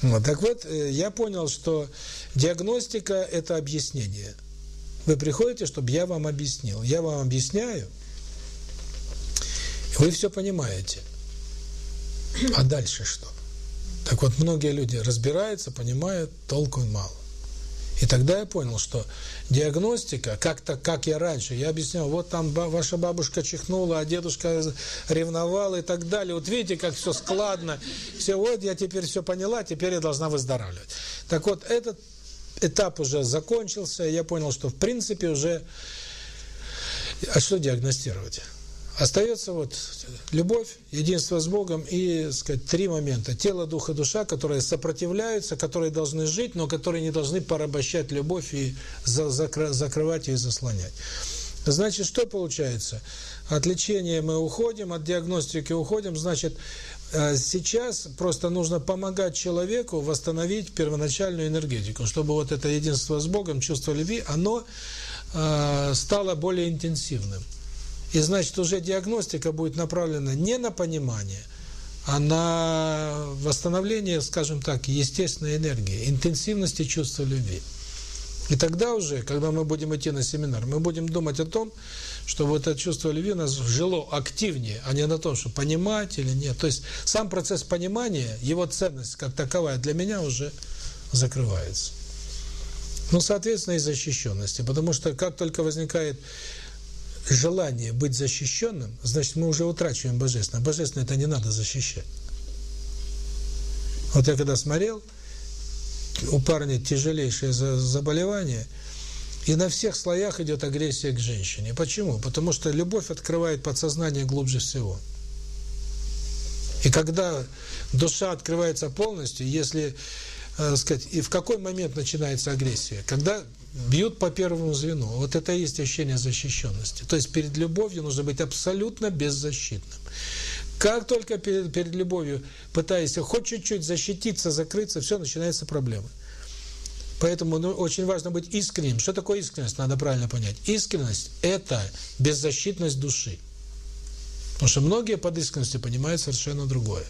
[SPEAKER 1] Вот, так вот, э, я понял, что диагностика – это объяснение. Вы приходите, чтобы я вам объяснил. Я вам объясняю, вы все понимаете. А дальше что? Так вот, многие люди разбираются, понимают, толку мало. И тогда я понял, что диагностика, как-то, как я раньше, я объяснял, вот там ваша бабушка чихнула, а дедушка ревновал и так далее. Вот видите, как все складно. Все, вот я теперь все поняла, теперь я должна выздоравливать. Так вот, этот этап уже закончился, я понял, что в принципе уже... А что диагностировать? Остается вот любовь, единство с Богом и, сказать, три момента. Тело, дух и душа, которые сопротивляются, которые должны жить, но которые не должны порабощать любовь и закрывать ее и заслонять. Значит, что получается? От лечения мы уходим, от диагностики уходим. Значит, э, сейчас просто нужно помогать человеку восстановить первоначальную энергетику, чтобы вот это единство с Богом, чувство любви, оно э, стало более интенсивным. И значит, уже диагностика будет направлена не на понимание, а на восстановление, скажем так, естественной энергии, интенсивности чувства любви. И тогда уже, когда мы будем идти на семинар, мы будем думать о том, что вот это чувство любви у нас жило активнее, а не на том, что понимать или нет. То есть сам процесс понимания, его ценность как таковая для меня уже закрывается. Ну, соответственно, и защищенности, потому что как только возникает желание быть защищенным, значит, мы уже утрачиваем Божественное. Божественное это не надо защищать. Вот я когда смотрел, у парня тяжелейшее заболевание, и на всех слоях идет агрессия к женщине. Почему? Потому что любовь открывает подсознание глубже всего. И когда душа открывается полностью, если, э, сказать, и в какой момент начинается агрессия? Когда бьют по первому звену. Вот это и есть ощущение защищенности. То есть перед любовью нужно быть абсолютно беззащитным. Как только перед, перед любовью пытаешься хоть чуть-чуть защититься, закрыться, все, начинается проблема. Поэтому ну, очень важно быть искренним. Что такое искренность? Надо правильно понять. Искренность – это беззащитность души. Потому что многие под искренностью понимают совершенно другое.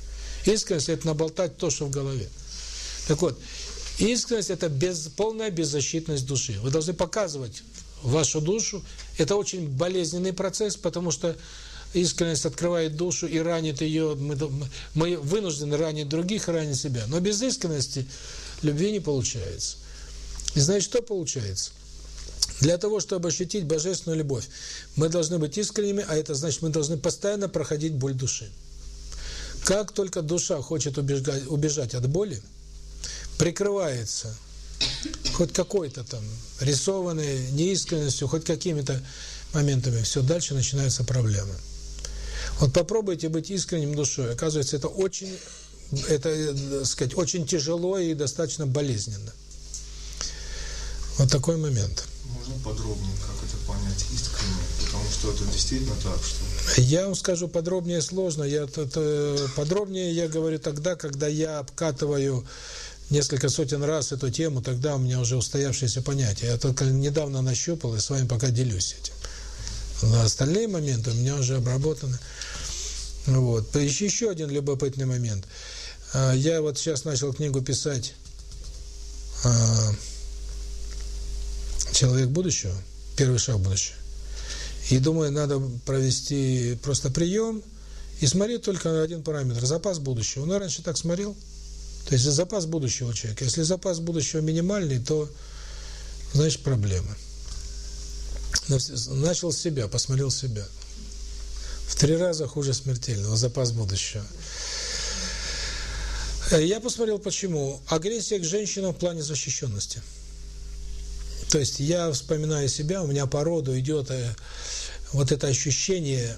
[SPEAKER 1] Искренность – это наболтать то, что в голове. Так вот, Искренность – это без, полная беззащитность души. Вы должны показывать вашу душу. Это очень болезненный процесс, потому что искренность открывает душу и ранит ее. Мы, мы вынуждены ранить других, ранить себя. Но без искренности любви не получается. И знаете, что получается? Для того, чтобы ощутить божественную любовь, мы должны быть искренними, а это значит, мы должны постоянно проходить боль души. Как только душа хочет убежать, убежать от боли, прикрывается хоть какой-то там рисованной неискренностью, хоть какими-то моментами, все, дальше начинаются проблемы. Вот попробуйте быть искренним душой. Оказывается, это очень, это, так сказать, очень тяжело и достаточно болезненно. Вот такой момент.
[SPEAKER 4] Можно подробнее, как это понять искренне? Потому что это действительно так, что...
[SPEAKER 1] Я вам скажу, подробнее сложно. Я, это, подробнее я говорю тогда, когда я обкатываю несколько сотен раз эту тему, тогда у меня уже устоявшееся понятие. Я только недавно нащупал и с вами пока делюсь этим. Но остальные моменты у меня уже обработаны. Вот. Еще один любопытный момент. А, я вот сейчас начал книгу писать а, «Человек будущего», «Первый шаг в будущее». И думаю, надо провести просто прием и смотреть только на один параметр – запас будущего. Ну, раньше так смотрел. То есть запас будущего человека. Если запас будущего минимальный, то, значит, проблемы. Начал с себя, посмотрел себя. В три раза хуже смертельного, запас будущего. Я посмотрел, почему. Агрессия к женщинам в плане защищенности. То есть я вспоминаю себя, у меня по роду идет э, вот это ощущение,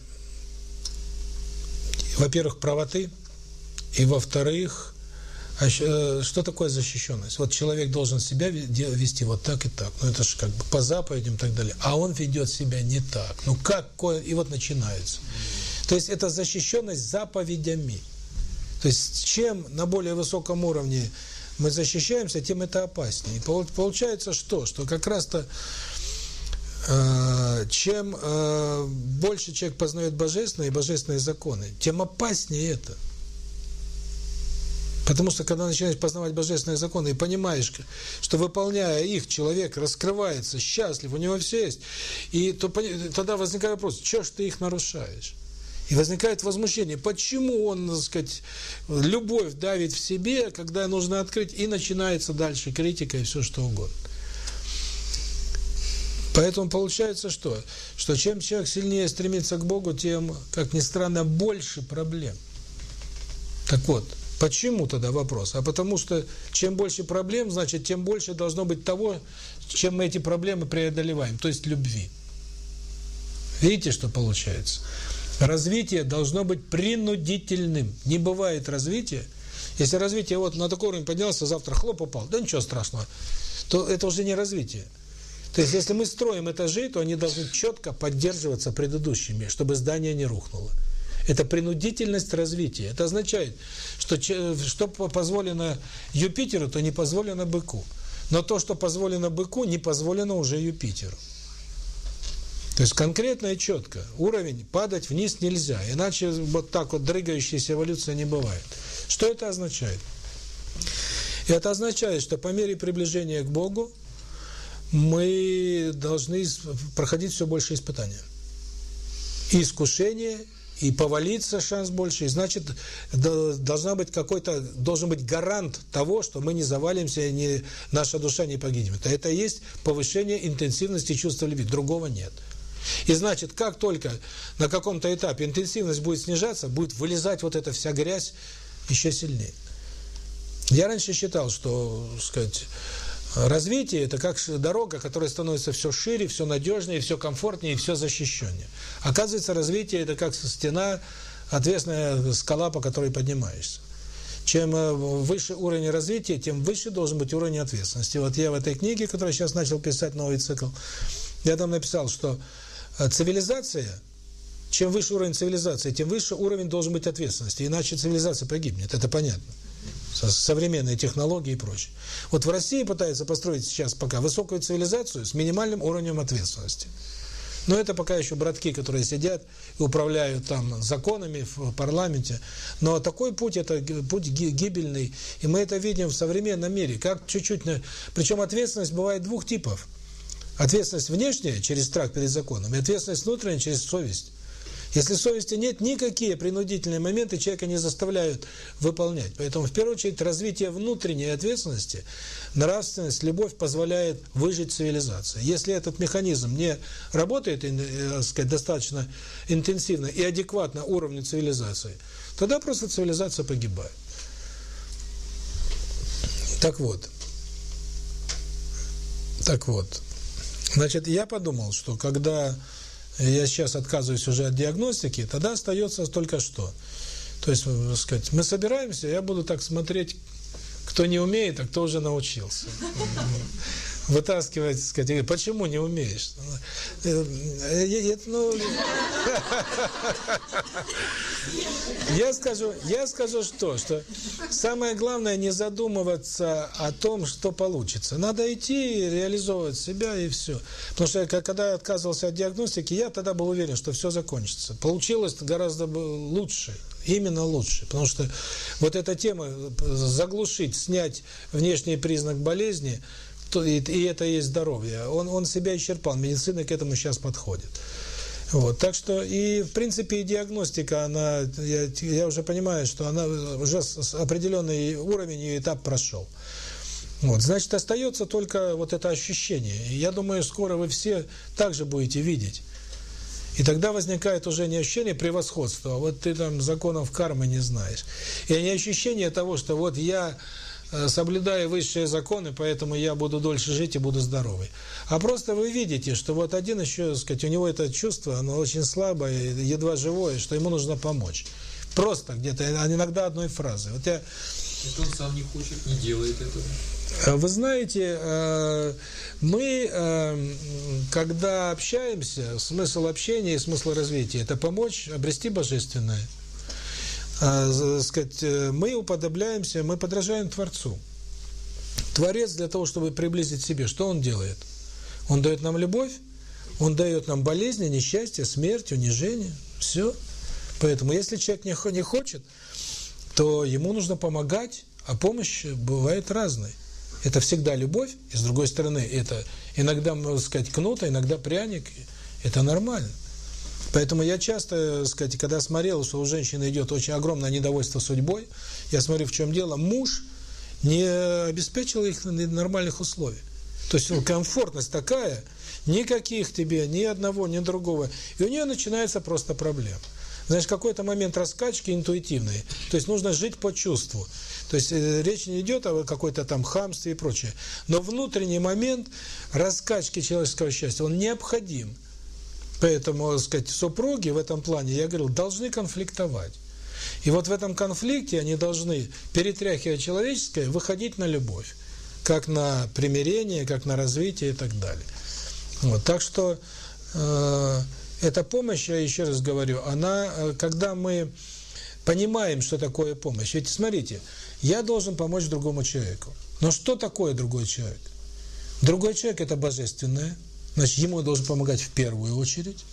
[SPEAKER 1] во-первых, правоты, и во-вторых, а э, что такое защищенность? Вот человек должен себя вести вот так и так. Ну, это же как бы по заповедям и так далее. А он ведет себя не так. Ну, как? И вот начинается. То есть, это защищенность заповедями. То есть, чем на более высоком уровне мы защищаемся, тем это опаснее. И получается что? Что как раз-то э, чем э, больше человек познает божественные и божественные законы, тем опаснее это. Потому что когда начинаешь познавать божественные законы и понимаешь, что выполняя их, человек раскрывается, счастлив, у него все есть, и то, тогда возникает вопрос, что ж ты их нарушаешь? И возникает возмущение, почему он, так сказать, любовь давит в себе, когда нужно открыть, и начинается дальше критика и все что угодно. Поэтому получается что? Что чем человек сильнее стремится к Богу, тем, как ни странно, больше проблем. Так вот, Почему тогда вопрос? А потому что чем больше проблем, значит, тем больше должно быть того, чем мы эти проблемы преодолеваем, то есть любви. Видите, что получается? Развитие должно быть принудительным. Не бывает развития. Если развитие вот на такой уровень поднялся, завтра хлоп упал, да ничего страшного, то это уже не развитие. То есть, если мы строим этажи, то они должны четко поддерживаться предыдущими, чтобы здание не рухнуло. Это принудительность развития. Это означает, что что позволено Юпитеру, то не позволено быку. Но то, что позволено быку, не позволено уже Юпитеру. То есть конкретно и четко. Уровень падать вниз нельзя. Иначе вот так вот дрыгающаяся эволюция не бывает. Что это означает? Это означает, что по мере приближения к Богу мы должны проходить все больше испытания. И искушения, и повалиться шанс больше, и значит должна быть какой-то должен быть гарант того, что мы не завалимся, не наша душа не погибнет. А это есть повышение интенсивности чувства любви, другого нет. И значит, как только на каком-то этапе интенсивность будет снижаться, будет вылезать вот эта вся грязь еще сильнее. Я раньше считал, что, сказать, Развитие – это как дорога, которая становится все шире, все надежнее, все комфортнее и все защищеннее. Оказывается, развитие – это как стена, ответственная скала, по которой поднимаешься. Чем э, выше уровень развития, тем выше должен быть уровень ответственности. Вот я в этой книге, которую сейчас начал писать, новый цикл, я там написал, что э, цивилизация, чем выше уровень цивилизации, тем выше уровень должен быть ответственности, иначе цивилизация погибнет, это понятно современные технологии и прочее. Вот в России пытаются построить сейчас пока высокую цивилизацию с минимальным уровнем ответственности. Но это пока еще братки, которые сидят и управляют там законами в парламенте. Но такой путь, это путь гибельный. И мы это видим в современном мире. Как чуть-чуть... Причем ответственность бывает двух типов. Ответственность внешняя, через страх перед законом, и ответственность внутренняя, через совесть. Если совести нет, никакие принудительные моменты человека не заставляют выполнять. Поэтому, в первую очередь, развитие внутренней ответственности, нравственность, любовь позволяет выжить цивилизации. Если этот механизм не работает, э, сказать, достаточно интенсивно и адекватно уровню цивилизации, тогда просто цивилизация погибает. Так вот. Так вот. Значит, я подумал, что когда я сейчас отказываюсь уже от диагностики, тогда остается только что. То есть, так сказать, мы собираемся, я буду так смотреть, кто не умеет, а кто уже научился *laughs* вытаскивать, сказать, почему не умеешь? Э, э, ну, *laughs* я скажу, я скажу что, что самое главное не задумываться о том, что получится. Надо идти и реализовывать себя и все. Потому что когда я отказывался от диагностики, я тогда был уверен, что все закончится. Получилось гораздо лучше, именно лучше. Потому что вот эта тема заглушить, снять внешний признак болезни – и, и это есть здоровье. Он, он себя исчерпал, медицина к этому сейчас подходит. Вот, так что и в принципе и диагностика, она, я, я уже понимаю, что она уже определенный уровень и этап прошел. Вот, значит, остается только вот это ощущение. И я думаю, скоро вы все также будете видеть. И тогда возникает уже не ощущение превосходства, а вот ты там законов кармы не знаешь. И не ощущение того, что вот я соблюдая высшие законы, поэтому я буду дольше жить и буду здоровый. А просто вы видите, что вот один еще, так сказать, у него это чувство, оно очень слабое, едва живое, что ему нужно помочь. Просто где-то, а иногда одной фразы. Вот я...
[SPEAKER 5] Если он сам не хочет, не делает этого.
[SPEAKER 1] Э, вы знаете, э, мы, когда общаемся, смысл общения и смысл развития – это помочь обрести божественное – а, сказать, э, мы уподобляемся, мы подражаем Творцу. Творец для того, чтобы приблизить себе, что он делает? Он дает нам любовь, он дает нам болезни, несчастье, смерть, унижение. Все. Поэтому, если человек не, хочет, то ему нужно помогать, а помощь бывает разной. Это всегда любовь, и с другой стороны, это иногда, можно сказать, кнут, а иногда пряник. Это нормально. Поэтому я часто, сказать, когда смотрел, что у женщины идет очень огромное недовольство судьбой, я смотрю, в чем дело, муж не обеспечил их нормальных условий. То есть ну, комфортность такая, никаких тебе, ни одного, ни другого. И у нее начинается просто проблема. Знаешь, какой-то момент раскачки интуитивной. То есть нужно жить по чувству. То есть э, речь не идет о какой-то там хамстве и прочее. Но внутренний момент раскачки человеческого счастья, он необходим. Поэтому, так сказать, супруги в этом плане, я говорил, должны конфликтовать. И вот в этом конфликте они должны, перетряхивая человеческое, выходить на любовь. Как на примирение, как на развитие и так далее. Вот, так что э, эта помощь, я еще раз говорю, она, э, когда мы понимаем, что такое помощь. Ведь смотрите, я должен помочь другому человеку. Но что такое другой человек? Другой человек – это божественное, Значит, ему должен помогать в первую очередь.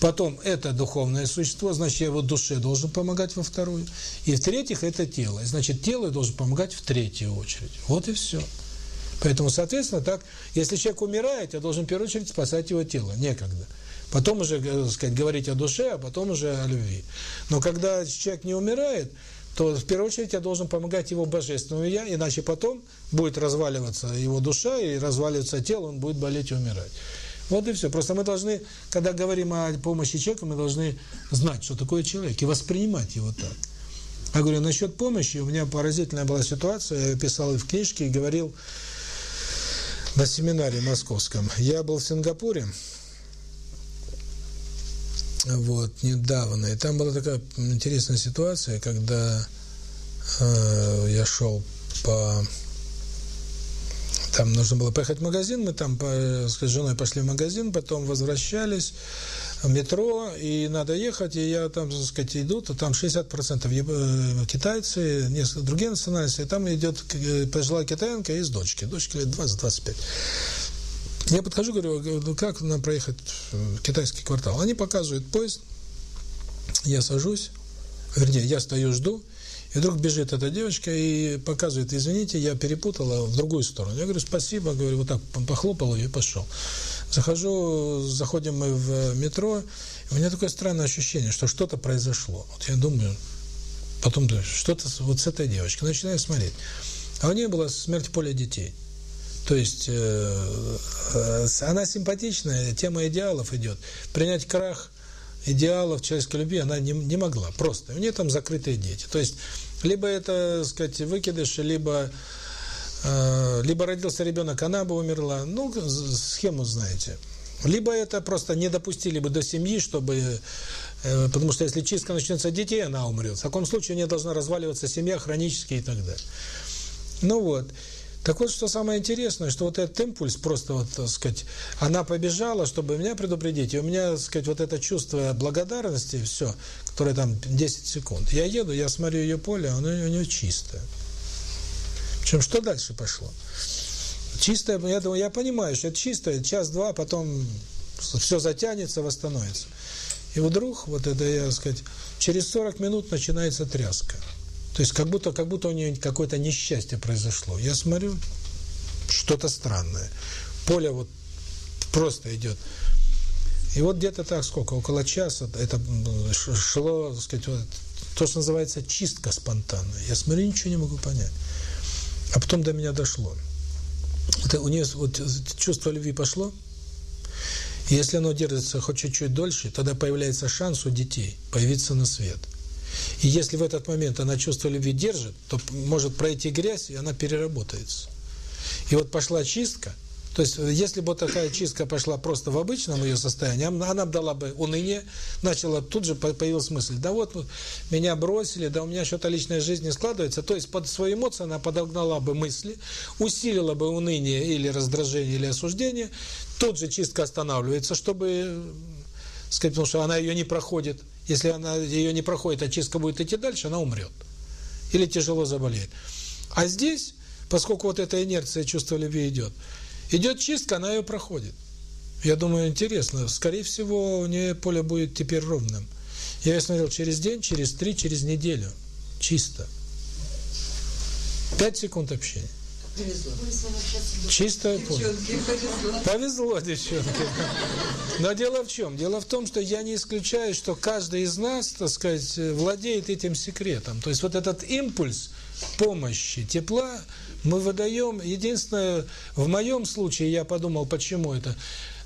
[SPEAKER 1] Потом это духовное существо, значит, я его душе должен помогать во вторую. И в-третьих, это тело. Значит, тело должен помогать в третью очередь. Вот и все. Поэтому, соответственно, так, если человек умирает, я должен в первую очередь спасать его тело. Некогда. Потом уже, э, так сказать, говорить о душе, а потом уже о любви. Но когда человек не умирает, то в первую очередь я должен помогать его божественному я, иначе потом будет разваливаться его душа и разваливаться тело, он будет болеть и умирать. Вот и все. Просто мы должны, когда говорим о помощи человеку, мы должны знать, что такое человек, и воспринимать его так. Я говорю, насчет помощи, у меня поразительная была ситуация, я писал и в книжке, и говорил на семинаре московском. Я был в Сингапуре, вот, недавно. И там была такая интересная ситуация, когда э, я шел по... Там нужно было поехать в магазин, мы там по, с женой пошли в магазин, потом возвращались в метро, и надо ехать, и я там, так сказать, иду, то там 60% э, китайцы, несколько другие национальности, и там идет э, пожилая китаянка и с дочки, дочке лет 20-25. Я подхожу, говорю, ну как нам проехать в китайский квартал? Они показывают поезд, я сажусь, вернее, я стою, жду, и вдруг бежит эта девочка и показывает, извините, я перепутала в другую сторону. Я говорю, спасибо, говорю, вот так похлопал и пошел. Захожу, заходим мы в метро, и у меня такое странное ощущение, что что-то произошло. Вот я думаю, потом что-то вот с этой девочкой. Начинаю смотреть. А у нее была смерть поля детей. То есть э, э, она симпатичная, тема идеалов идет. Принять крах идеалов человеческой любви она не, не могла, просто. У нее там закрытые дети. То есть, либо это, так сказать, выкидыши, либо э, либо родился ребенок, она бы умерла. Ну, схему знаете. Либо это просто не допустили бы до семьи, чтобы... Э, потому что если чистка начнется детей, она умрет. В таком случае у нее должна разваливаться семья хронически и так далее. Ну вот. Так вот, что самое интересное, что вот этот импульс, просто вот, так сказать, она побежала, чтобы меня предупредить, и у меня, так сказать, вот это чувство благодарности, все, которое там 10 секунд. Я еду, я смотрю ее поле, оно у нее чистое. Причем, что дальше пошло? Чистое, я думаю, я понимаю, что это чистое, час-два, потом все затянется, восстановится. И вдруг, вот это, я сказать, через 40 минут начинается тряска. То есть как будто как будто у нее какое-то несчастье произошло. Я смотрю, что-то странное. Поле вот просто идет. И вот где-то так сколько, около часа это шло, так сказать, вот, то, что называется чистка спонтанная. Я смотрю, ничего не могу понять. А потом до меня дошло. Это у нее вот чувство любви пошло. Если оно держится хоть чуть-чуть дольше, тогда появляется шанс у детей появиться на свет. И если в этот момент она чувство любви держит, то может пройти грязь, и она переработается. И вот пошла чистка. То есть, если бы такая чистка пошла просто в обычном ее состоянии, она бы дала бы уныние, начала, тут же появилась мысль, да вот меня бросили, да у меня что-то личная жизнь не складывается. То есть, под свои эмоции она подогнала бы мысли, усилила бы уныние или раздражение, или осуждение, тут же чистка останавливается, чтобы сказать, потому что она ее не проходит. Если она ее не проходит, а чистка будет идти дальше, она умрет. Или тяжело заболеет. А здесь, поскольку вот эта инерция чувства любви идет, идет чистка, она ее проходит. Я думаю, интересно. Скорее всего, у нее поле будет теперь ровным. Я ее смотрел через день, через три, через неделю. Чисто. Пять секунд общения.
[SPEAKER 6] Повезло.
[SPEAKER 1] Чистое поле.
[SPEAKER 6] Повезло.
[SPEAKER 1] Повезло, девчонки. Но дело в чем? Дело в том, что я не исключаю, что каждый из нас, так сказать, владеет этим секретом. То есть вот этот импульс помощи, тепла мы выдаем. Единственное, в моем случае я подумал, почему это.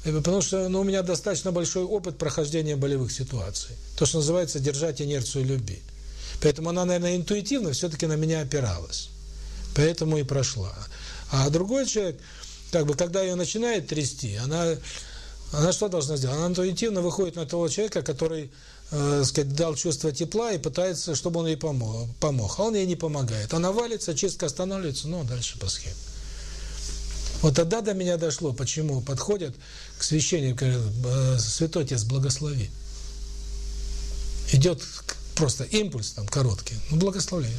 [SPEAKER 1] Потому что ну, у меня достаточно большой опыт прохождения болевых ситуаций. То, что называется держать инерцию любви. Поэтому она, наверное, интуитивно все-таки на меня опиралась. Поэтому и прошла. А другой человек, как бы, когда ее начинает трясти, она, она что должна сделать? Она интуитивно выходит на того человека, который, э, сказать, дал чувство тепла и пытается, чтобы он ей помог, помог. А он ей не помогает. Она валится, чистка останавливается, ну, дальше по схеме. Вот тогда до меня дошло, почему подходят к священнику, э, святой отец, благослови. Идет просто импульс там короткий, ну благословляет.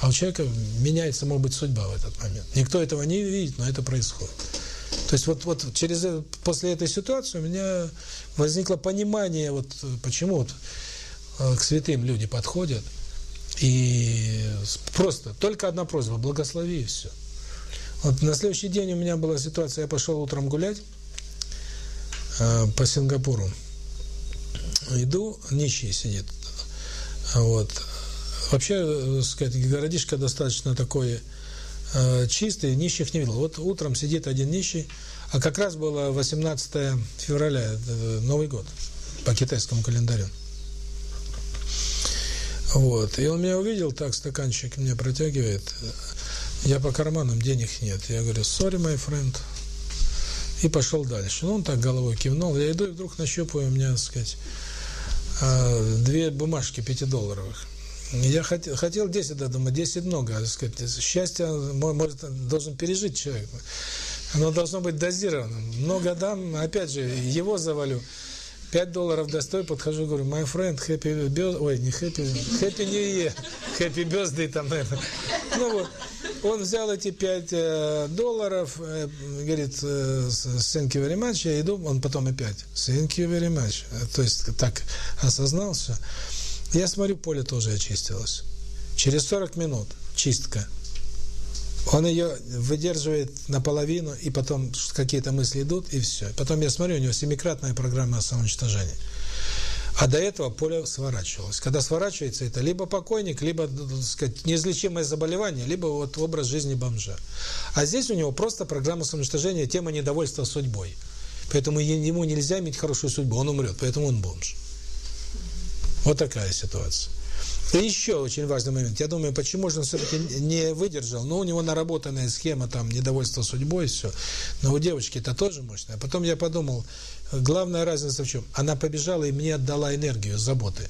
[SPEAKER 1] А у человека меняется, может быть, судьба в этот момент. Никто этого не видит, но это происходит. То есть вот, вот через после этой ситуации у меня возникло понимание, вот почему вот к святым люди подходят, и просто только одна просьба, благослови и все. Вот на следующий день у меня была ситуация, я пошел утром гулять э, по Сингапуру. Иду, нищий сидит. Вот. Вообще, сказать, городишко достаточно такой э, чистый, нищих не видел. Вот утром сидит один нищий, а как раз было 18 февраля, э, Новый год, по китайскому календарю. Вот. И он меня увидел, так, стаканчик мне протягивает. Я по карманам, денег нет. Я говорю, sorry, my friend. И пошел дальше. Ну, он так головой кивнул. Я иду и вдруг нащупываю у меня, так сказать, э, две бумажки пятидолларовых. Я хотел, хотел 10, да, думаю, 10 много, так сказать, счастье может, должен пережить человек. Оно должно быть дозировано. Много дам, опять же, его завалю. 5 долларов достой, подхожу, говорю, my friend, happy birthday, ой, не happy, happy new year, happy birthday там, наверное. Ну вот, он взял эти 5 э, долларов, э, говорит, э, thank you very much, я иду, он потом опять, thank you very much, то есть так осознался. Я смотрю, поле тоже очистилось. Через 40 минут чистка. Он ее выдерживает наполовину, и потом какие-то мысли идут, и все. Потом я смотрю, у него семикратная программа самоуничтожения. А до этого поле сворачивалось. Когда сворачивается, это либо покойник, либо, так сказать, неизлечимое заболевание, либо вот образ жизни бомжа. А здесь у него просто программа самоуничтожения, тема недовольства судьбой. Поэтому ему нельзя иметь хорошую судьбу, он умрет, поэтому он бомж. Вот такая ситуация. И еще очень важный момент. Я думаю, почему же он все-таки не выдержал. Ну, у него наработанная схема, там, недовольство судьбой, все. Но у девочки это тоже мощное. Потом я подумал, главная разница в чем? Она побежала и мне отдала энергию, заботы.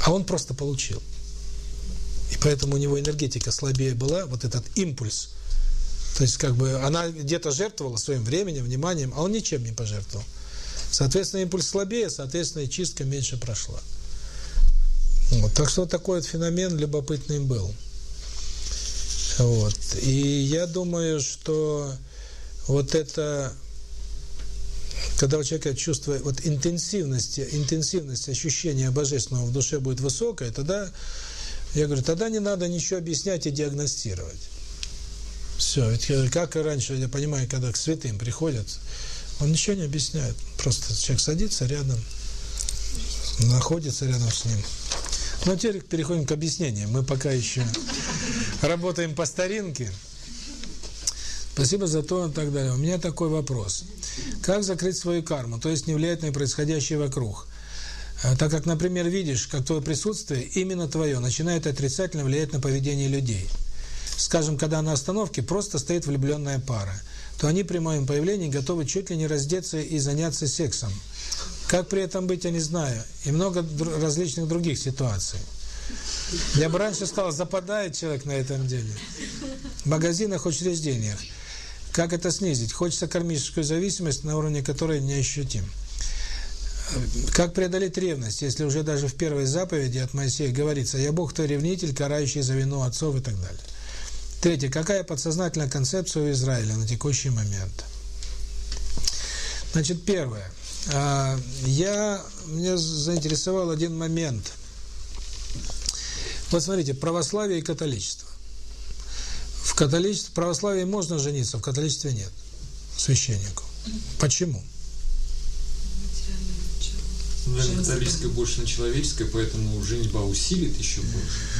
[SPEAKER 1] А он просто получил. И поэтому у него энергетика слабее была, вот этот импульс. То есть, как бы, она где-то жертвовала своим временем, вниманием, а он ничем не пожертвовал. Соответственно, импульс слабее, соответственно, и чистка меньше прошла. Вот. Так что такой вот феномен любопытный был. Вот. И я думаю, что вот это, когда у человека чувство вот интенсивности, интенсивность ощущения божественного в душе будет высокая, тогда, я говорю, тогда не надо ничего объяснять и диагностировать. Все, ведь как и раньше, я понимаю, когда к святым приходят, он ничего не объясняет. Просто человек садится рядом, находится рядом с ним. Но теперь переходим к объяснениям. Мы пока еще работаем по старинке. Спасибо за то и так далее. У меня такой вопрос. Как закрыть свою карму, то есть не влиять на происходящее вокруг? А, так как, например, видишь, как твое присутствие, именно твое, начинает отрицательно влиять на поведение людей. Скажем, когда на остановке просто стоит влюбленная пара, то они при моем появлении готовы чуть ли не раздеться и заняться сексом. Как при этом быть, я не знаю. И много различных других ситуаций. Я бы раньше сказал, западает человек на этом деле. В магазинах, учреждениях. Как это снизить? Хочется кармическую зависимость, на уровне которой не ощутим. Как преодолеть ревность, если уже даже в первой заповеди от Моисея говорится «Я Бог, твой ревнитель, карающий за вину отцов» и так далее. Третье. Какая подсознательная концепция у Израиля на текущий момент? Значит, первое. А, я, меня заинтересовал один момент. Вот смотрите, православие и католичество. В католичестве, в православии можно жениться, в католичестве нет. Священнику. Почему?
[SPEAKER 5] Наверное, католическое больше на человеческое, поэтому женитьба усилит еще больше.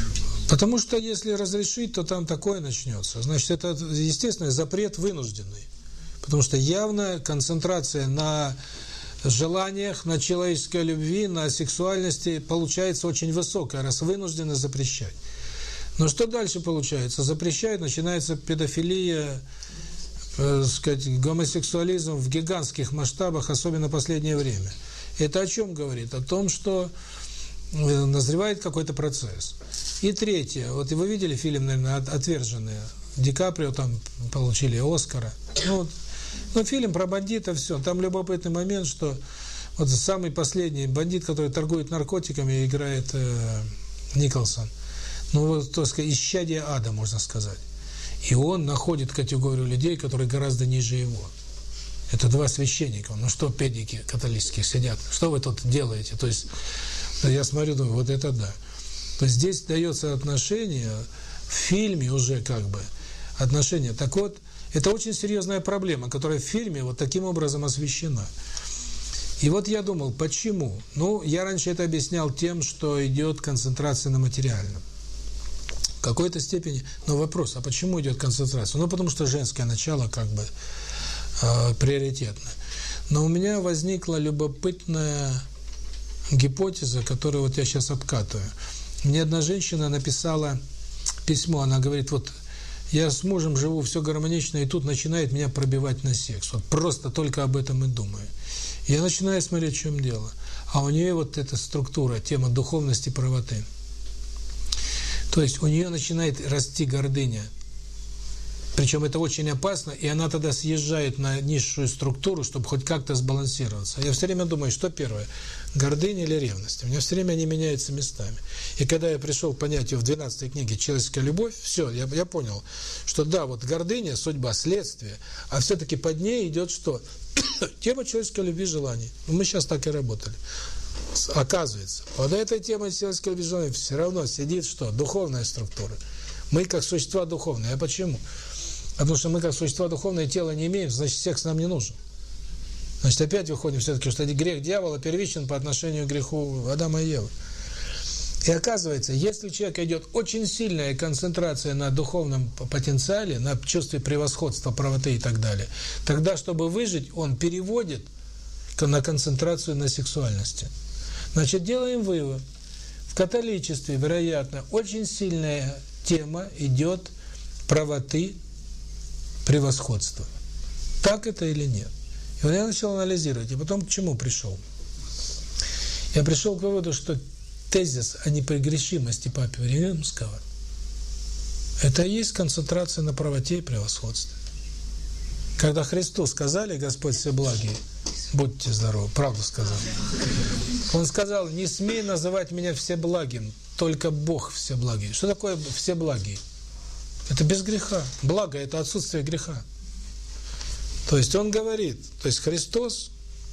[SPEAKER 1] Потому что если разрешить, то там такое начнется. Значит, это, естественно, запрет вынужденный. Потому что явная концентрация на желаниях, на человеческой любви, на сексуальности получается очень высокая, раз вынуждены запрещать. Но что дальше получается? Запрещают, начинается педофилия, э, сказать, гомосексуализм в гигантских масштабах, особенно последнее время. Это о чем говорит? О том, что э, назревает какой-то процесс. И третье, вот вы видели фильм, наверное, «Отверженные»? Ди Каприо там получили Оскара. Ну, вот, ну, фильм про бандита, все. Там любопытный момент, что вот самый последний бандит, который торгует наркотиками, играет э, Николсон. Ну, вот, так сказать, исчадие ада, можно сказать. И он находит категорию людей, которые гораздо ниже его. Это два священника. Ну что, педики католические сидят? Что вы тут делаете? То есть, я смотрю, думаю, вот это да. То есть здесь дается отношение, в фильме уже как бы, отношение. Так вот, это очень серьезная проблема, которая в фильме вот таким образом освещена. И вот я думал, почему? Ну, я раньше это объяснял тем, что идет концентрация на материальном. В какой-то степени, но вопрос, а почему идет концентрация? Ну, потому что женское начало как бы э, приоритетно. Но у меня возникла любопытная гипотеза, которую вот я сейчас обкатываю. Мне одна женщина написала письмо, она говорит, вот я с мужем живу, все гармонично, и тут начинает меня пробивать на секс. Вот просто только об этом и думаю. Я начинаю смотреть, в чем дело. А у нее вот эта структура, тема духовности, правоты. То есть у нее начинает расти гордыня – причем это очень опасно, и она тогда съезжает на низшую структуру, чтобы хоть как-то сбалансироваться. Я все время думаю, что первое, гордыня или ревность? У меня все время они меняются местами. И когда я пришел к понятию в 12 книге «Человеческая любовь», все, я, я понял, что да, вот гордыня, судьба, следствие, а все-таки под ней идет что? *coughs* Тема человеческой любви желаний. Ну, мы сейчас так и работали. Оказывается, под этой темой человеческой любви желаний все равно сидит что? Духовная структура. Мы как существа духовные. А почему? Потому что мы, как существа духовное тело не имеем, значит, секс нам не нужен. Значит, опять выходим все-таки, что грех дьявола первичен по отношению к греху Адама и Евы. И оказывается, если у человека идет очень сильная концентрация на духовном потенциале, на чувстве превосходства, правоты и так далее, тогда, чтобы выжить, он переводит на концентрацию на сексуальности. Значит, делаем вывод. католичестве, вероятно, очень сильная тема идет правоты, превосходства. Так это или нет? И вот я начал анализировать, и потом к чему пришел? Я пришел к выводу, что тезис о непогрешимости Папы Римского – это и есть концентрация на правоте и превосходстве. Когда Христу сказали, Господь все благие, будьте здоровы, правду сказал. Он сказал, не смей называть меня всеблагим, только Бог всеблагий. Что такое всеблагий? Это без греха. Благо – это отсутствие греха. То есть он говорит, то есть Христос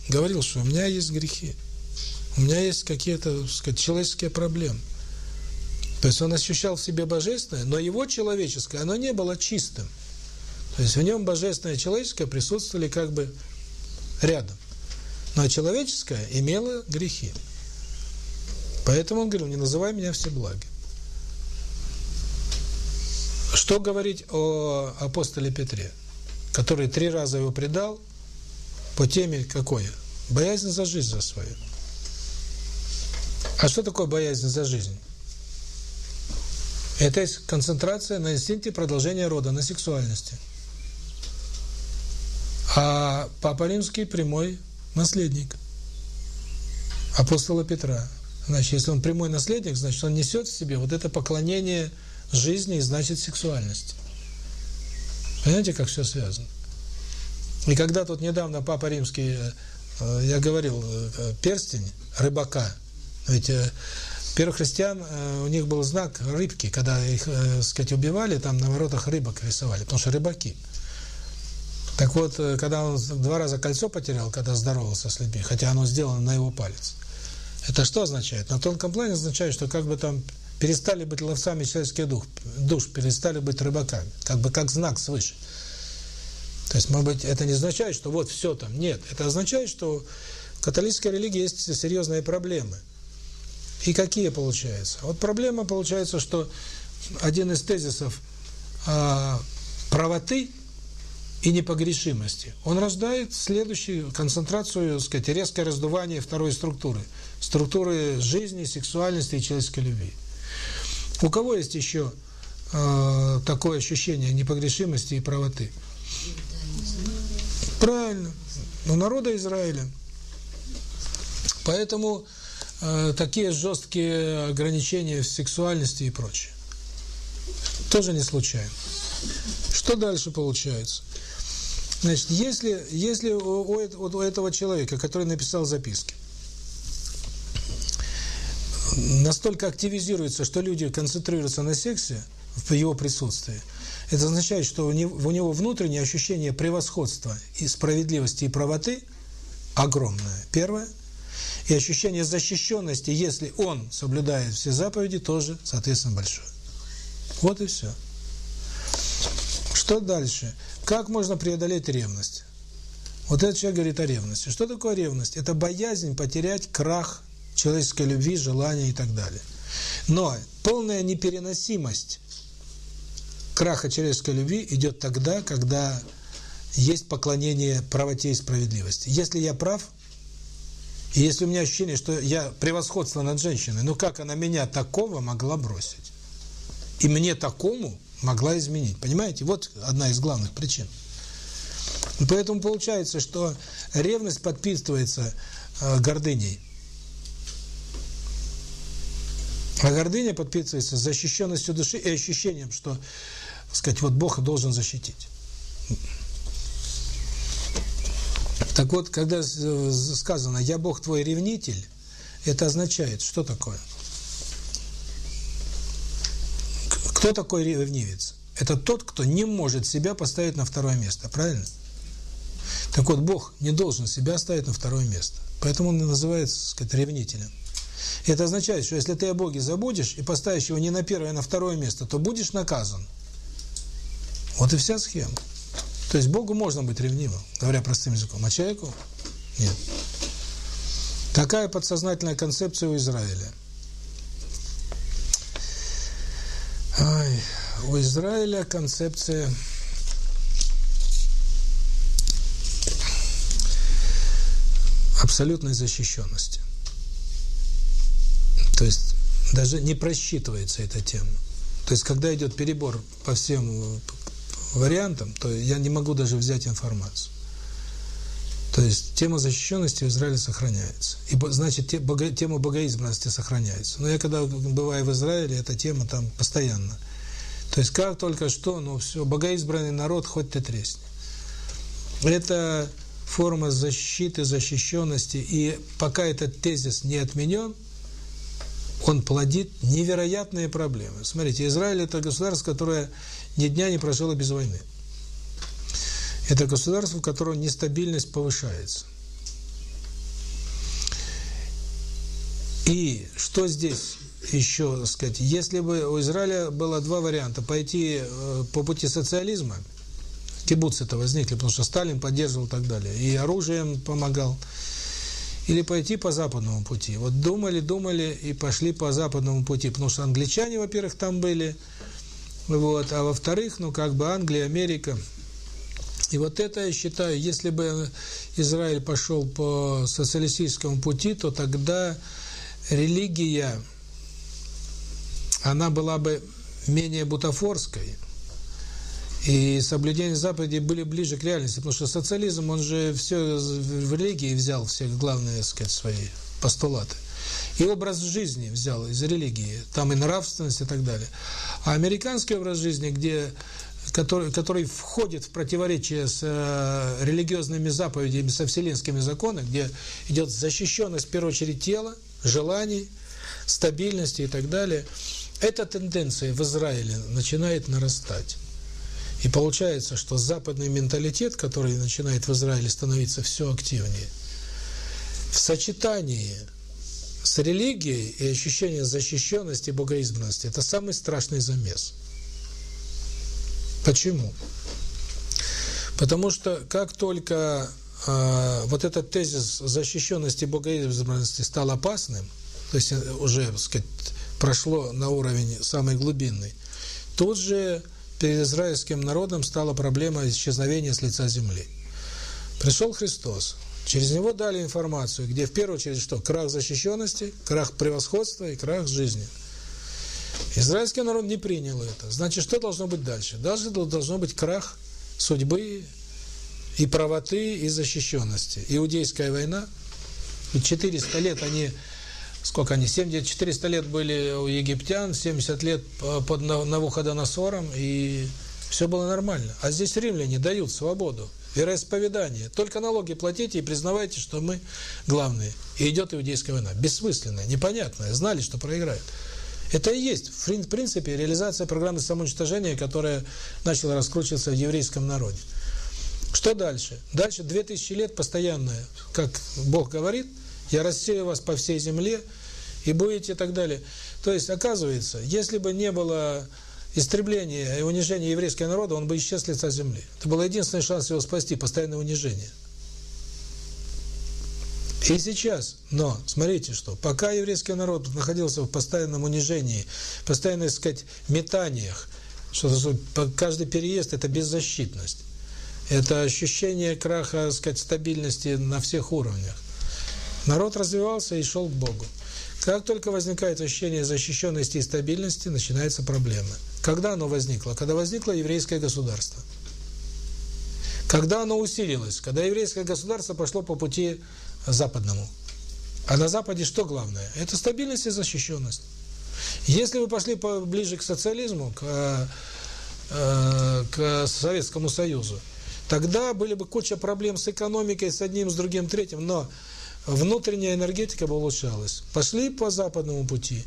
[SPEAKER 1] говорил, что у меня есть грехи, у меня есть какие-то, сказать, человеческие проблемы. То есть он ощущал в себе божественное, но его человеческое, оно не было чистым. То есть в нем божественное и человеческое присутствовали как бы рядом. Но человеческое имело грехи. Поэтому он говорил, не называй меня все благи. Что говорить о апостоле Петре, который три раза его предал по теме какой? Боязнь за жизнь за свою. А что такое боязнь за жизнь? Это есть концентрация на инстинкте продолжения рода, на сексуальности. А Папа Римский прямой наследник апостола Петра. Значит, если он прямой наследник, значит, он несет в себе вот это поклонение жизни и, значит, сексуальности. Понимаете, как все связано? И когда тут недавно Папа Римский, э, я говорил, э, перстень рыбака, ведь э, первых христиан, у них был знак рыбки, когда их, так сказать, убивали, там на воротах рыбок рисовали, потому что рыбаки – так вот, э, когда он два раза кольцо потерял, когда здоровался с людьми, хотя оно сделано на его палец, это что означает? На тонком плане означает, что как бы там перестали быть ловцами человеческих дух, душ, перестали быть рыбаками, как бы как знак свыше. То есть, может быть, это не означает, что вот все там. Нет, это означает, что в католической религии есть серьезные проблемы. И какие получаются? Вот проблема получается, что один из тезисов а, правоты – и непогрешимости, он рождает следующую концентрацию, так сказать, резкое раздувание второй структуры. Структуры жизни, сексуальности и человеческой любви. У кого есть еще э, такое ощущение непогрешимости и правоты? Правильно. У народа Израиля. Поэтому э, такие жесткие ограничения в сексуальности и прочее. Тоже не случайно. Что дальше получается? Значит, если, если у, у этого человека, который написал записки, настолько активизируется, что люди концентрируются на сексе в его присутствии, это означает, что у него, внутреннее ощущение превосходства и справедливости и правоты огромное, первое. И ощущение защищенности, если он соблюдает все заповеди, тоже, соответственно, большое. Вот и все. Что дальше? Как можно преодолеть ревность? Вот этот человек говорит о ревности. Что такое ревность? Это боязнь потерять крах человеческой любви, желания и так далее. Но полная непереносимость краха человеческой любви идет тогда, когда есть поклонение правоте и справедливости. Если я прав, и если у меня ощущение, что я превосходство над женщиной, ну как она меня такого могла бросить? И мне такому могла изменить. Понимаете? Вот одна из главных причин. Поэтому получается, что ревность подпитывается э, гордыней. А гордыня подпитывается защищенностью души и ощущением, что, так сказать, вот Бог должен защитить. Так вот, когда сказано «Я Бог твой ревнитель», это означает, что такое? Кто такой ревнивец? Это тот, кто не может себя поставить на второе место, правильно? Так вот, Бог не должен себя ставить на второе место. Поэтому он называется, так сказать, ревнителем. Это означает, что если ты о Боге забудешь и поставишь его не на первое, а на второе место, то будешь наказан. Вот и вся схема. То есть Богу можно быть ревнивым, говоря простым языком, а человеку нет. Такая подсознательная концепция у Израиля – Ай, у Израиля концепция абсолютной защищенности. То есть Даже не просчитывается эта тема. То есть, когда идет перебор по всем вариантам, то я не могу даже взять информацию. То есть тема защищенности в Израиле сохраняется. И значит, тема богоизбранности сохраняется. Но я когда бываю в Израиле, эта тема там постоянно. То есть как только что, ну все, богоизбранный народ, хоть ты тресни. Это форма защиты, защищенности. И пока этот тезис не отменен, он плодит невероятные проблемы. Смотрите, Израиль – это государство, которое ни дня не прожило без войны. Это государство, в котором нестабильность повышается. И что здесь еще сказать? Если бы у Израиля было два варианта. Пойти э, по пути социализма, кибуцы это возникли, потому что Сталин поддерживал и так далее, и оружием помогал, или пойти по западному пути. Вот думали, думали и пошли по западному пути, потому что англичане, во-первых, там были, вот, а во-вторых, ну как бы Англия, Америка – и вот это, я считаю, если бы Израиль пошел по социалистическому пути, то тогда религия, она была бы менее бутафорской, и соблюдение заповедей были ближе к реальности, потому что социализм, он же все в религии взял, все главные, так сказать, свои постулаты. И образ жизни взял из религии, там и нравственность и так далее. А американский образ жизни, где который, который входит в противоречие с э, религиозными заповедями, со вселенскими законами, где идет защищенность, в первую очередь, тела, желаний, стабильности и так далее, эта тенденция в Израиле начинает нарастать. И получается, что западный менталитет, который начинает в Израиле становиться все активнее, в сочетании с религией и ощущением защищенности и богоизбранности – это самый страшный замес – Почему? Потому что как только э, вот этот тезис защищенности богоизбранности стал опасным, то есть уже, так сказать, прошло на уровень самый глубинный, тут же перед израильским народом стала проблема исчезновения с лица земли. Пришел Христос, через него дали информацию, где в первую очередь что? Крах защищенности, крах превосходства и крах жизни – Израильский народ не принял это. Значит, что должно быть дальше? Дальше должно быть крах судьбы и правоты, и защищенности. Иудейская война, 400 лет они, сколько они, 70, 400 лет были у египтян, 70 лет под Навуходоносором, и все было нормально. А здесь римляне дают свободу, вероисповедание. Только налоги платите и признавайте, что мы главные. И идет иудейская война. Бессмысленная, непонятная. Знали, что проиграют. Это и есть, в принципе, реализация программы самоуничтожения, которая начала раскручиваться в еврейском народе. Что дальше? Дальше 2000 лет постоянное, как Бог говорит, я рассею вас по всей земле, и будете и так далее. То есть, оказывается, если бы не было истребления и унижения еврейского народа, он бы исчез с лица земли. Это был единственный шанс его спасти, постоянное унижение. И сейчас, но смотрите, что пока еврейский народ находился в постоянном унижении, постоянно, так сказать, метаниях, что каждый переезд – это беззащитность, это ощущение краха, сказать, стабильности на всех уровнях. Народ развивался и шел к Богу. Как только возникает ощущение защищенности и стабильности, начинается проблема. Когда оно возникло? Когда возникло еврейское государство. Когда оно усилилось? Когда еврейское государство пошло по пути западному. А на Западе что главное? Это стабильность и защищенность. Если вы пошли ближе к социализму, к, э, к Советскому Союзу, тогда были бы куча проблем с экономикой, с одним, с другим, третьим, но внутренняя энергетика бы улучшалась. Пошли по западному пути.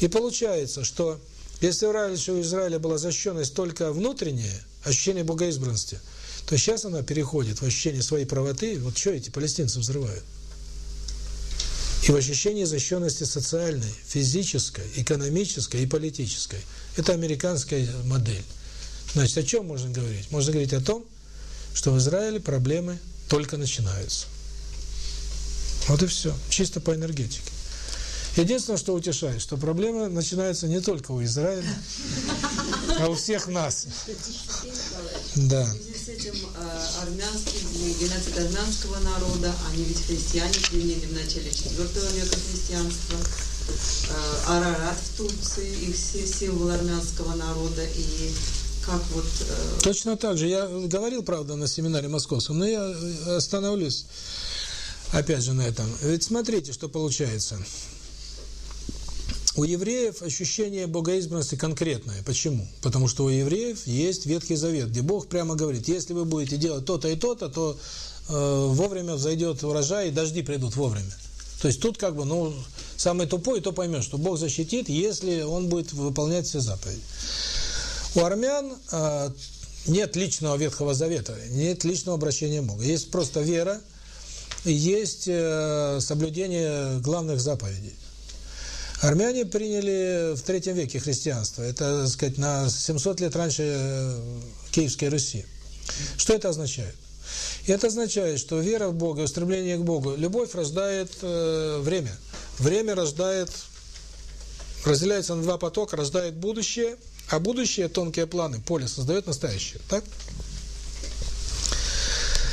[SPEAKER 1] И получается, что если раньше у Израиля была защищенность только внутренняя, ощущение богоизбранности – то сейчас она переходит в ощущение своей правоты. Вот что эти палестинцы взрывают? И в ощущение защищенности социальной, физической, экономической и политической. Это американская модель. Значит, о чем можно говорить? Можно говорить о том, что в Израиле проблемы только начинаются. Вот и все. Чисто по энергетике. Единственное, что утешает, что проблема начинается не только у Израиля, а у всех нас. Да
[SPEAKER 6] с этим армянский, геноцид армянского народа, они ведь христиане приняли в начале IV века христианства. э, Арарат в Турции, их си- символ армянского народа, и как вот...
[SPEAKER 1] Точно так же. Я говорил, правда, на семинаре московском, но я остановлюсь опять же на этом. Ведь смотрите, что получается. У евреев ощущение богоизбранности конкретное. Почему? Потому что у евреев есть Ветхий Завет, где Бог прямо говорит, если вы будете делать то-то и то-то, то э, вовремя взойдет урожай, и дожди придут вовремя. То есть тут как бы, ну, самый тупой, то поймет, что Бог защитит, если он будет выполнять все заповеди. У армян э, нет личного Ветхого Завета, нет личного обращения к Богу. Есть просто вера, есть э, соблюдение главных заповедей. Армяне приняли в третьем веке христианство. Это, так сказать, на 700 лет раньше э, Киевской Руси. Что это означает? Это означает, что вера в Бога, устремление к Богу, любовь рождает э, время. Время рождает, разделяется на два потока, рождает будущее, а будущее, тонкие планы, поле создает настоящее. Так?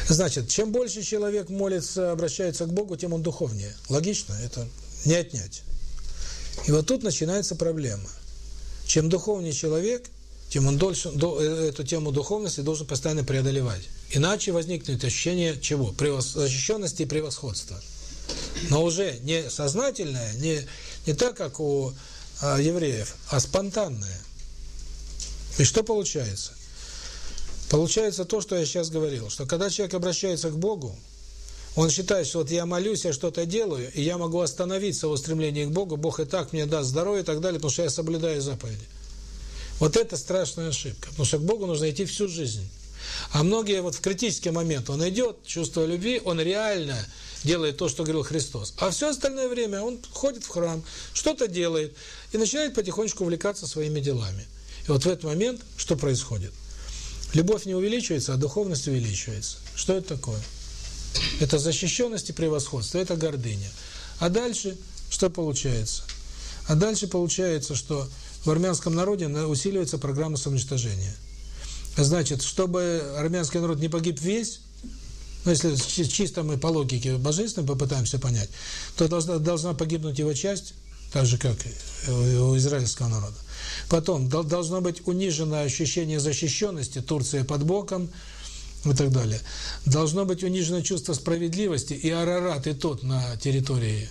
[SPEAKER 1] Значит, чем больше человек молится, обращается к Богу, тем он духовнее. Логично, это не отнять. И вот тут начинается проблема. Чем духовнее человек, тем он дольше до, эту тему духовности должен постоянно преодолевать. Иначе возникнет ощущение чего? Превос, защищенности и превосходства. Но уже не сознательное, не, не так, как у а, евреев, а спонтанное. И что получается? Получается то, что я сейчас говорил, что когда человек обращается к Богу, он считает, что вот я молюсь, я что-то делаю, и я могу остановить свое стремление к Богу, Бог и так мне даст здоровье и так далее, потому что я соблюдаю заповеди. Вот это страшная ошибка, потому что к Богу нужно идти всю жизнь. А многие вот в критический момент он идет, чувство любви, он реально делает то, что говорил Христос. А все остальное время он ходит в храм, что-то делает и начинает потихонечку увлекаться своими делами. И вот в этот момент что происходит? Любовь не увеличивается, а духовность увеличивается. Что это такое? Это защищенность и превосходство, это гордыня. А дальше что получается? А дальше получается, что в армянском народе усиливается программа самоуничтожения. Значит, чтобы армянский народ не погиб весь, ну, если чисто мы по логике божественной попытаемся понять, то должна, должна погибнуть его часть, так же, как у израильского народа. Потом должно быть унижено ощущение защищенности, Турция под боком и так далее. Должно быть унижено чувство справедливости, и Арарат, и тот на территории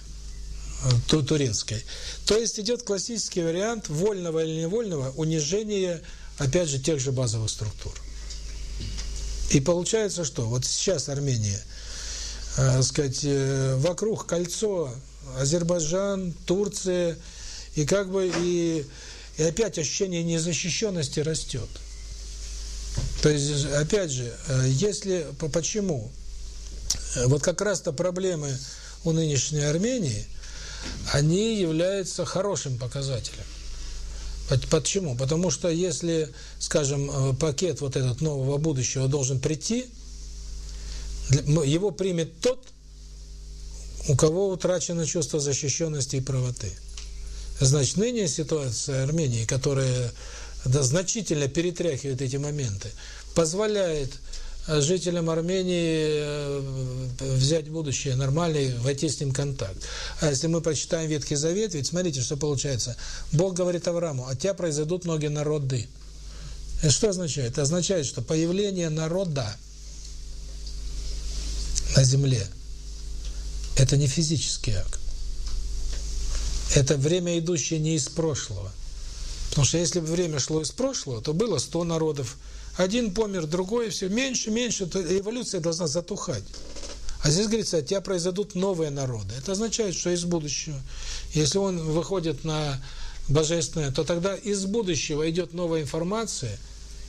[SPEAKER 1] турецкой. То есть идет классический вариант вольного или невольного унижения, опять же, тех же базовых структур. И получается что? Вот сейчас Армения, э, сказать, э, вокруг кольцо Азербайджан, Турция, и как бы и, и опять ощущение незащищенности растет. То есть, опять же, если, почему? Вот как раз-то проблемы у нынешней Армении, они являются хорошим показателем. Почему? Потому что если, скажем, пакет вот этот нового будущего должен прийти, его примет тот, у кого утрачено чувство защищенности и правоты. Значит, нынешняя ситуация Армении, которая да, значительно перетряхивает эти моменты, позволяет жителям Армении взять будущее нормальное, войти с ним контакт. А если мы прочитаем Ветхий Завет, ведь смотрите, что получается. Бог говорит Аврааму, от тебя произойдут многие народы. Это что означает? Это означает, что появление народа на земле – это не физический акт. Это время, идущее не из прошлого. Потому что если бы время шло из прошлого, то было 100 народов. Один помер, другой, все меньше, меньше, то эволюция должна затухать. А здесь говорится, от тебя произойдут новые народы. Это означает, что из будущего. Если он выходит на божественное, то тогда из будущего идет новая информация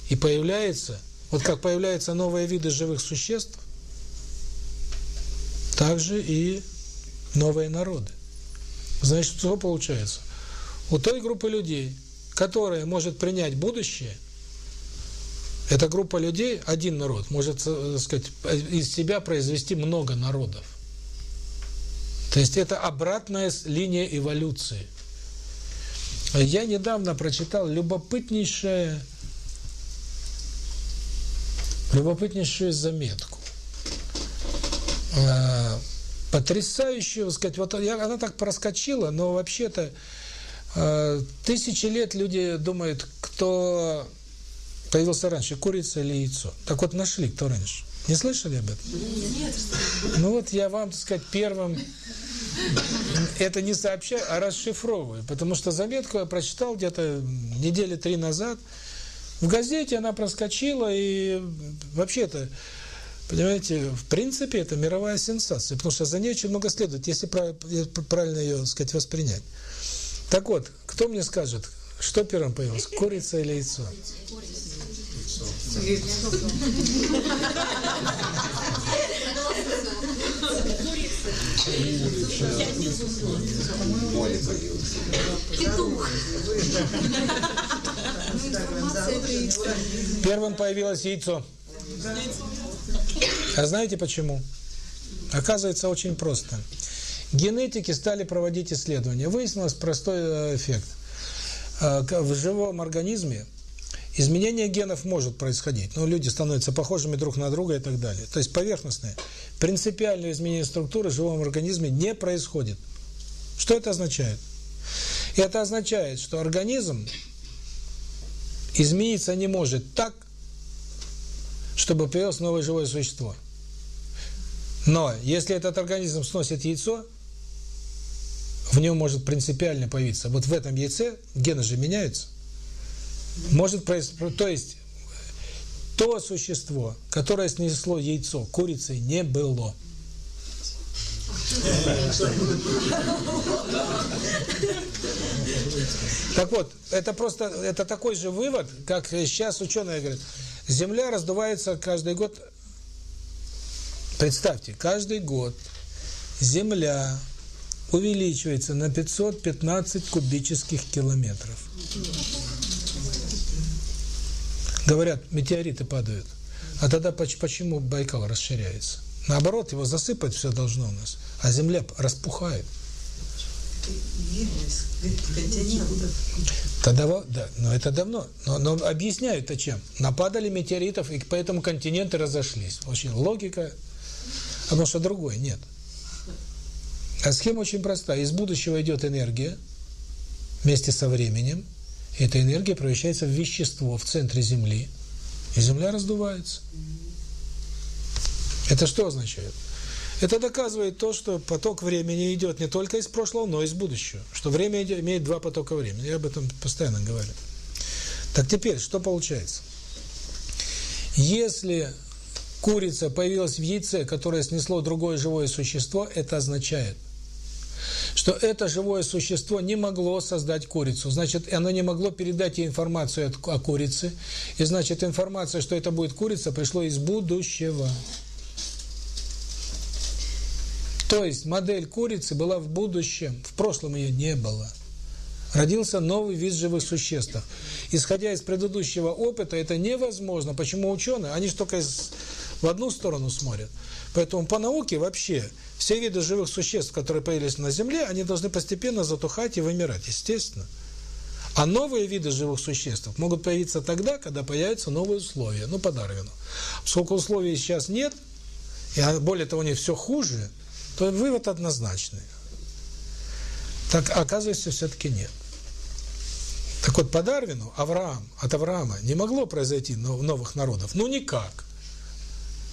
[SPEAKER 1] и появляется, вот как появляются новые виды живых существ, также и новые народы. Значит, что получается? У той группы людей, которая может принять будущее, эта группа людей, один народ, может, так сказать, из себя произвести много народов. То есть это обратная линия эволюции. Я недавно прочитал любопытнейшее, любопытнейшую заметку. Потрясающую, так сказать, вот я, она так проскочила, но вообще-то э, тысячи лет люди думают, кто появился раньше, курица или яйцо. Так вот, нашли, кто раньше. Не слышали об этом? Нет. Ну вот я вам, так сказать, первым это не сообщаю, а расшифровываю. Потому что заметку я прочитал где-то недели три назад. В газете она проскочила, и вообще-то, понимаете, в принципе, это мировая сенсация, потому что за ней очень много следует, если правильно ее, так сказать, воспринять. Так вот, кто мне скажет, что первым появилось, курица или яйцо? Яйцо. Первым появилось яйцо. А знаете почему? Оказывается, очень просто. Генетики стали проводить исследования. Выяснилось простой э, эффект. Э, в живом организме Изменение генов может происходить, но люди становятся похожими друг на друга и так далее. То есть поверхностное. Принципиальное изменение структуры в живом организме не происходит. Что это означает? Это означает, что организм измениться не может так, чтобы появилось новое живое существо. Но если этот организм сносит яйцо, в нем может принципиально появиться. Вот в этом яйце гены же меняются. Может происходить, то есть то существо, которое снесло яйцо, курицей не было. Так вот, это просто, это такой же вывод, как сейчас ученые говорят, Земля раздувается каждый год, представьте, каждый год Земля увеличивается на 515 кубических километров. Говорят, метеориты падают. А тогда почему Байкал расширяется? Наоборот, его засыпать все должно у нас, а Земля распухает. Тогда, да, но это давно. Но, но объясняют-то чем? Нападали метеоритов, и поэтому континенты разошлись. Очень логика, потому что другой нет. А схема очень простая. Из будущего идет энергия вместе со временем, эта энергия превращается в вещество в центре Земли, и Земля раздувается. Это что означает? Это доказывает то, что поток времени идет не только из прошлого, но и из будущего. Что время имеет два потока времени. Я об этом постоянно говорю. Так теперь, что получается? Если курица появилась в яйце, которое снесло другое живое существо, это означает, что это живое существо не могло создать курицу. Значит, оно не могло передать ей информацию о курице. И значит, информация, что это будет курица, пришло из будущего. То есть, модель курицы была в будущем, в прошлом ее не было. Родился новый вид живых существ. Исходя из предыдущего опыта, это невозможно. Почему ученые? Они же только в одну сторону смотрят. Поэтому по науке вообще все виды живых существ, которые появились на Земле, они должны постепенно затухать и вымирать, естественно. А новые виды живых существ могут появиться тогда, когда появятся новые условия, ну, по Дарвину. Поскольку условий сейчас нет, и более того, них все хуже, то вывод однозначный. Так, оказывается, все-таки нет. Так вот, по Дарвину Авраам, от Авраама не могло произойти новых народов. Ну, никак.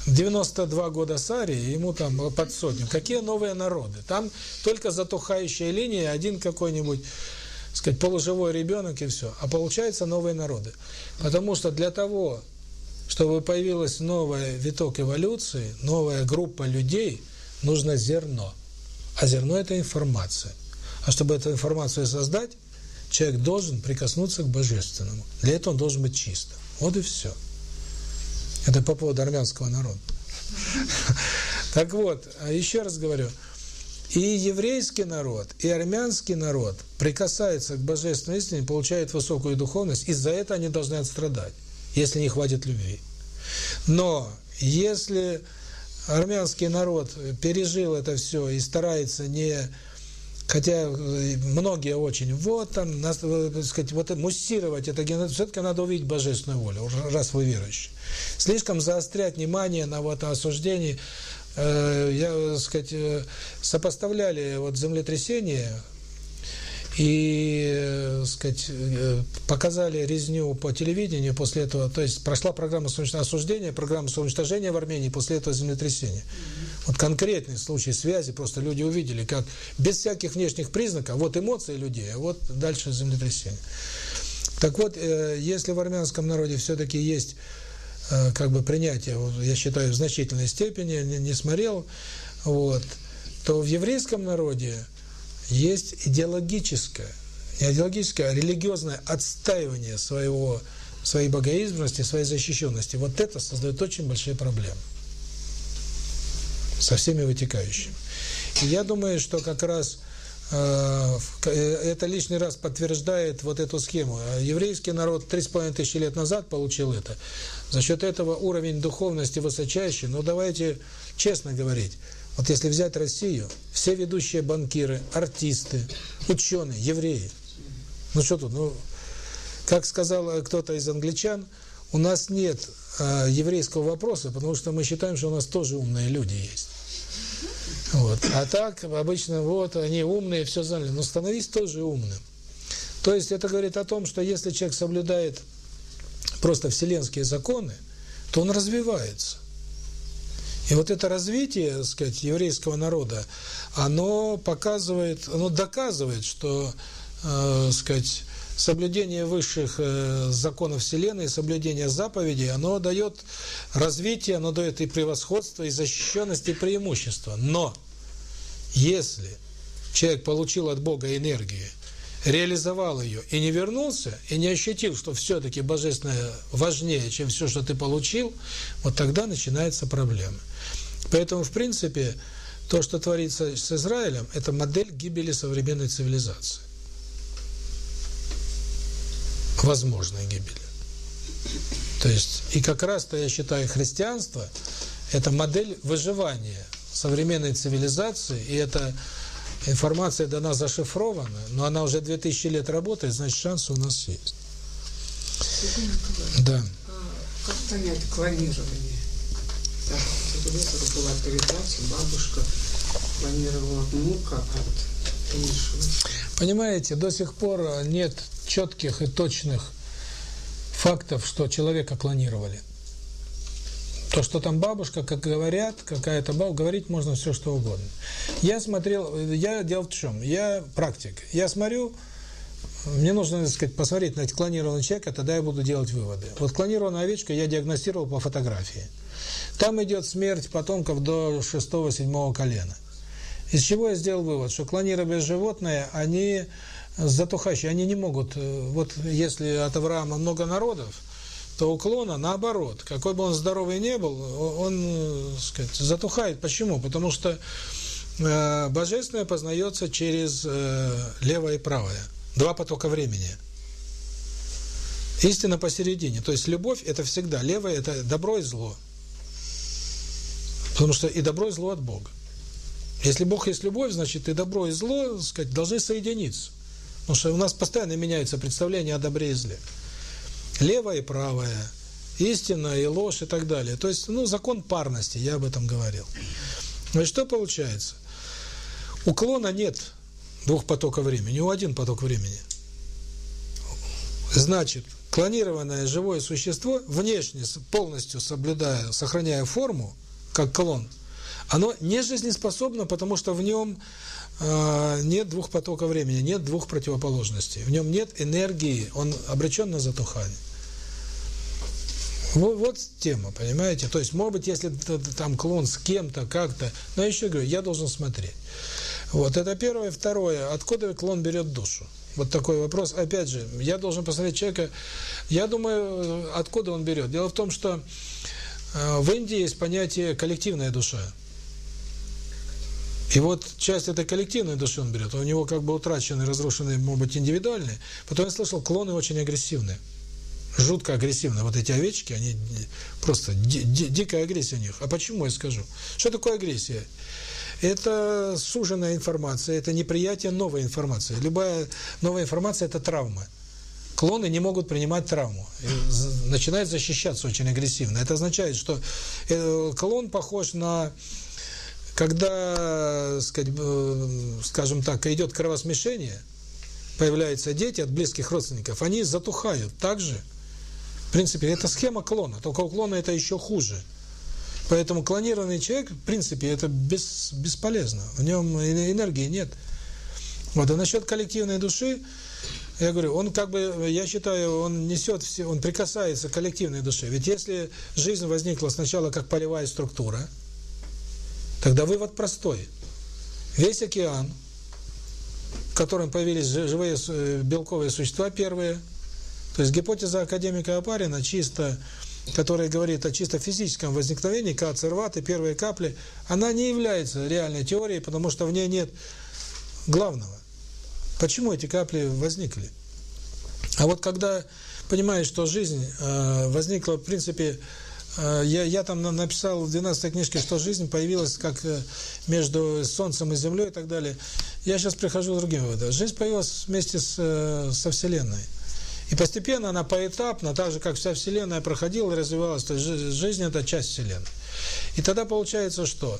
[SPEAKER 1] 92 года Сари, ему там под сотню. Какие новые народы? Там только затухающая линия, один какой-нибудь, сказать, полуживой ребенок и все. А получаются новые народы. Потому что для того, чтобы появилась новая виток эволюции, новая группа людей, нужно зерно. А зерно – это информация. А чтобы эту информацию создать, человек должен прикоснуться к Божественному. Для этого он должен быть чистым. Вот и все. Это по поводу армянского народа. *laughs* Так вот, еще раз говорю, и еврейский народ, и армянский народ прикасаются к божественной истине, получают высокую духовность, и за это они должны отстрадать, если не хватит любви. Но если армянский народ пережил это все и старается не Хотя э, многие очень, вот там, нас, э, так сказать, вот муссировать это все-таки надо увидеть божественную волю, раз вы верующие. Слишком заострять внимание на вот осуждении. э, я, так сказать, сопоставляли вот землетрясение и, э, сказать, э, показали резню по телевидению после этого, то есть прошла программа осуждения, программа самоуничтожения в Армении после этого землетрясения. Вот конкретный случай связи, просто люди увидели, как без всяких внешних признаков, вот эмоции людей, а вот дальше землетрясение. Так вот, э, если в армянском народе все-таки есть как бы принятие, я считаю, в значительной степени, не, не смотрел, вот, то в еврейском народе есть идеологическое, не идеологическое, а религиозное отстаивание своего, своей богоизбранности, своей защищенности. Вот это создает очень большие проблемы. Со всеми вытекающими. И я думаю, что как раз э, это лишний раз подтверждает вот эту схему. Еврейский народ три с половиной тысячи лет назад получил это. За счет этого уровень духовности высочайший. Но давайте честно говорить, вот если взять Россию, все ведущие банкиры, артисты, ученые, евреи. Ну что тут, ну, как сказал кто-то из англичан, у нас нет э, еврейского вопроса, потому что мы считаем, что у нас тоже умные люди есть. Вот. А так, обычно, вот, они умные, все знали, но становись тоже умным. То есть это говорит о том, что если человек соблюдает просто вселенские законы, то он развивается. И вот это развитие, так сказать, еврейского народа, оно показывает, оно доказывает, что, э, сказать, соблюдение высших э, законов Вселенной, соблюдение заповедей, оно дает развитие, оно дает и превосходство, и защищенность, и преимущество. Но если человек получил от Бога энергию, реализовал ее и не вернулся, и не ощутил, что все-таки Божественное важнее, чем все, что ты получил, вот тогда начинается проблема. Поэтому, в принципе, то, что творится с Израилем, это модель гибели современной цивилизации. Возможной гибели. То есть, и как раз-то я считаю, христианство – это модель выживания современной цивилизации, и эта информация дана зашифрована, но она уже 2000 лет работает, значит, шансы у нас есть. Да.
[SPEAKER 7] А, как понять клонирование? Так, телевизору была передача, бабушка планировала внука от Миши.
[SPEAKER 1] Понимаете, до сих пор нет четких и точных фактов, что человека клонировали. То, что там бабушка, как говорят, какая-то бабушка, говорить можно все, что угодно. Я смотрел, я делал в чем? Я практик. Я смотрю, мне нужно, так сказать, посмотреть на клонированного человека, тогда я буду делать выводы. Вот клонированная овечка я диагностировал по фотографии. Там идет смерть потомков до шестого-седьмого колена. Из чего я сделал вывод, что клонированные животные, они затухающие, они не могут, э, вот если от Авраама много народов, то у клона наоборот, какой бы он здоровый не был, он, э, сказать, затухает. Почему? Потому что э, божественное познается через левое и правое. Два потока времени. Истина посередине. То есть любовь – это всегда левое – это добро и зло. Потому что и добро, и зло от Бога. Если Бог есть любовь, значит и добро, и зло, сказать, должны соединиться. Потому что у нас постоянно меняется представление о добре и зле. Левое и правое, истина и ложь и так далее. То есть, ну, закон парности, я об этом говорил. И что получается? У клона нет двух потоков времени, у один поток времени. Значит, клонированное живое существо, внешне полностью соблюдая, сохраняя форму, как клон, оно не жизнеспособно, потому что в нем э, нет двух потоков времени, нет двух противоположностей. В нем нет энергии, он обречен на затухание. Вот, вот тема, понимаете? То есть, может быть, если там клон с кем-то, как-то, но я еще говорю, я должен смотреть. Вот, это первое. Второе, откуда клон берет душу? Вот такой вопрос. Опять же, я должен посмотреть человека, я думаю, откуда он берет. Дело в том, что Э, в Индии есть понятие коллективная душа. И вот часть этой коллективной души он берет. У него как бы утраченные, разрушенные, может быть, индивидуальные. Потом я слышал, клоны очень агрессивные. Жутко агрессивные. Вот эти овечки, они просто ди дикая агрессия у них. А почему, я скажу? Что такое агрессия? Это суженная информация, это неприятие новой информации. Любая новая информация – это травма клоны не могут принимать травму. Начинают защищаться очень агрессивно. Это означает, что э, клон похож на когда, э, скажем так, идет кровосмешение, появляются дети от близких родственников, они затухают также. В принципе, это схема клона, только у клона это еще хуже. Поэтому клонированный человек, в принципе, это бес, бесполезно. В нем энергии нет. Вот, а насчет коллективной души, я говорю, он как бы, я считаю, он несет все, он прикасается к коллективной душе. Ведь если жизнь возникла сначала как полевая структура, тогда вывод простой. Весь океан, в котором появились живые белковые существа первые, то есть гипотеза академика Апарина чисто которая говорит о чисто физическом возникновении кацерваты, первые капли, она не является реальной теорией, потому что в ней нет главного. Почему эти капли возникли? А вот когда понимаешь, что жизнь э, возникла, в принципе, э, я, я там написал в 12 книжке, что жизнь появилась как э, между Солнцем и Землей и так далее. Я сейчас прихожу к другим выводам. Жизнь появилась вместе с, со Вселенной. И постепенно она поэтапно, так же, как вся Вселенная проходила развивалась, то есть жизнь – это часть Вселенной. И тогда получается что?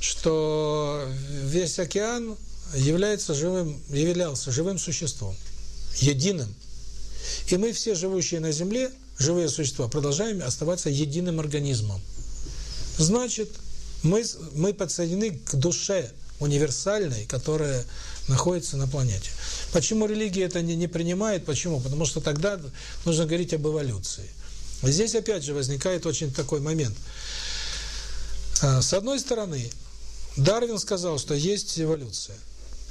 [SPEAKER 1] Что весь океан является живым, являлся живым существом, единым. И мы все, живущие на Земле, живые существа, продолжаем оставаться единым организмом. Значит, мы, мы подсоединены к душе универсальной, которая находится на планете. Почему религия это не, не принимает? Почему? Потому что тогда нужно говорить об эволюции. Здесь опять же возникает очень такой момент. А, с одной стороны, Дарвин сказал, что есть эволюция.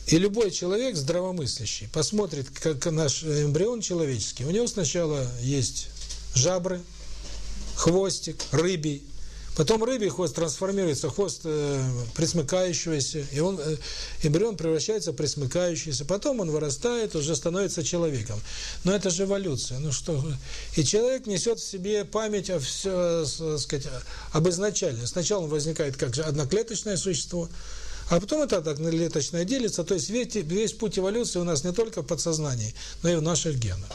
[SPEAKER 1] И любой человек здравомыслящий посмотрит, как наш эмбрион человеческий. У него сначала есть жабры, хвостик, рыбий, Потом рыбий хвост трансформируется хвост э, присмыкающегося, и он э, эмбрион превращается в присмыкающийся. Потом он вырастает, уже становится человеком. Но это же эволюция. Ну что? И человек несет в себе память о все, сказать, об изначальном. Сначала он возникает как же одноклеточное существо, а потом это одноклеточное делится. То есть весь, весь путь эволюции у нас не только в подсознании, но и в наших генах.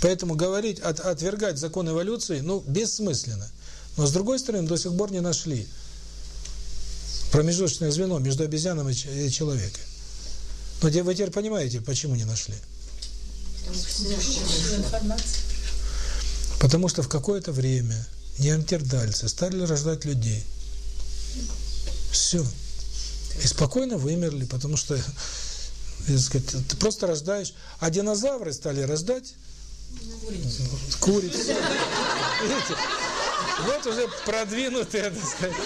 [SPEAKER 1] Поэтому говорить, от, отвергать закон эволюции, ну, бессмысленно. Но с другой стороны, до сих пор не нашли промежуточное звено между обезьяном и человеком. Но вы теперь понимаете, почему не нашли? Потому что в какое-то время неандертальцы стали рождать людей. Все. И спокойно вымерли, потому что *laughs* сказать, ты просто рождаешь. А динозавры стали рождать куриц. Вот уже продвинутые, так сказать.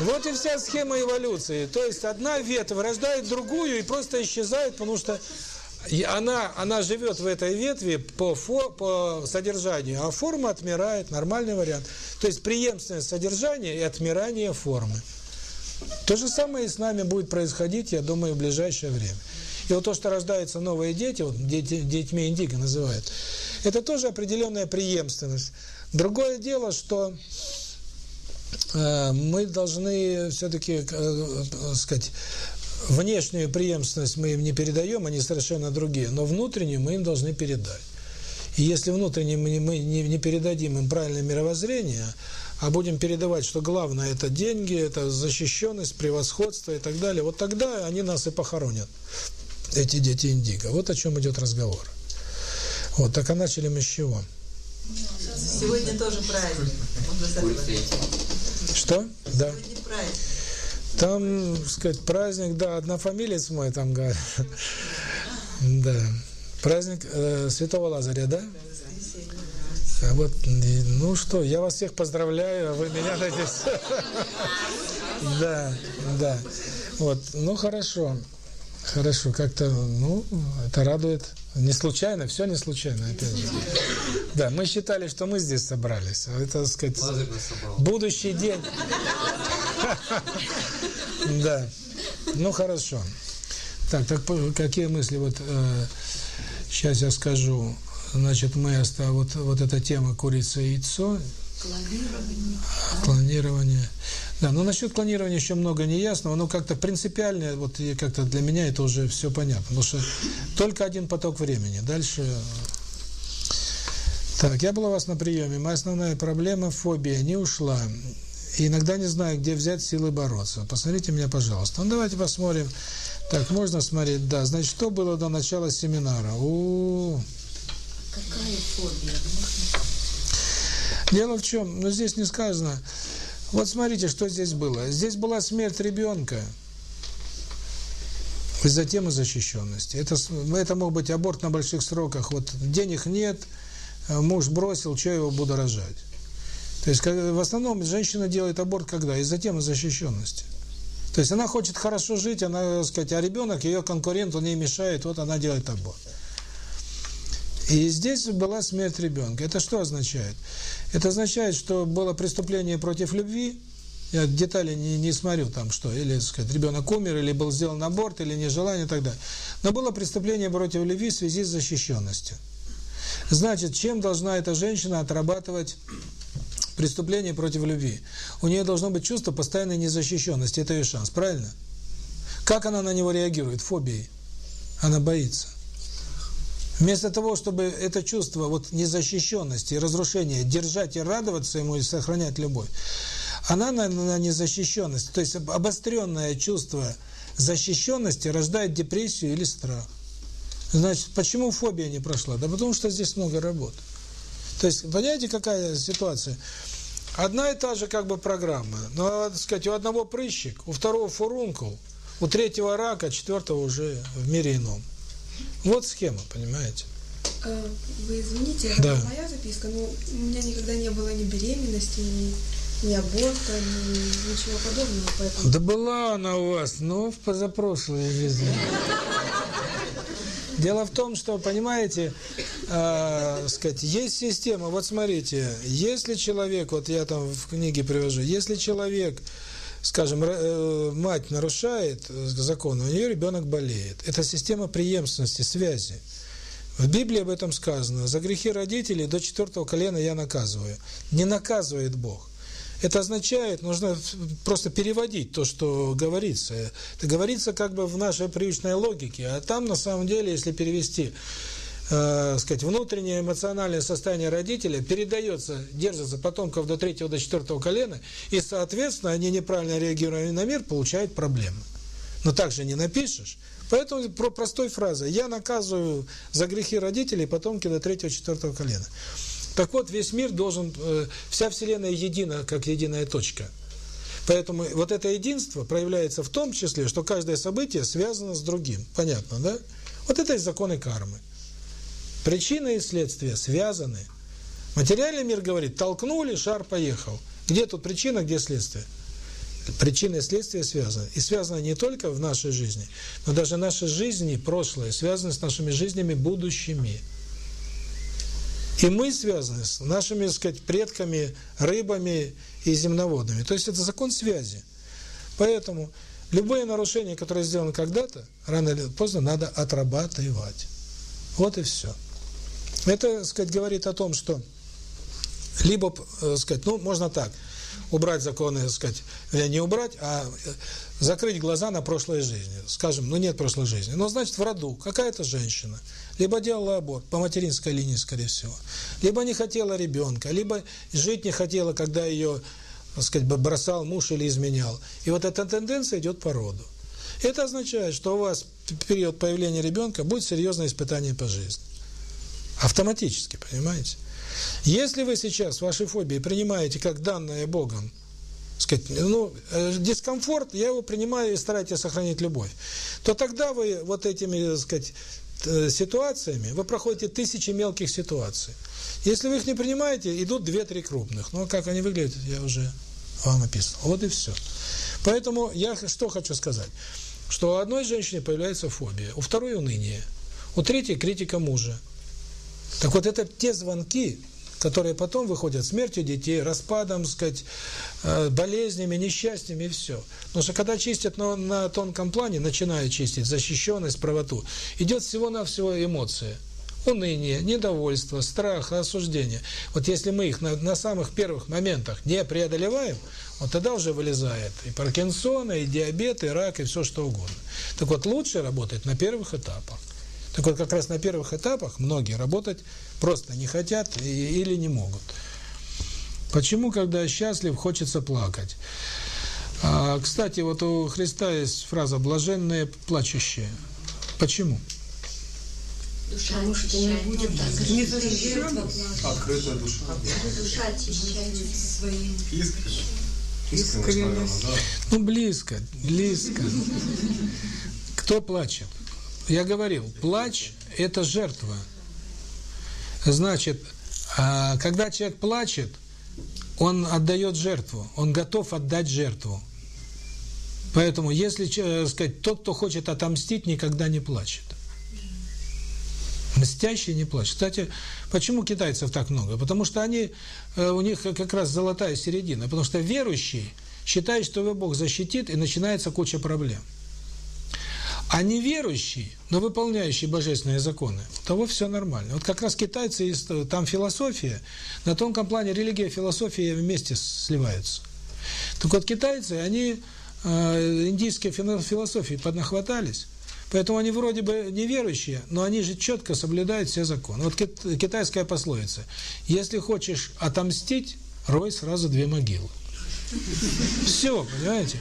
[SPEAKER 1] Вот и вся схема эволюции. То есть одна ветвь рождает другую и просто исчезает, потому что она, она живет в этой ветви по, фо, по содержанию, а форма отмирает, нормальный вариант. То есть преемственность содержания и отмирание формы. То же самое и с нами будет происходить, я думаю, в ближайшее время. И вот то, что рождаются новые дети, вот дети, детьми индиго называют, это тоже определенная преемственность. Другое дело, что э, мы должны все-таки, э, э, сказать, внешнюю преемственность мы им не передаем, они совершенно другие, но внутреннюю мы им должны передать. И если внутренне мы не, не передадим им правильное мировоззрение, а будем передавать, что главное это деньги, это защищенность, превосходство и так далее, вот тогда они нас и похоронят, эти дети индиго. Вот о чем идет разговор. Вот, так а начали мы с чего?
[SPEAKER 6] Сегодня тоже праздник.
[SPEAKER 1] Что? Да.
[SPEAKER 6] Сегодня праздник.
[SPEAKER 1] Там, сказать, праздник, да, однофамилец мой там говорит. *laughs* Да. Праздник э, Святого Лазаря, да? А вот, ну что, я вас всех поздравляю, а вы меня надеюсь. *laughs* Да, да. Вот, ну хорошо. Хорошо, как-то, ну, это радует. Не случайно, все не случайно, опять же. Да, мы считали, что мы здесь собрались. А это, так сказать, будущий день. *laughs* Да. Ну, хорошо. Так, так какие мысли? Вот э, сейчас я скажу. Значит, мы вот вот эта тема курица и яйцо. Клонирование. Клонирование. Да, но насчет клонирования еще много неясного, но как-то принципиально, вот как-то для меня это уже все понятно, потому что только один поток времени, дальше... Так, я был у вас на приеме, моя основная проблема – фобия, не ушла. и иногда не знаю, где взять силы бороться. Посмотрите меня, пожалуйста. Ну, давайте посмотрим. Так, можно смотреть? Да. Значит, что было до начала семинара? У, -у, -у.
[SPEAKER 2] Какая фобия?
[SPEAKER 1] Дело в чем? Ну, здесь не сказано. Вот смотрите, что здесь было. Здесь была смерть ребенка из-за темы защищенности. Это, это мог быть аборт на больших сроках. Вот денег нет, муж бросил, что его буду рожать. То есть в основном женщина делает аборт когда? Из-за темы защищенности. То есть она хочет хорошо жить, она, так сказать, а ребенок, ее конкурент, он ей мешает, вот она делает аборт. И здесь была смерть ребенка. Это что означает? Это означает, что было преступление против любви, я детали не, не смотрю там что, или, сказать, ребенок умер, или был сделан аборт, или нежелание и так далее. Но было преступление против любви в связи с защищенностью. Значит, чем должна эта женщина отрабатывать преступление против любви? У нее должно быть чувство постоянной незащищенности, это ее шанс, правильно? Как она на него реагирует? Фобией. Она боится. Вместо того, чтобы это чувство вот незащищенности разрушения держать и радоваться ему и сохранять любовь, она на, на незащищенность, то есть обостренное чувство защищенности рождает депрессию или страх. Значит, почему фобия не прошла? Да потому что здесь много работы. То есть, понимаете, какая ситуация? Одна и та же как бы программа. Но, так сказать, у одного прыщик, у второго фурункул, у третьего рака, четвертого уже в мире ином. Вот схема, понимаете?
[SPEAKER 8] Э, вы извините, это
[SPEAKER 1] да.
[SPEAKER 8] моя записка, но у меня никогда не было ни беременности, ни ни аборта, ни ничего подобного. Поэтому...
[SPEAKER 1] Да была она у вас, но в позапрошлой жизни. Дело в том, что, понимаете, э, сказать, есть система, вот смотрите, если человек, вот я там в книге привожу, если человек, скажем, э, мать нарушает закон, у нее ребенок болеет. Это система преемственности, связи. В Библии об этом сказано. За грехи родителей до четвертого колена я наказываю. Не наказывает Бог. Это означает, нужно просто переводить то, что говорится. Это говорится как бы в нашей привычной логике, а там на самом деле, если перевести, э, сказать, внутреннее эмоциональное состояние родителя передается, держится потомков до третьего, до четвертого колена, и, соответственно, они неправильно реагируя на мир, получают проблемы. Но так же не напишешь. Поэтому про простой фразой «я наказываю за грехи родителей потомки до третьего, четвертого колена». Так вот, весь мир должен, э, вся Вселенная едина, как единая точка. Поэтому вот это единство проявляется в том числе, что каждое событие связано с другим. Понятно, да? Вот это и законы кармы. Причины и следствия связаны. Материальный мир говорит, толкнули, шар поехал. Где тут причина, где следствие? Причины и следствия связаны. И связаны не только в нашей жизни, но даже наши жизни, прошлое, связаны с нашими жизнями будущими. И мы связаны с нашими, так сказать, предками, рыбами и земноводными. То есть это закон связи. Поэтому любое нарушение, которое сделано когда-то, рано или поздно надо отрабатывать. Вот и все. Это, так сказать, говорит о том, что либо, так э, сказать, ну, можно так – убрать законы, так сказать, не убрать, а э, закрыть глаза на прошлой жизни. Скажем, ну нет прошлой жизни. Но значит в роду какая-то женщина либо делала аборт по материнской линии, скорее всего, либо не хотела ребенка, либо жить не хотела, когда ее, так сказать, бросал муж или изменял. И вот эта тенденция идет по роду. Это означает, что у вас период появления ребенка будет серьезное испытание по жизни. Автоматически, понимаете? Если вы сейчас ваши фобии принимаете как данное Богом, сказать, ну, э, дискомфорт, я его принимаю и старайтесь сохранить любовь, то тогда вы вот этими, сказать, э, ситуациями, вы проходите тысячи мелких ситуаций. Если вы их не принимаете, идут две-три крупных. Ну, как они выглядят, я уже вам описывал. Вот и все. Поэтому я что хочу сказать. Что у одной женщины появляется фобия, у второй уныние, у третьей критика мужа, так вот, это те звонки, которые потом выходят смертью детей, распадом, сказать, э, болезнями, несчастьями и все. Потому что когда чистят на, на тонком плане, начинают чистить защищенность, правоту, идет всего-навсего эмоция. Уныние, недовольство, страх, осуждение. Вот если мы их на, на самых первых моментах не преодолеваем, вот тогда уже вылезает и Паркинсон, и диабет, и рак, и все что угодно. Так вот, лучше работать на первых этапах. Так вот, как раз на первых этапах многие работать просто не хотят или не могут. Почему, когда счастлив, хочется плакать? А, кстати, вот у Христа есть фраза «блаженные плачущие». Почему?
[SPEAKER 3] Душа
[SPEAKER 2] Потому что не
[SPEAKER 3] очищает.
[SPEAKER 2] будет так.
[SPEAKER 7] Не защищен.
[SPEAKER 4] Открытая душа.
[SPEAKER 2] Душа очищается своим.
[SPEAKER 4] Искренность.
[SPEAKER 7] Искренность.
[SPEAKER 1] Ну, близко, близко. *laughs* Кто плачет? Я говорил, плач – это жертва. Значит, а, когда человек плачет, он отдает жертву, он готов отдать жертву. Поэтому, если, че- сказать, тот, кто хочет отомстить, никогда не плачет. Мстящий не плачет. Кстати, почему китайцев так много? Потому что они, э, у них как раз золотая середина. Потому что верующий считает, что его Бог защитит, и начинается куча проблем. А неверующий, но выполняющий божественные законы, того все нормально. Вот как раз китайцы, э, там философия, на тонком плане религия и философия вместе сливаются. Так вот, китайцы, они э, индийской фило- философии поднахватались, поэтому они вроде бы неверующие, но они же четко соблюдают все законы. Вот кит- китайская пословица «Если хочешь отомстить, рой сразу две могилы». Все, понимаете?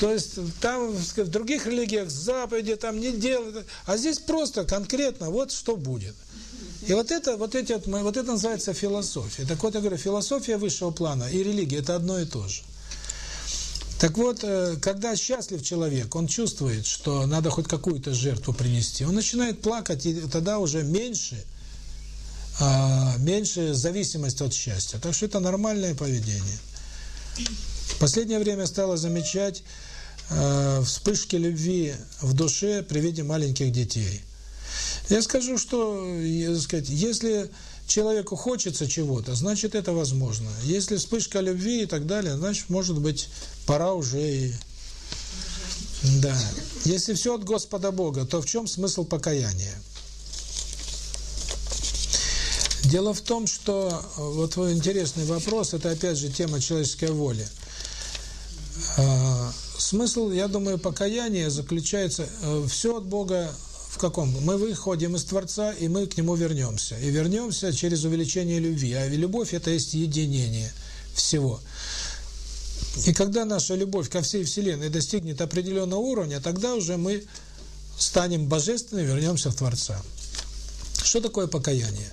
[SPEAKER 1] То есть там в других религиях заповеди там не делают, а здесь просто конкретно вот что будет. И вот это, вот эти, вот, вот это называется философия. Так вот, я говорю, философия высшего плана и религия – это одно и то же. Так вот, э, когда счастлив человек, он чувствует, что надо хоть какую-то жертву принести, он начинает плакать, и тогда уже меньше, а, меньше зависимость от счастья. Так что это нормальное поведение. В последнее время стала замечать э, вспышки любви в душе при виде маленьких детей. Я скажу, что, э, так сказать, если человеку хочется чего-то, значит это возможно. Если вспышка любви и так далее, значит, может быть, пора уже и... Да. Если все от Господа Бога, то в чем смысл покаяния? Дело в том, что э, вот интересный вопрос, это опять же тема человеческой воли. Э, Смысл, я думаю, покаяния заключается э, все от Бога в каком? Мы выходим из Творца, и мы к Нему вернемся. И вернемся через увеличение любви. А любовь – это есть единение всего. И когда наша любовь ко всей Вселенной достигнет определенного уровня, тогда уже мы станем божественными, вернемся в Творца. Что такое покаяние?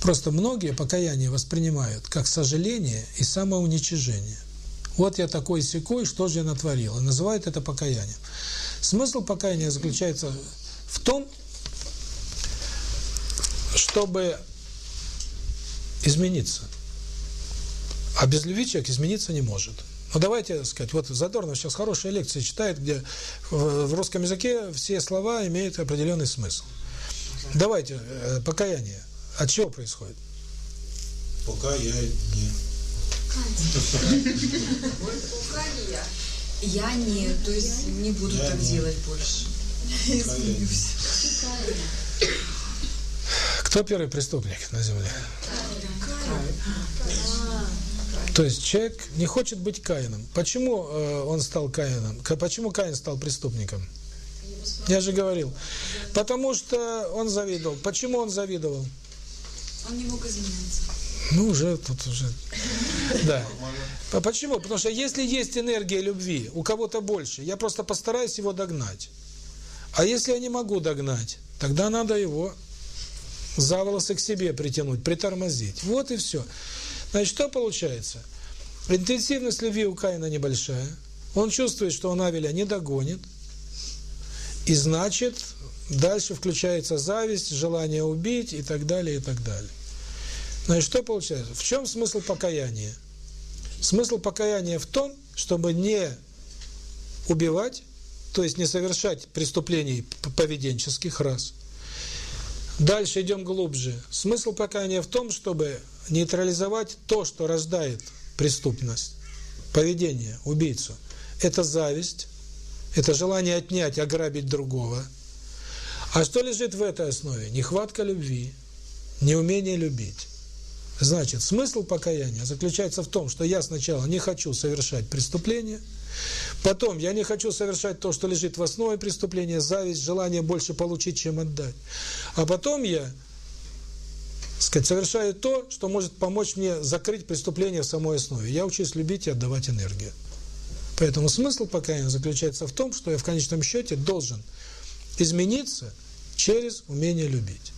[SPEAKER 1] Просто многие покаяние воспринимают как сожаление и самоуничижение. Вот я такой секой, что же я натворил? И называют это покаянием. Смысл покаяния заключается в том, чтобы измениться. А без любви человек измениться не может. Ну давайте сказать, вот Задорнов сейчас хорошие лекции читает, где в русском языке все слова имеют определенный смысл. Давайте, э, покаяние. От чего происходит?
[SPEAKER 9] Покаяние.
[SPEAKER 10] Покаяния. Я не, то есть не буду так делать больше.
[SPEAKER 1] Кто первый преступник на земле? То есть человек не хочет быть Каином. Почему э, он стал Каином? Почему Каин стал преступником? Я же говорил. Потому что он завидовал. Почему он завидовал?
[SPEAKER 10] Он не мог измениться.
[SPEAKER 1] Ну, уже тут уже... Да. А Почему? Потому что если есть энергия любви, у кого-то больше, я просто постараюсь его догнать. А если я не могу догнать, тогда надо его за волосы к себе притянуть, притормозить. Вот и все. Значит, что получается? Интенсивность любви у Каина небольшая. Он чувствует, что он Авеля не догонит. И значит, дальше включается зависть, желание убить и так далее, и так далее. Значит, что получается? В чем смысл покаяния? Смысл покаяния в том, чтобы не убивать, то есть не совершать преступлений поведенческих раз. Дальше идем глубже. Смысл покаяния в том, чтобы нейтрализовать то, что рождает преступность, поведение, убийцу. Это зависть, это желание отнять, ограбить другого. А что лежит в этой основе? Нехватка любви, неумение любить. Значит, смысл покаяния заключается в том, что я сначала не хочу совершать преступление, потом я не хочу совершать то, что лежит в основе преступления, зависть, желание больше получить, чем отдать. А потом я сказать, совершаю то, что может помочь мне закрыть преступление в самой основе. Я учусь любить и отдавать энергию. Поэтому смысл покаяния заключается в том, что я в конечном счете должен измениться через умение любить.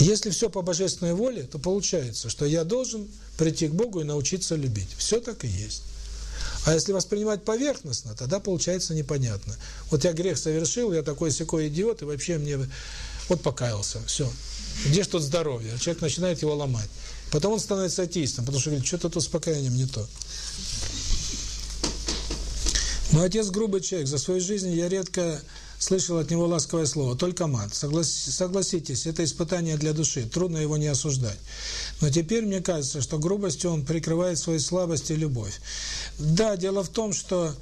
[SPEAKER 1] Если все по божественной воле, то получается, что я должен прийти к Богу и научиться любить. Все так и есть. А если воспринимать поверхностно, тогда получается непонятно. Вот я грех совершил, я такой секой идиот, и вообще мне вот покаялся, все. Где ж тут здоровье? Человек начинает его ломать. Потом он становится атеистом, потому что говорит, что-то тут с покаянием не то. Мой отец грубый человек. За свою жизнь я редко слышал от него ласковое слово, только мат. Соглас... Согласитесь, это испытание для души, трудно его не осуждать. Но теперь мне кажется, что грубостью он прикрывает свои слабости и любовь. Да, дело в том, что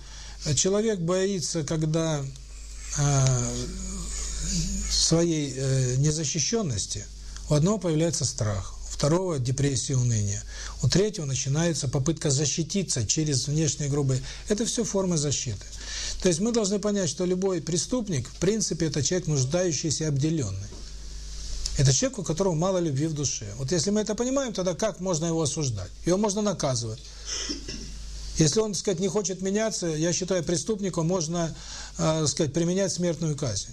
[SPEAKER 1] человек боится, когда э, своей э, незащищенности, у одного появляется страх, у второго – депрессия, уныние, у третьего начинается попытка защититься через внешние грубые. Это все формы защиты. То есть мы должны понять, что любой преступник, в принципе, это человек, нуждающийся обделенный. Это человек, у которого мало любви в душе. Вот если мы это понимаем, тогда как можно его осуждать? Его можно наказывать. Если он, так сказать, не хочет меняться, я считаю, преступнику можно, э, сказать, применять смертную казнь.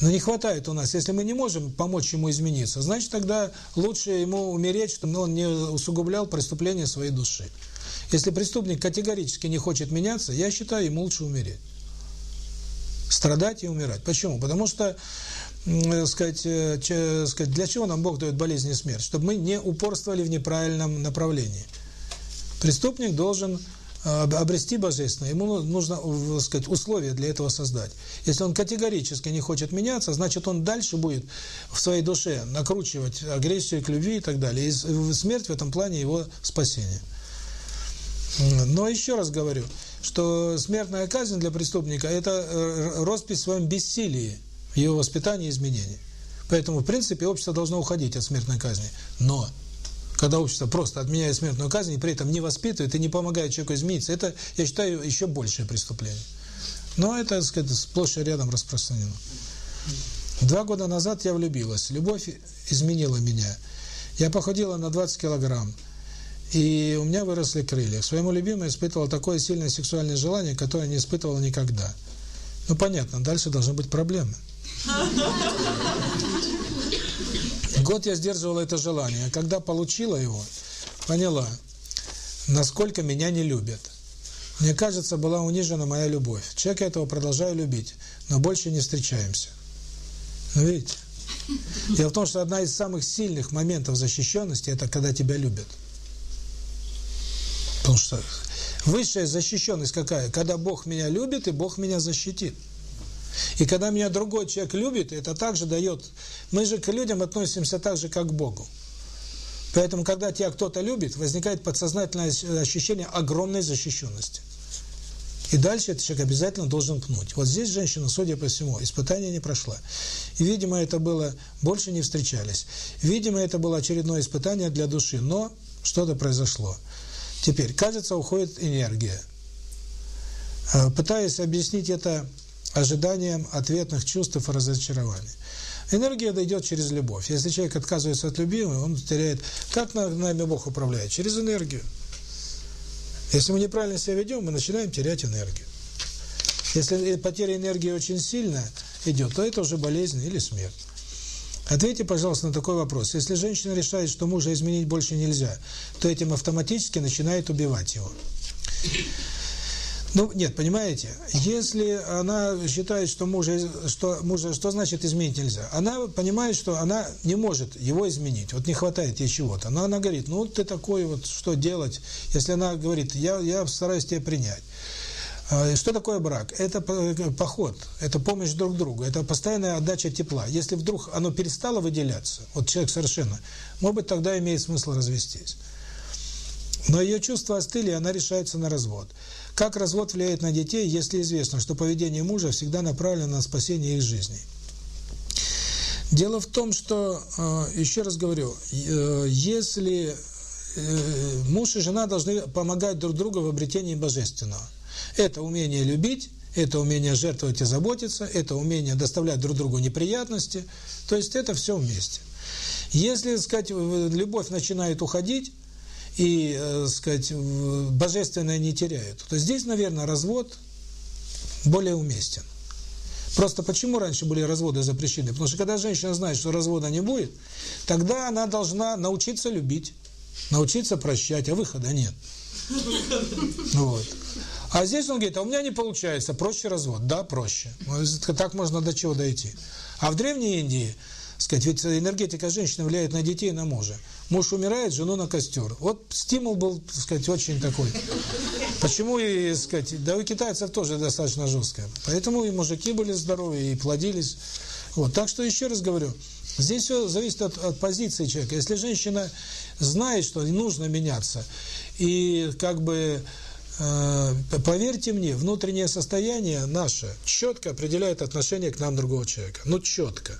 [SPEAKER 1] Но не хватает у нас. Если мы не можем помочь ему измениться, значит, тогда лучше ему умереть, чтобы он не усугублял преступление своей души. Если преступник категорически не хочет меняться, я считаю, ему лучше умереть. Страдать и умирать. Почему? Потому что, э, сказать, э, сказать, для чего нам Бог дает болезнь и смерть? Чтобы мы не упорствовали в неправильном направлении. Преступник должен обрести божественное, ему нужно, сказать, условия для этого создать. Если он категорически не хочет меняться, значит, он дальше будет в своей душе накручивать агрессию к любви и так далее. И смерть в этом плане его спасение. Но еще раз говорю, что смертная казнь для преступника – это роспись в своем бессилии, в его воспитании и изменении. Поэтому, в принципе, общество должно уходить от смертной казни. Но когда общество просто отменяет смертную казнь и при этом не воспитывает и не помогает человеку измениться, это, я считаю, еще большее преступление. Но это, так сказать, сплошь и рядом распространено. Два года назад я влюбилась. Любовь изменила меня. Я похудела на 20 килограмм. И у меня выросли крылья. К своему любимому испытывала такое сильное сексуальное желание, которое не испытывала никогда. Ну, понятно, дальше должны быть проблемы. Год я сдерживала это желание, а когда получила его, поняла, насколько меня не любят. Мне кажется, была унижена моя любовь. Человека этого продолжаю любить, но больше не встречаемся. Ну, видите? Дело в том, что одна из самых сильных моментов защищенности – это когда тебя любят. Потому что высшая защищенность какая? Когда Бог меня любит, и Бог меня защитит. И когда меня другой человек любит, это также дает... Мы же к людям относимся так же, как к Богу. Поэтому, когда тебя кто-то любит, возникает подсознательное ощущение огромной защищенности. И дальше этот человек обязательно должен пнуть. Вот здесь женщина, судя по всему, испытание не прошла. И, видимо, это было... Больше не встречались. Видимо, это было очередное испытание для души. Но что-то произошло. Теперь, кажется, уходит энергия. Э, пытаясь объяснить это ожиданием ответных чувств и разочарований. Энергия дойдет через любовь. Если человек отказывается от любви, он теряет... Как нами Бог управляет? Через энергию. Если мы неправильно себя ведем, мы начинаем терять энергию. Если потеря энергии очень сильно идет, то это уже болезнь или смерть. Ответьте, пожалуйста, на такой вопрос. Если женщина решает, что мужа изменить больше нельзя, то этим автоматически начинает убивать его. Ну, нет, понимаете, если она считает, что мужа, что мужа, что значит изменить нельзя? Она понимает, что она не может его изменить, вот не хватает ей чего-то. Но она говорит, ну, ты такой вот, что делать? Если она говорит, я, я стараюсь тебя принять. А, что такое брак? Это поход, это помощь друг другу, это постоянная отдача тепла. Если вдруг оно перестало выделяться, вот человек совершенно, может быть, тогда имеет смысл развестись. Но ее чувства остыли, и она решается на развод. Как развод влияет на детей, если известно, что поведение мужа всегда направлено на спасение их жизни? Дело в том, что, э, еще раз говорю, э, если э, муж и жена должны помогать друг другу в обретении божественного. Это умение любить, это умение жертвовать и заботиться, это умение доставлять друг другу неприятности. То есть это все вместе. Если, сказать, любовь начинает уходить, и, э, сказать, божественное не теряют, то здесь, наверное, развод более уместен. Просто почему раньше были разводы запрещены? Потому что когда женщина знает, что развода не будет, тогда она должна научиться любить, научиться прощать, а выхода нет. Вот. А здесь он говорит, а у меня не получается, проще развод. Да, проще. Так можно до чего дойти. А в Древней Индии сказать, ведь энергетика женщины влияет на детей на мужа. Муж умирает, жену на костер. Вот стимул был, сказать, очень такой. Почему и, сказать, да у китайцев тоже достаточно жестко. Поэтому и мужики были здоровы, и плодились. Вот. Так что еще раз говорю, здесь все зависит от, от позиции человека. Если женщина знает, что нужно меняться, и как бы поверьте мне, внутреннее состояние наше четко определяет отношение к нам другого человека. Ну, четко.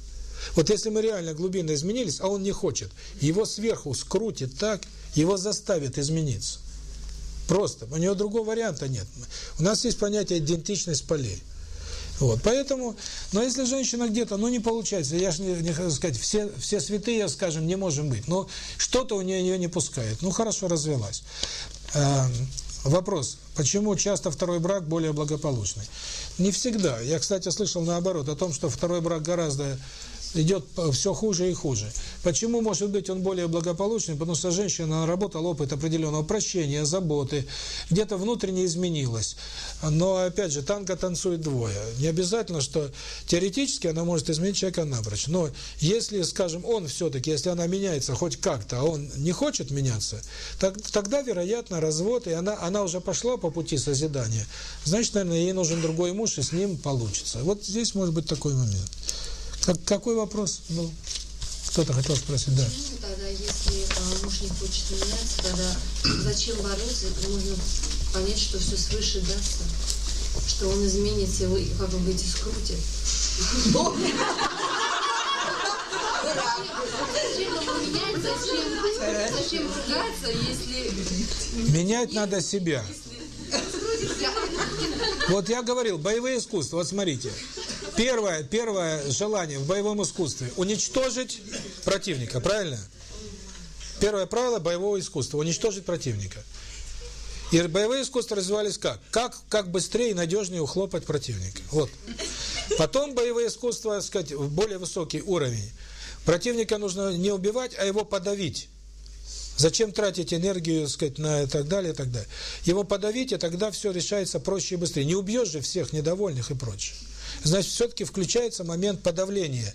[SPEAKER 1] Вот если мы реально глубинно изменились, а он не хочет, его сверху скрутит так, его заставит измениться. Просто. У него другого варианта нет. У нас есть понятие идентичность полей. Вот, поэтому, но если женщина где-то, ну не получается, я же не, не хочу сказать, все, все святые, скажем, не можем быть, но что-то у нее, не пускает, ну хорошо развелась. Вопрос, почему часто второй брак более благополучный? Не всегда. Я, кстати, слышал наоборот, о том, что второй брак гораздо идет все хуже и хуже. Почему, может быть, он более благополучный? Потому что женщина наработала опыт определенного прощения, заботы, где-то внутренне изменилась. Но, опять же, танго танцует двое. Не обязательно, что теоретически она может изменить человека напрочь. Но если, скажем, он все-таки, если она меняется хоть как-то, а он не хочет меняться, так, тогда, вероятно, развод, и она, она уже пошла по пути созидания. Значит, наверное, ей нужен другой муж, и с ним получится. Вот здесь может быть такой момент. Как, какой вопрос был? Кто-то хотел спросить, да.
[SPEAKER 11] Почему тогда, если а, муж не хочет меняться, тогда зачем бороться? Нужно понять, что все свыше дастся, что он изменится, его как бы быть скрутит. Зачем ругаться, если...
[SPEAKER 1] Менять надо себя. Вот я говорил, боевые искусства, вот смотрите. Первое, первое желание в боевом искусстве – уничтожить противника, правильно? Первое правило боевого искусства – уничтожить противника. И боевые искусства развивались как? Как, как быстрее и надежнее ухлопать противника. Вот. Потом боевые искусства, так сказать, в более высокий уровень. Противника нужно не убивать, а его подавить. Зачем тратить энергию, сказать, на и так далее, и так далее. Его подавить, и тогда все решается проще и быстрее. Не убьешь же всех недовольных и прочее. Значит, все-таки включается момент подавления.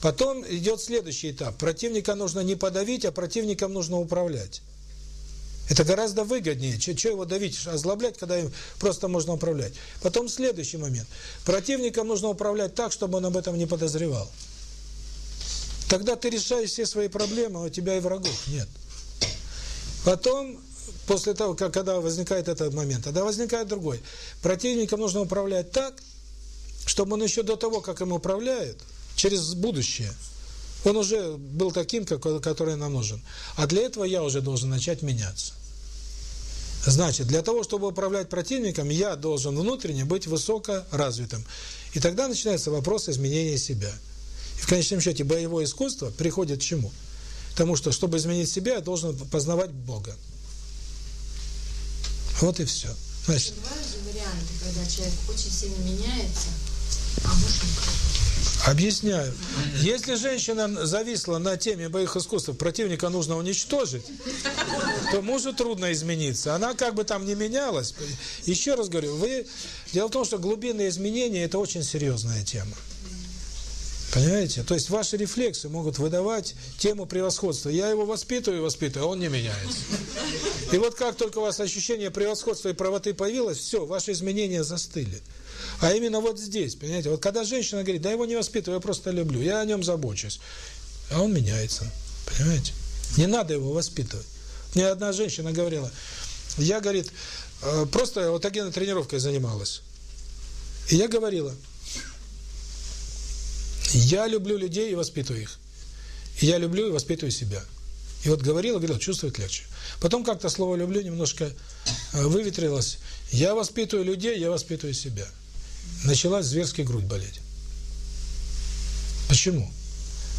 [SPEAKER 1] Потом идет следующий этап. Противника нужно не подавить, а противником нужно управлять. Это гораздо выгоднее. Что его давить, озлоблять, когда им просто можно управлять. Потом следующий момент. Противником нужно управлять так, чтобы он об этом не подозревал. Тогда ты решаешь все свои проблемы, а у тебя и врагов нет. Потом, после того, как, когда возникает этот момент, тогда возникает другой. Противником нужно управлять так, чтобы он еще до того, как им управляет, через будущее, он уже был таким, который нам нужен. А для этого я уже должен начать меняться. Значит, для того, чтобы управлять противником, я должен внутренне быть высоко развитым. И тогда начинается вопрос изменения себя. И в конечном счете боевое искусство приходит к чему? Потому что, чтобы изменить себя, я должен познавать Бога. Вот и все.
[SPEAKER 11] Значит, Бывают же варианты, когда человек очень сильно меняется.
[SPEAKER 1] Объясняю. Если женщина зависла на теме боевых искусств, противника нужно уничтожить, то мужу трудно измениться. Она как бы там не менялась. Еще раз говорю, вы дело в том, что глубинные изменения – это очень серьезная тема. Понимаете? То есть ваши рефлексы могут выдавать тему превосходства. Я его воспитываю, воспитываю, а он не меняется. И вот как только у вас ощущение превосходства и правоты появилось, все, ваши изменения застыли. А именно вот здесь, понимаете? Вот когда женщина говорит, да его не воспитываю, я просто люблю, я о нем забочусь. А он меняется, понимаете? Не надо его воспитывать. Мне одна женщина говорила, я, говорит, э, просто вот агентной тренировкой занималась. И я говорила, я люблю людей и воспитываю их. И я люблю и воспитываю себя. И вот говорила, говорила, чувствовать легче. Потом как-то слово «люблю» немножко э, выветрилось. Я воспитываю людей, я воспитываю себя. Начала зверски грудь болеть. Почему?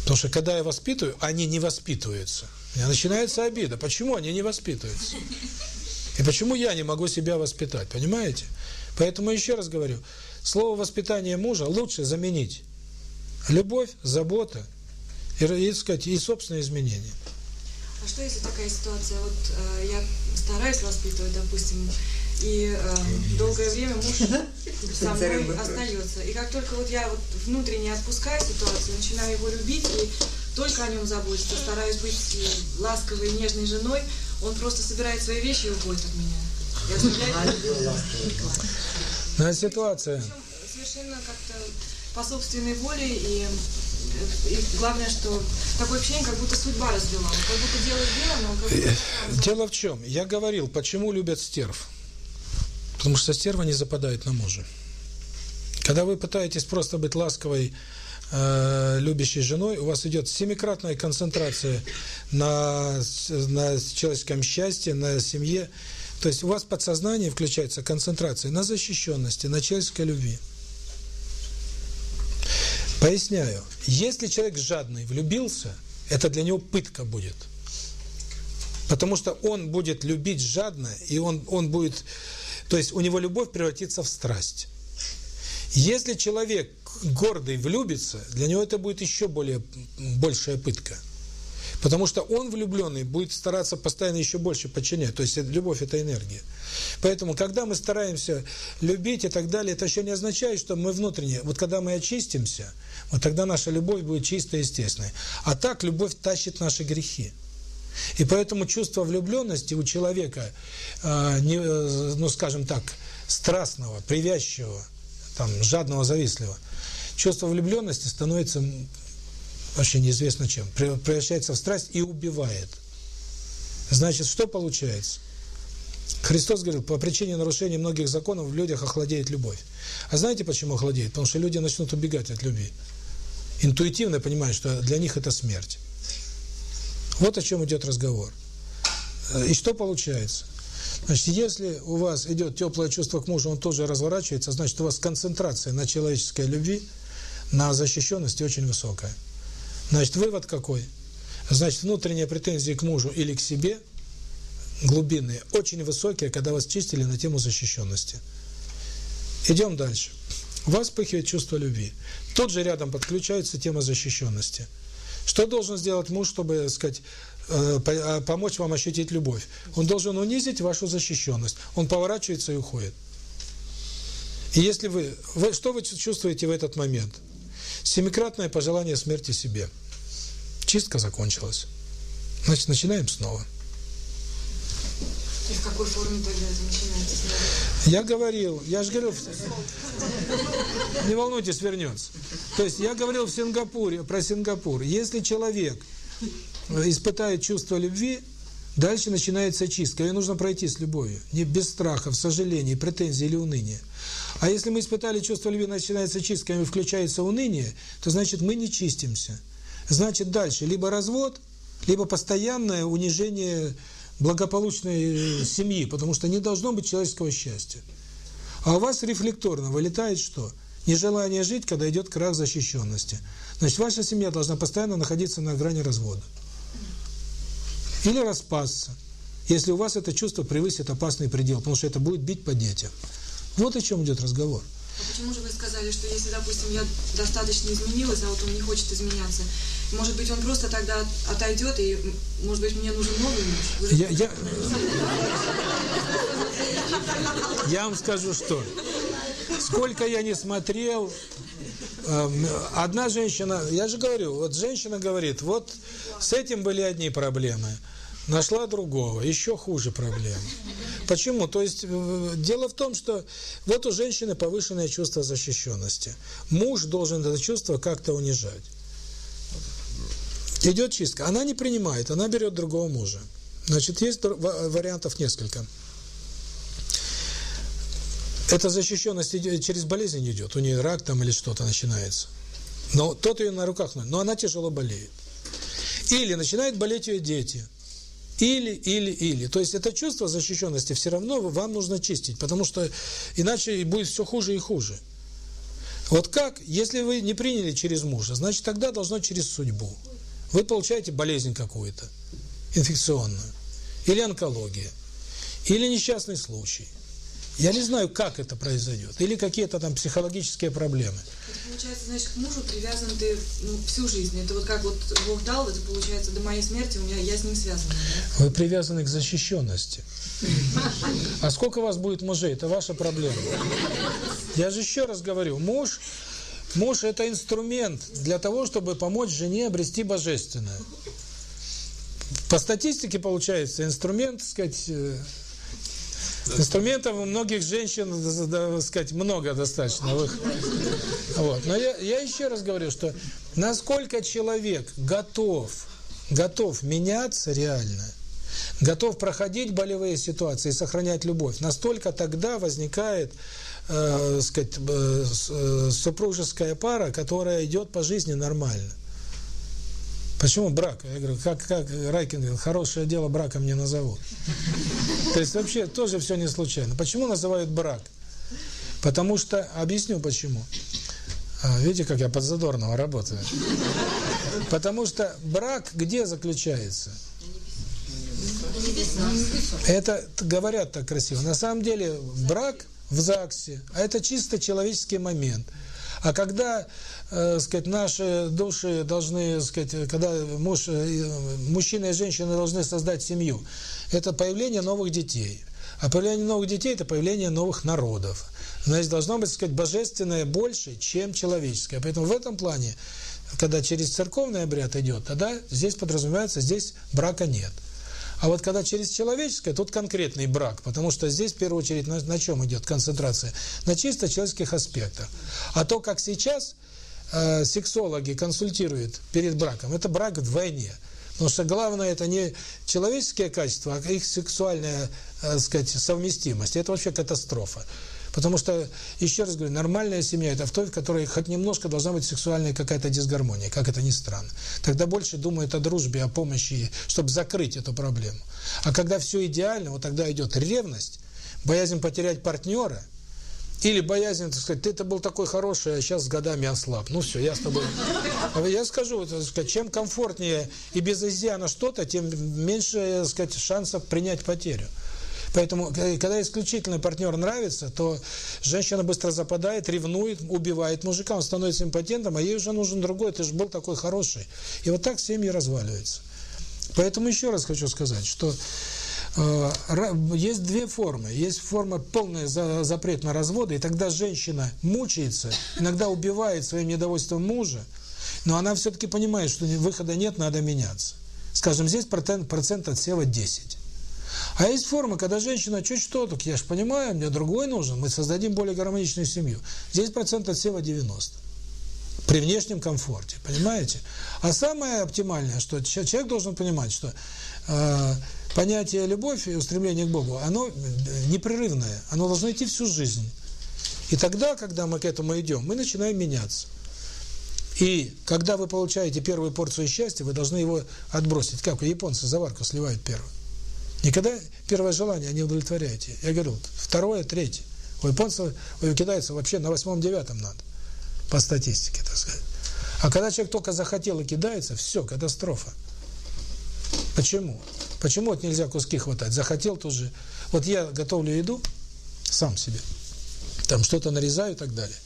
[SPEAKER 1] Потому что когда я воспитываю, они не воспитываются. У меня начинается обида. Почему они не воспитываются? И почему я не могу себя воспитать, понимаете? Поэтому еще раз говорю, слово «воспитание мужа» лучше заменить любовь, забота и, и, сказать, и собственные изменения.
[SPEAKER 8] А что если такая ситуация? Вот э, я стараюсь воспитывать, допустим, и э, долгое время муж со мной остается. И как только вот я вот внутренне отпускаю ситуацию, начинаю его любить и только о нем заботиться, стараюсь быть э, ласковой, нежной женой, он просто собирает свои вещи и уходит от меня. Я оставляю
[SPEAKER 1] На ситуация.
[SPEAKER 8] Совершенно как-то по собственной воле и и главное, что такое ощущение, как будто судьба развела. Он как будто делает дело, но он как будто...
[SPEAKER 1] Дело в чем? Я говорил, почему любят стерв. Потому что стерва не западает на мужа. Когда вы пытаетесь просто быть ласковой, э, любящей женой, у вас идет семикратная концентрация на, на человеческом счастье, на семье. То есть у вас подсознание включается концентрация на защищенности, на человеческой любви. Поясняю. Если человек жадный влюбился, это для него пытка будет. Потому что он будет любить жадно, и он, он будет... То есть у него любовь превратится в страсть. Если человек гордый влюбится, для него это будет еще более большая пытка. Потому что он влюбленный будет стараться постоянно еще больше подчинять. То есть любовь – это энергия. Поэтому, когда мы стараемся любить и так далее, это еще не означает, что мы внутренне. Вот когда мы очистимся, вот тогда наша любовь будет чистой и естественной. А так любовь тащит наши грехи. И поэтому чувство влюбленности у человека, не, э, ну скажем так, страстного, привязчивого, там, жадного, завистливого, чувство влюбленности становится вообще неизвестно чем, превращается в страсть и убивает. Значит, что получается? Христос говорил, по причине нарушения многих законов в людях охладеет любовь. А знаете, почему охладеет? Потому что люди начнут убегать от любви. Интуитивно понимают, что для них это смерть. Вот о чем идет разговор. И что получается? Значит, если у вас идет теплое чувство к мужу, он тоже разворачивается, значит, у вас концентрация на человеческой любви, на защищенности очень высокая. Значит, вывод какой? Значит, внутренние претензии к мужу или к себе, глубинные, очень высокие, когда вас чистили на тему защищенности. Идем дальше. У вас вспыхивает чувство любви. Тут же рядом подключается тема защищенности. Что должен сделать муж, чтобы, сказать, э, помочь вам ощутить любовь? Он должен унизить вашу защищенность. Он поворачивается и уходит. И если вы, вы что вы чувствуете в этот момент? Семикратное пожелание смерти себе. Чистка закончилась. Значит, начинаем снова.
[SPEAKER 8] И в какой форме тогда это начинается?
[SPEAKER 1] Я говорил, я же говорил, *laughs* не волнуйтесь, вернется. То есть я говорил в Сингапуре, про Сингапур. Если человек испытает чувство любви, дальше начинается чистка. Ее нужно пройти с любовью. Не без страхов, сожалений, претензий или уныния. А если мы испытали чувство любви, начинается чистка, и включается уныние, то значит мы не чистимся. Значит дальше либо развод, либо постоянное унижение благополучной семьи, потому что не должно быть человеческого счастья. А у вас рефлекторно вылетает что? Нежелание жить, когда идет крах защищенности. Значит, ваша семья должна постоянно находиться на грани развода. Или распасться, если у вас это чувство превысит опасный предел, потому что это будет бить по детям. Вот о чем идет разговор.
[SPEAKER 8] А почему же вы сказали, что если, допустим, я достаточно изменилась, а вот он не хочет изменяться, может быть, он просто тогда отойдет, и, может быть, мне нужен новый муж?
[SPEAKER 1] Я, я... *laughs* я вам скажу, что сколько я не смотрел, эм, одна женщина, я же говорю, вот женщина говорит, вот с этим были одни проблемы, нашла другого, еще хуже проблем. Почему? То есть э, дело в том, что вот у женщины повышенное чувство защищенности. Муж должен это чувство как-то унижать. Идет чистка. Она не принимает, она берет другого мужа. Значит, есть вариантов несколько. Эта защищенность идет, через болезнь идет, у нее рак там или что-то начинается. Но тот ее на руках, но она тяжело болеет. Или начинают болеть ее дети. Или, или, или. То есть это чувство защищенности все равно вам нужно чистить, потому что иначе будет все хуже и хуже. Вот как, если вы не приняли через мужа, значит тогда должно через судьбу. Вы получаете болезнь какую-то, инфекционную, или онкология, или несчастный случай. Я не знаю, как это произойдет, или какие-то там психологические проблемы.
[SPEAKER 8] Это получается, значит, к мужу привязан ты ну, всю жизнь. Это вот как вот Бог дал, это получается до моей смерти у меня я с ним связана. Да?
[SPEAKER 1] Вы привязаны к защищенности. А сколько у вас будет мужей, это ваша проблема. Я же еще раз говорю, муж, муж это инструмент для того, чтобы помочь жене обрести божественное. По статистике получается инструмент, так сказать, э, инструментов у многих женщин, так сказать, много достаточно. Вот. Но я, я еще раз говорю, что насколько человек готов, готов меняться реально, готов проходить болевые ситуации и сохранять любовь, настолько тогда возникает э, сказать, э, э, супружеская пара, которая идет по жизни нормально. Почему брак? Я говорю, как, как Райкин хорошее дело браком не назовут. То есть вообще тоже все не случайно. Почему называют брак? Потому что, объясню почему. А, видите, как я подзадорного работаю. Потому что брак где заключается? Это говорят так красиво. На самом деле брак в ЗАГСе, а это чисто человеческий момент. А когда, э, сказать, наши души должны, сказать, когда муж, э, мужчина и женщина должны создать семью, это появление новых детей. А появление новых детей – это появление новых народов. Значит, должно быть, сказать, божественное больше, чем человеческое. Поэтому в этом плане, когда через церковный обряд идет, тогда здесь подразумевается, здесь брака нет. А вот когда через человеческое, тут конкретный брак, потому что здесь в первую очередь на, на чем идет концентрация? На чисто человеческих аспектах. А то, как сейчас э, сексологи консультируют перед браком, это брак вдвойне. Потому что главное это не человеческие качества, а их сексуальная, э, сказать, совместимость. Это вообще катастрофа. Потому что, еще раз говорю, нормальная семья – это в той, в которой хоть немножко должна быть сексуальная какая-то дисгармония, как это ни странно. Тогда больше думают о дружбе, о помощи, чтобы закрыть эту проблему. А когда все идеально, вот тогда идет ревность, боязнь потерять партнера, или боязнь, так сказать, ты это был такой хороший, а сейчас с годами ослаб. Ну все, я с тобой... Я скажу, так сказать, чем комфортнее и без изъяна что-то, тем меньше, так сказать, шансов принять потерю. Поэтому, когда исключительно партнер нравится, то женщина быстро западает, ревнует, убивает мужика, он становится импотентом, а ей уже нужен другой, ты же был такой хороший. И вот так семьи разваливаются. Поэтому еще раз хочу сказать, что э, есть две формы. Есть форма полная за, запрет на разводы, и тогда женщина мучается, иногда убивает своим недовольством мужа, но она все-таки понимает, что выхода нет, надо меняться. Скажем, здесь процент, процент отсева 10. А есть форма, когда женщина чуть что, так я же понимаю, мне другой нужен, мы создадим более гармоничную семью. Здесь процент отсева 90. При внешнем комфорте, понимаете? А самое оптимальное, что человек должен понимать, что э, понятие любовь и устремление к Богу, оно непрерывное, оно должно идти всю жизнь. И тогда, когда мы к этому идем, мы начинаем меняться. И когда вы получаете первую порцию счастья, вы должны его отбросить. Как японцы заварку сливают первую. Никогда первое желание не удовлетворяете. Я говорю, второе, третье. У японцев, у китайцев вообще на восьмом-девятом надо. По статистике, так сказать. А когда человек только захотел и кидается, все, катастрофа. Почему? Почему вот нельзя куски хватать? Захотел тоже. Вот я готовлю еду сам себе. Там что-то нарезаю и так далее.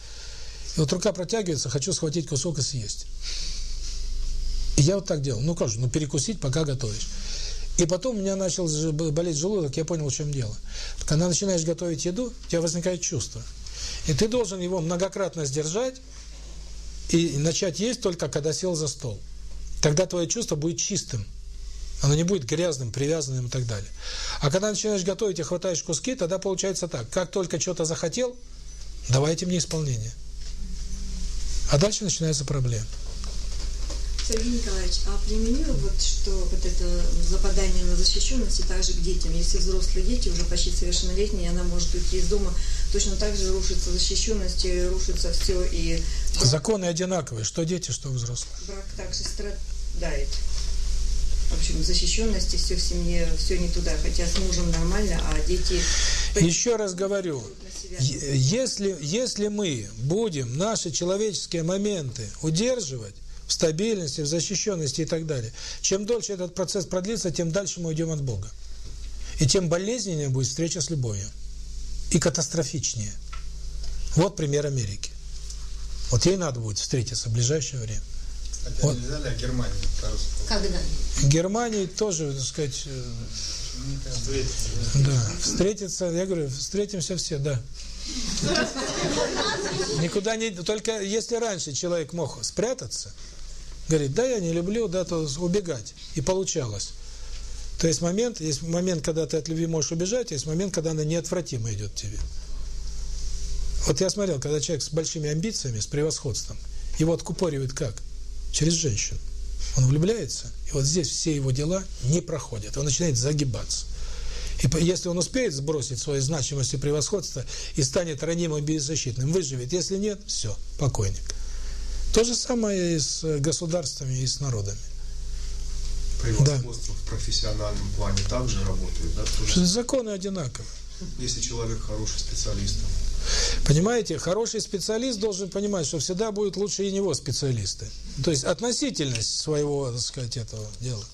[SPEAKER 1] И вот рука протягивается, хочу схватить кусок и съесть. И я вот так делал. Ну как же, ну перекусить, пока готовишь. И потом у меня начал болеть желудок, я понял, в чем дело. Когда начинаешь готовить еду, у тебя возникает чувство. И ты должен его многократно сдержать и начать есть только когда сел за стол. Тогда твое чувство будет чистым. Оно не будет грязным, привязанным и так далее. А когда начинаешь готовить и хватаешь куски, тогда получается так. Как только что-то захотел, давайте мне исполнение. А дальше начинается проблема.
[SPEAKER 2] Сергей Николаевич, а применил вот что вот это западание на защищенности также к детям? Если взрослые дети уже почти совершеннолетние, она может уйти из дома, точно так же рушится защищенность, рушится все и...
[SPEAKER 1] Законы одинаковые, что дети, что взрослые.
[SPEAKER 2] Брак также страдает. в общем, защищенности, все в семье, все не туда, хотя с мужем нормально, а дети...
[SPEAKER 1] Еще раз говорю, если, если мы будем наши человеческие моменты удерживать в стабильности, в защищенности и так далее, чем дольше этот процесс продлится, тем дальше мы уйдем от Бога. И тем болезненнее будет встреча с любовью. И катастрофичнее. Вот пример Америки. Вот ей надо будет встретиться в ближайшее время.
[SPEAKER 9] Кстати, вот. нельзя ли о Германии
[SPEAKER 11] Когда?
[SPEAKER 1] Германии тоже, так сказать, встретиться. Да, встретиться, я говорю, встретимся все, да. Никуда не... Только если раньше человек мог спрятаться, говорит, да, я не люблю, да, то убегать. И получалось. То есть момент, есть момент, когда ты от любви можешь убежать, есть момент, когда она неотвратимо идет тебе. Вот я смотрел, когда человек с большими амбициями, с превосходством, его откупоривают как? Через женщину. Он влюбляется, и вот здесь все его дела не проходят. Он начинает загибаться. И если он успеет сбросить свою значимость и превосходство и станет ранимым и беззащитным, выживет. Если нет, все, покойник. То же самое и с государствами, и с народами.
[SPEAKER 4] Превосходство да. в профессиональном плане также работает, да?
[SPEAKER 1] Тоже... Законы одинаковы.
[SPEAKER 4] Если человек хороший специалист.
[SPEAKER 1] Понимаете, хороший специалист должен понимать, что всегда будет лучше и него специалисты. То есть относительность своего, так сказать, этого дела.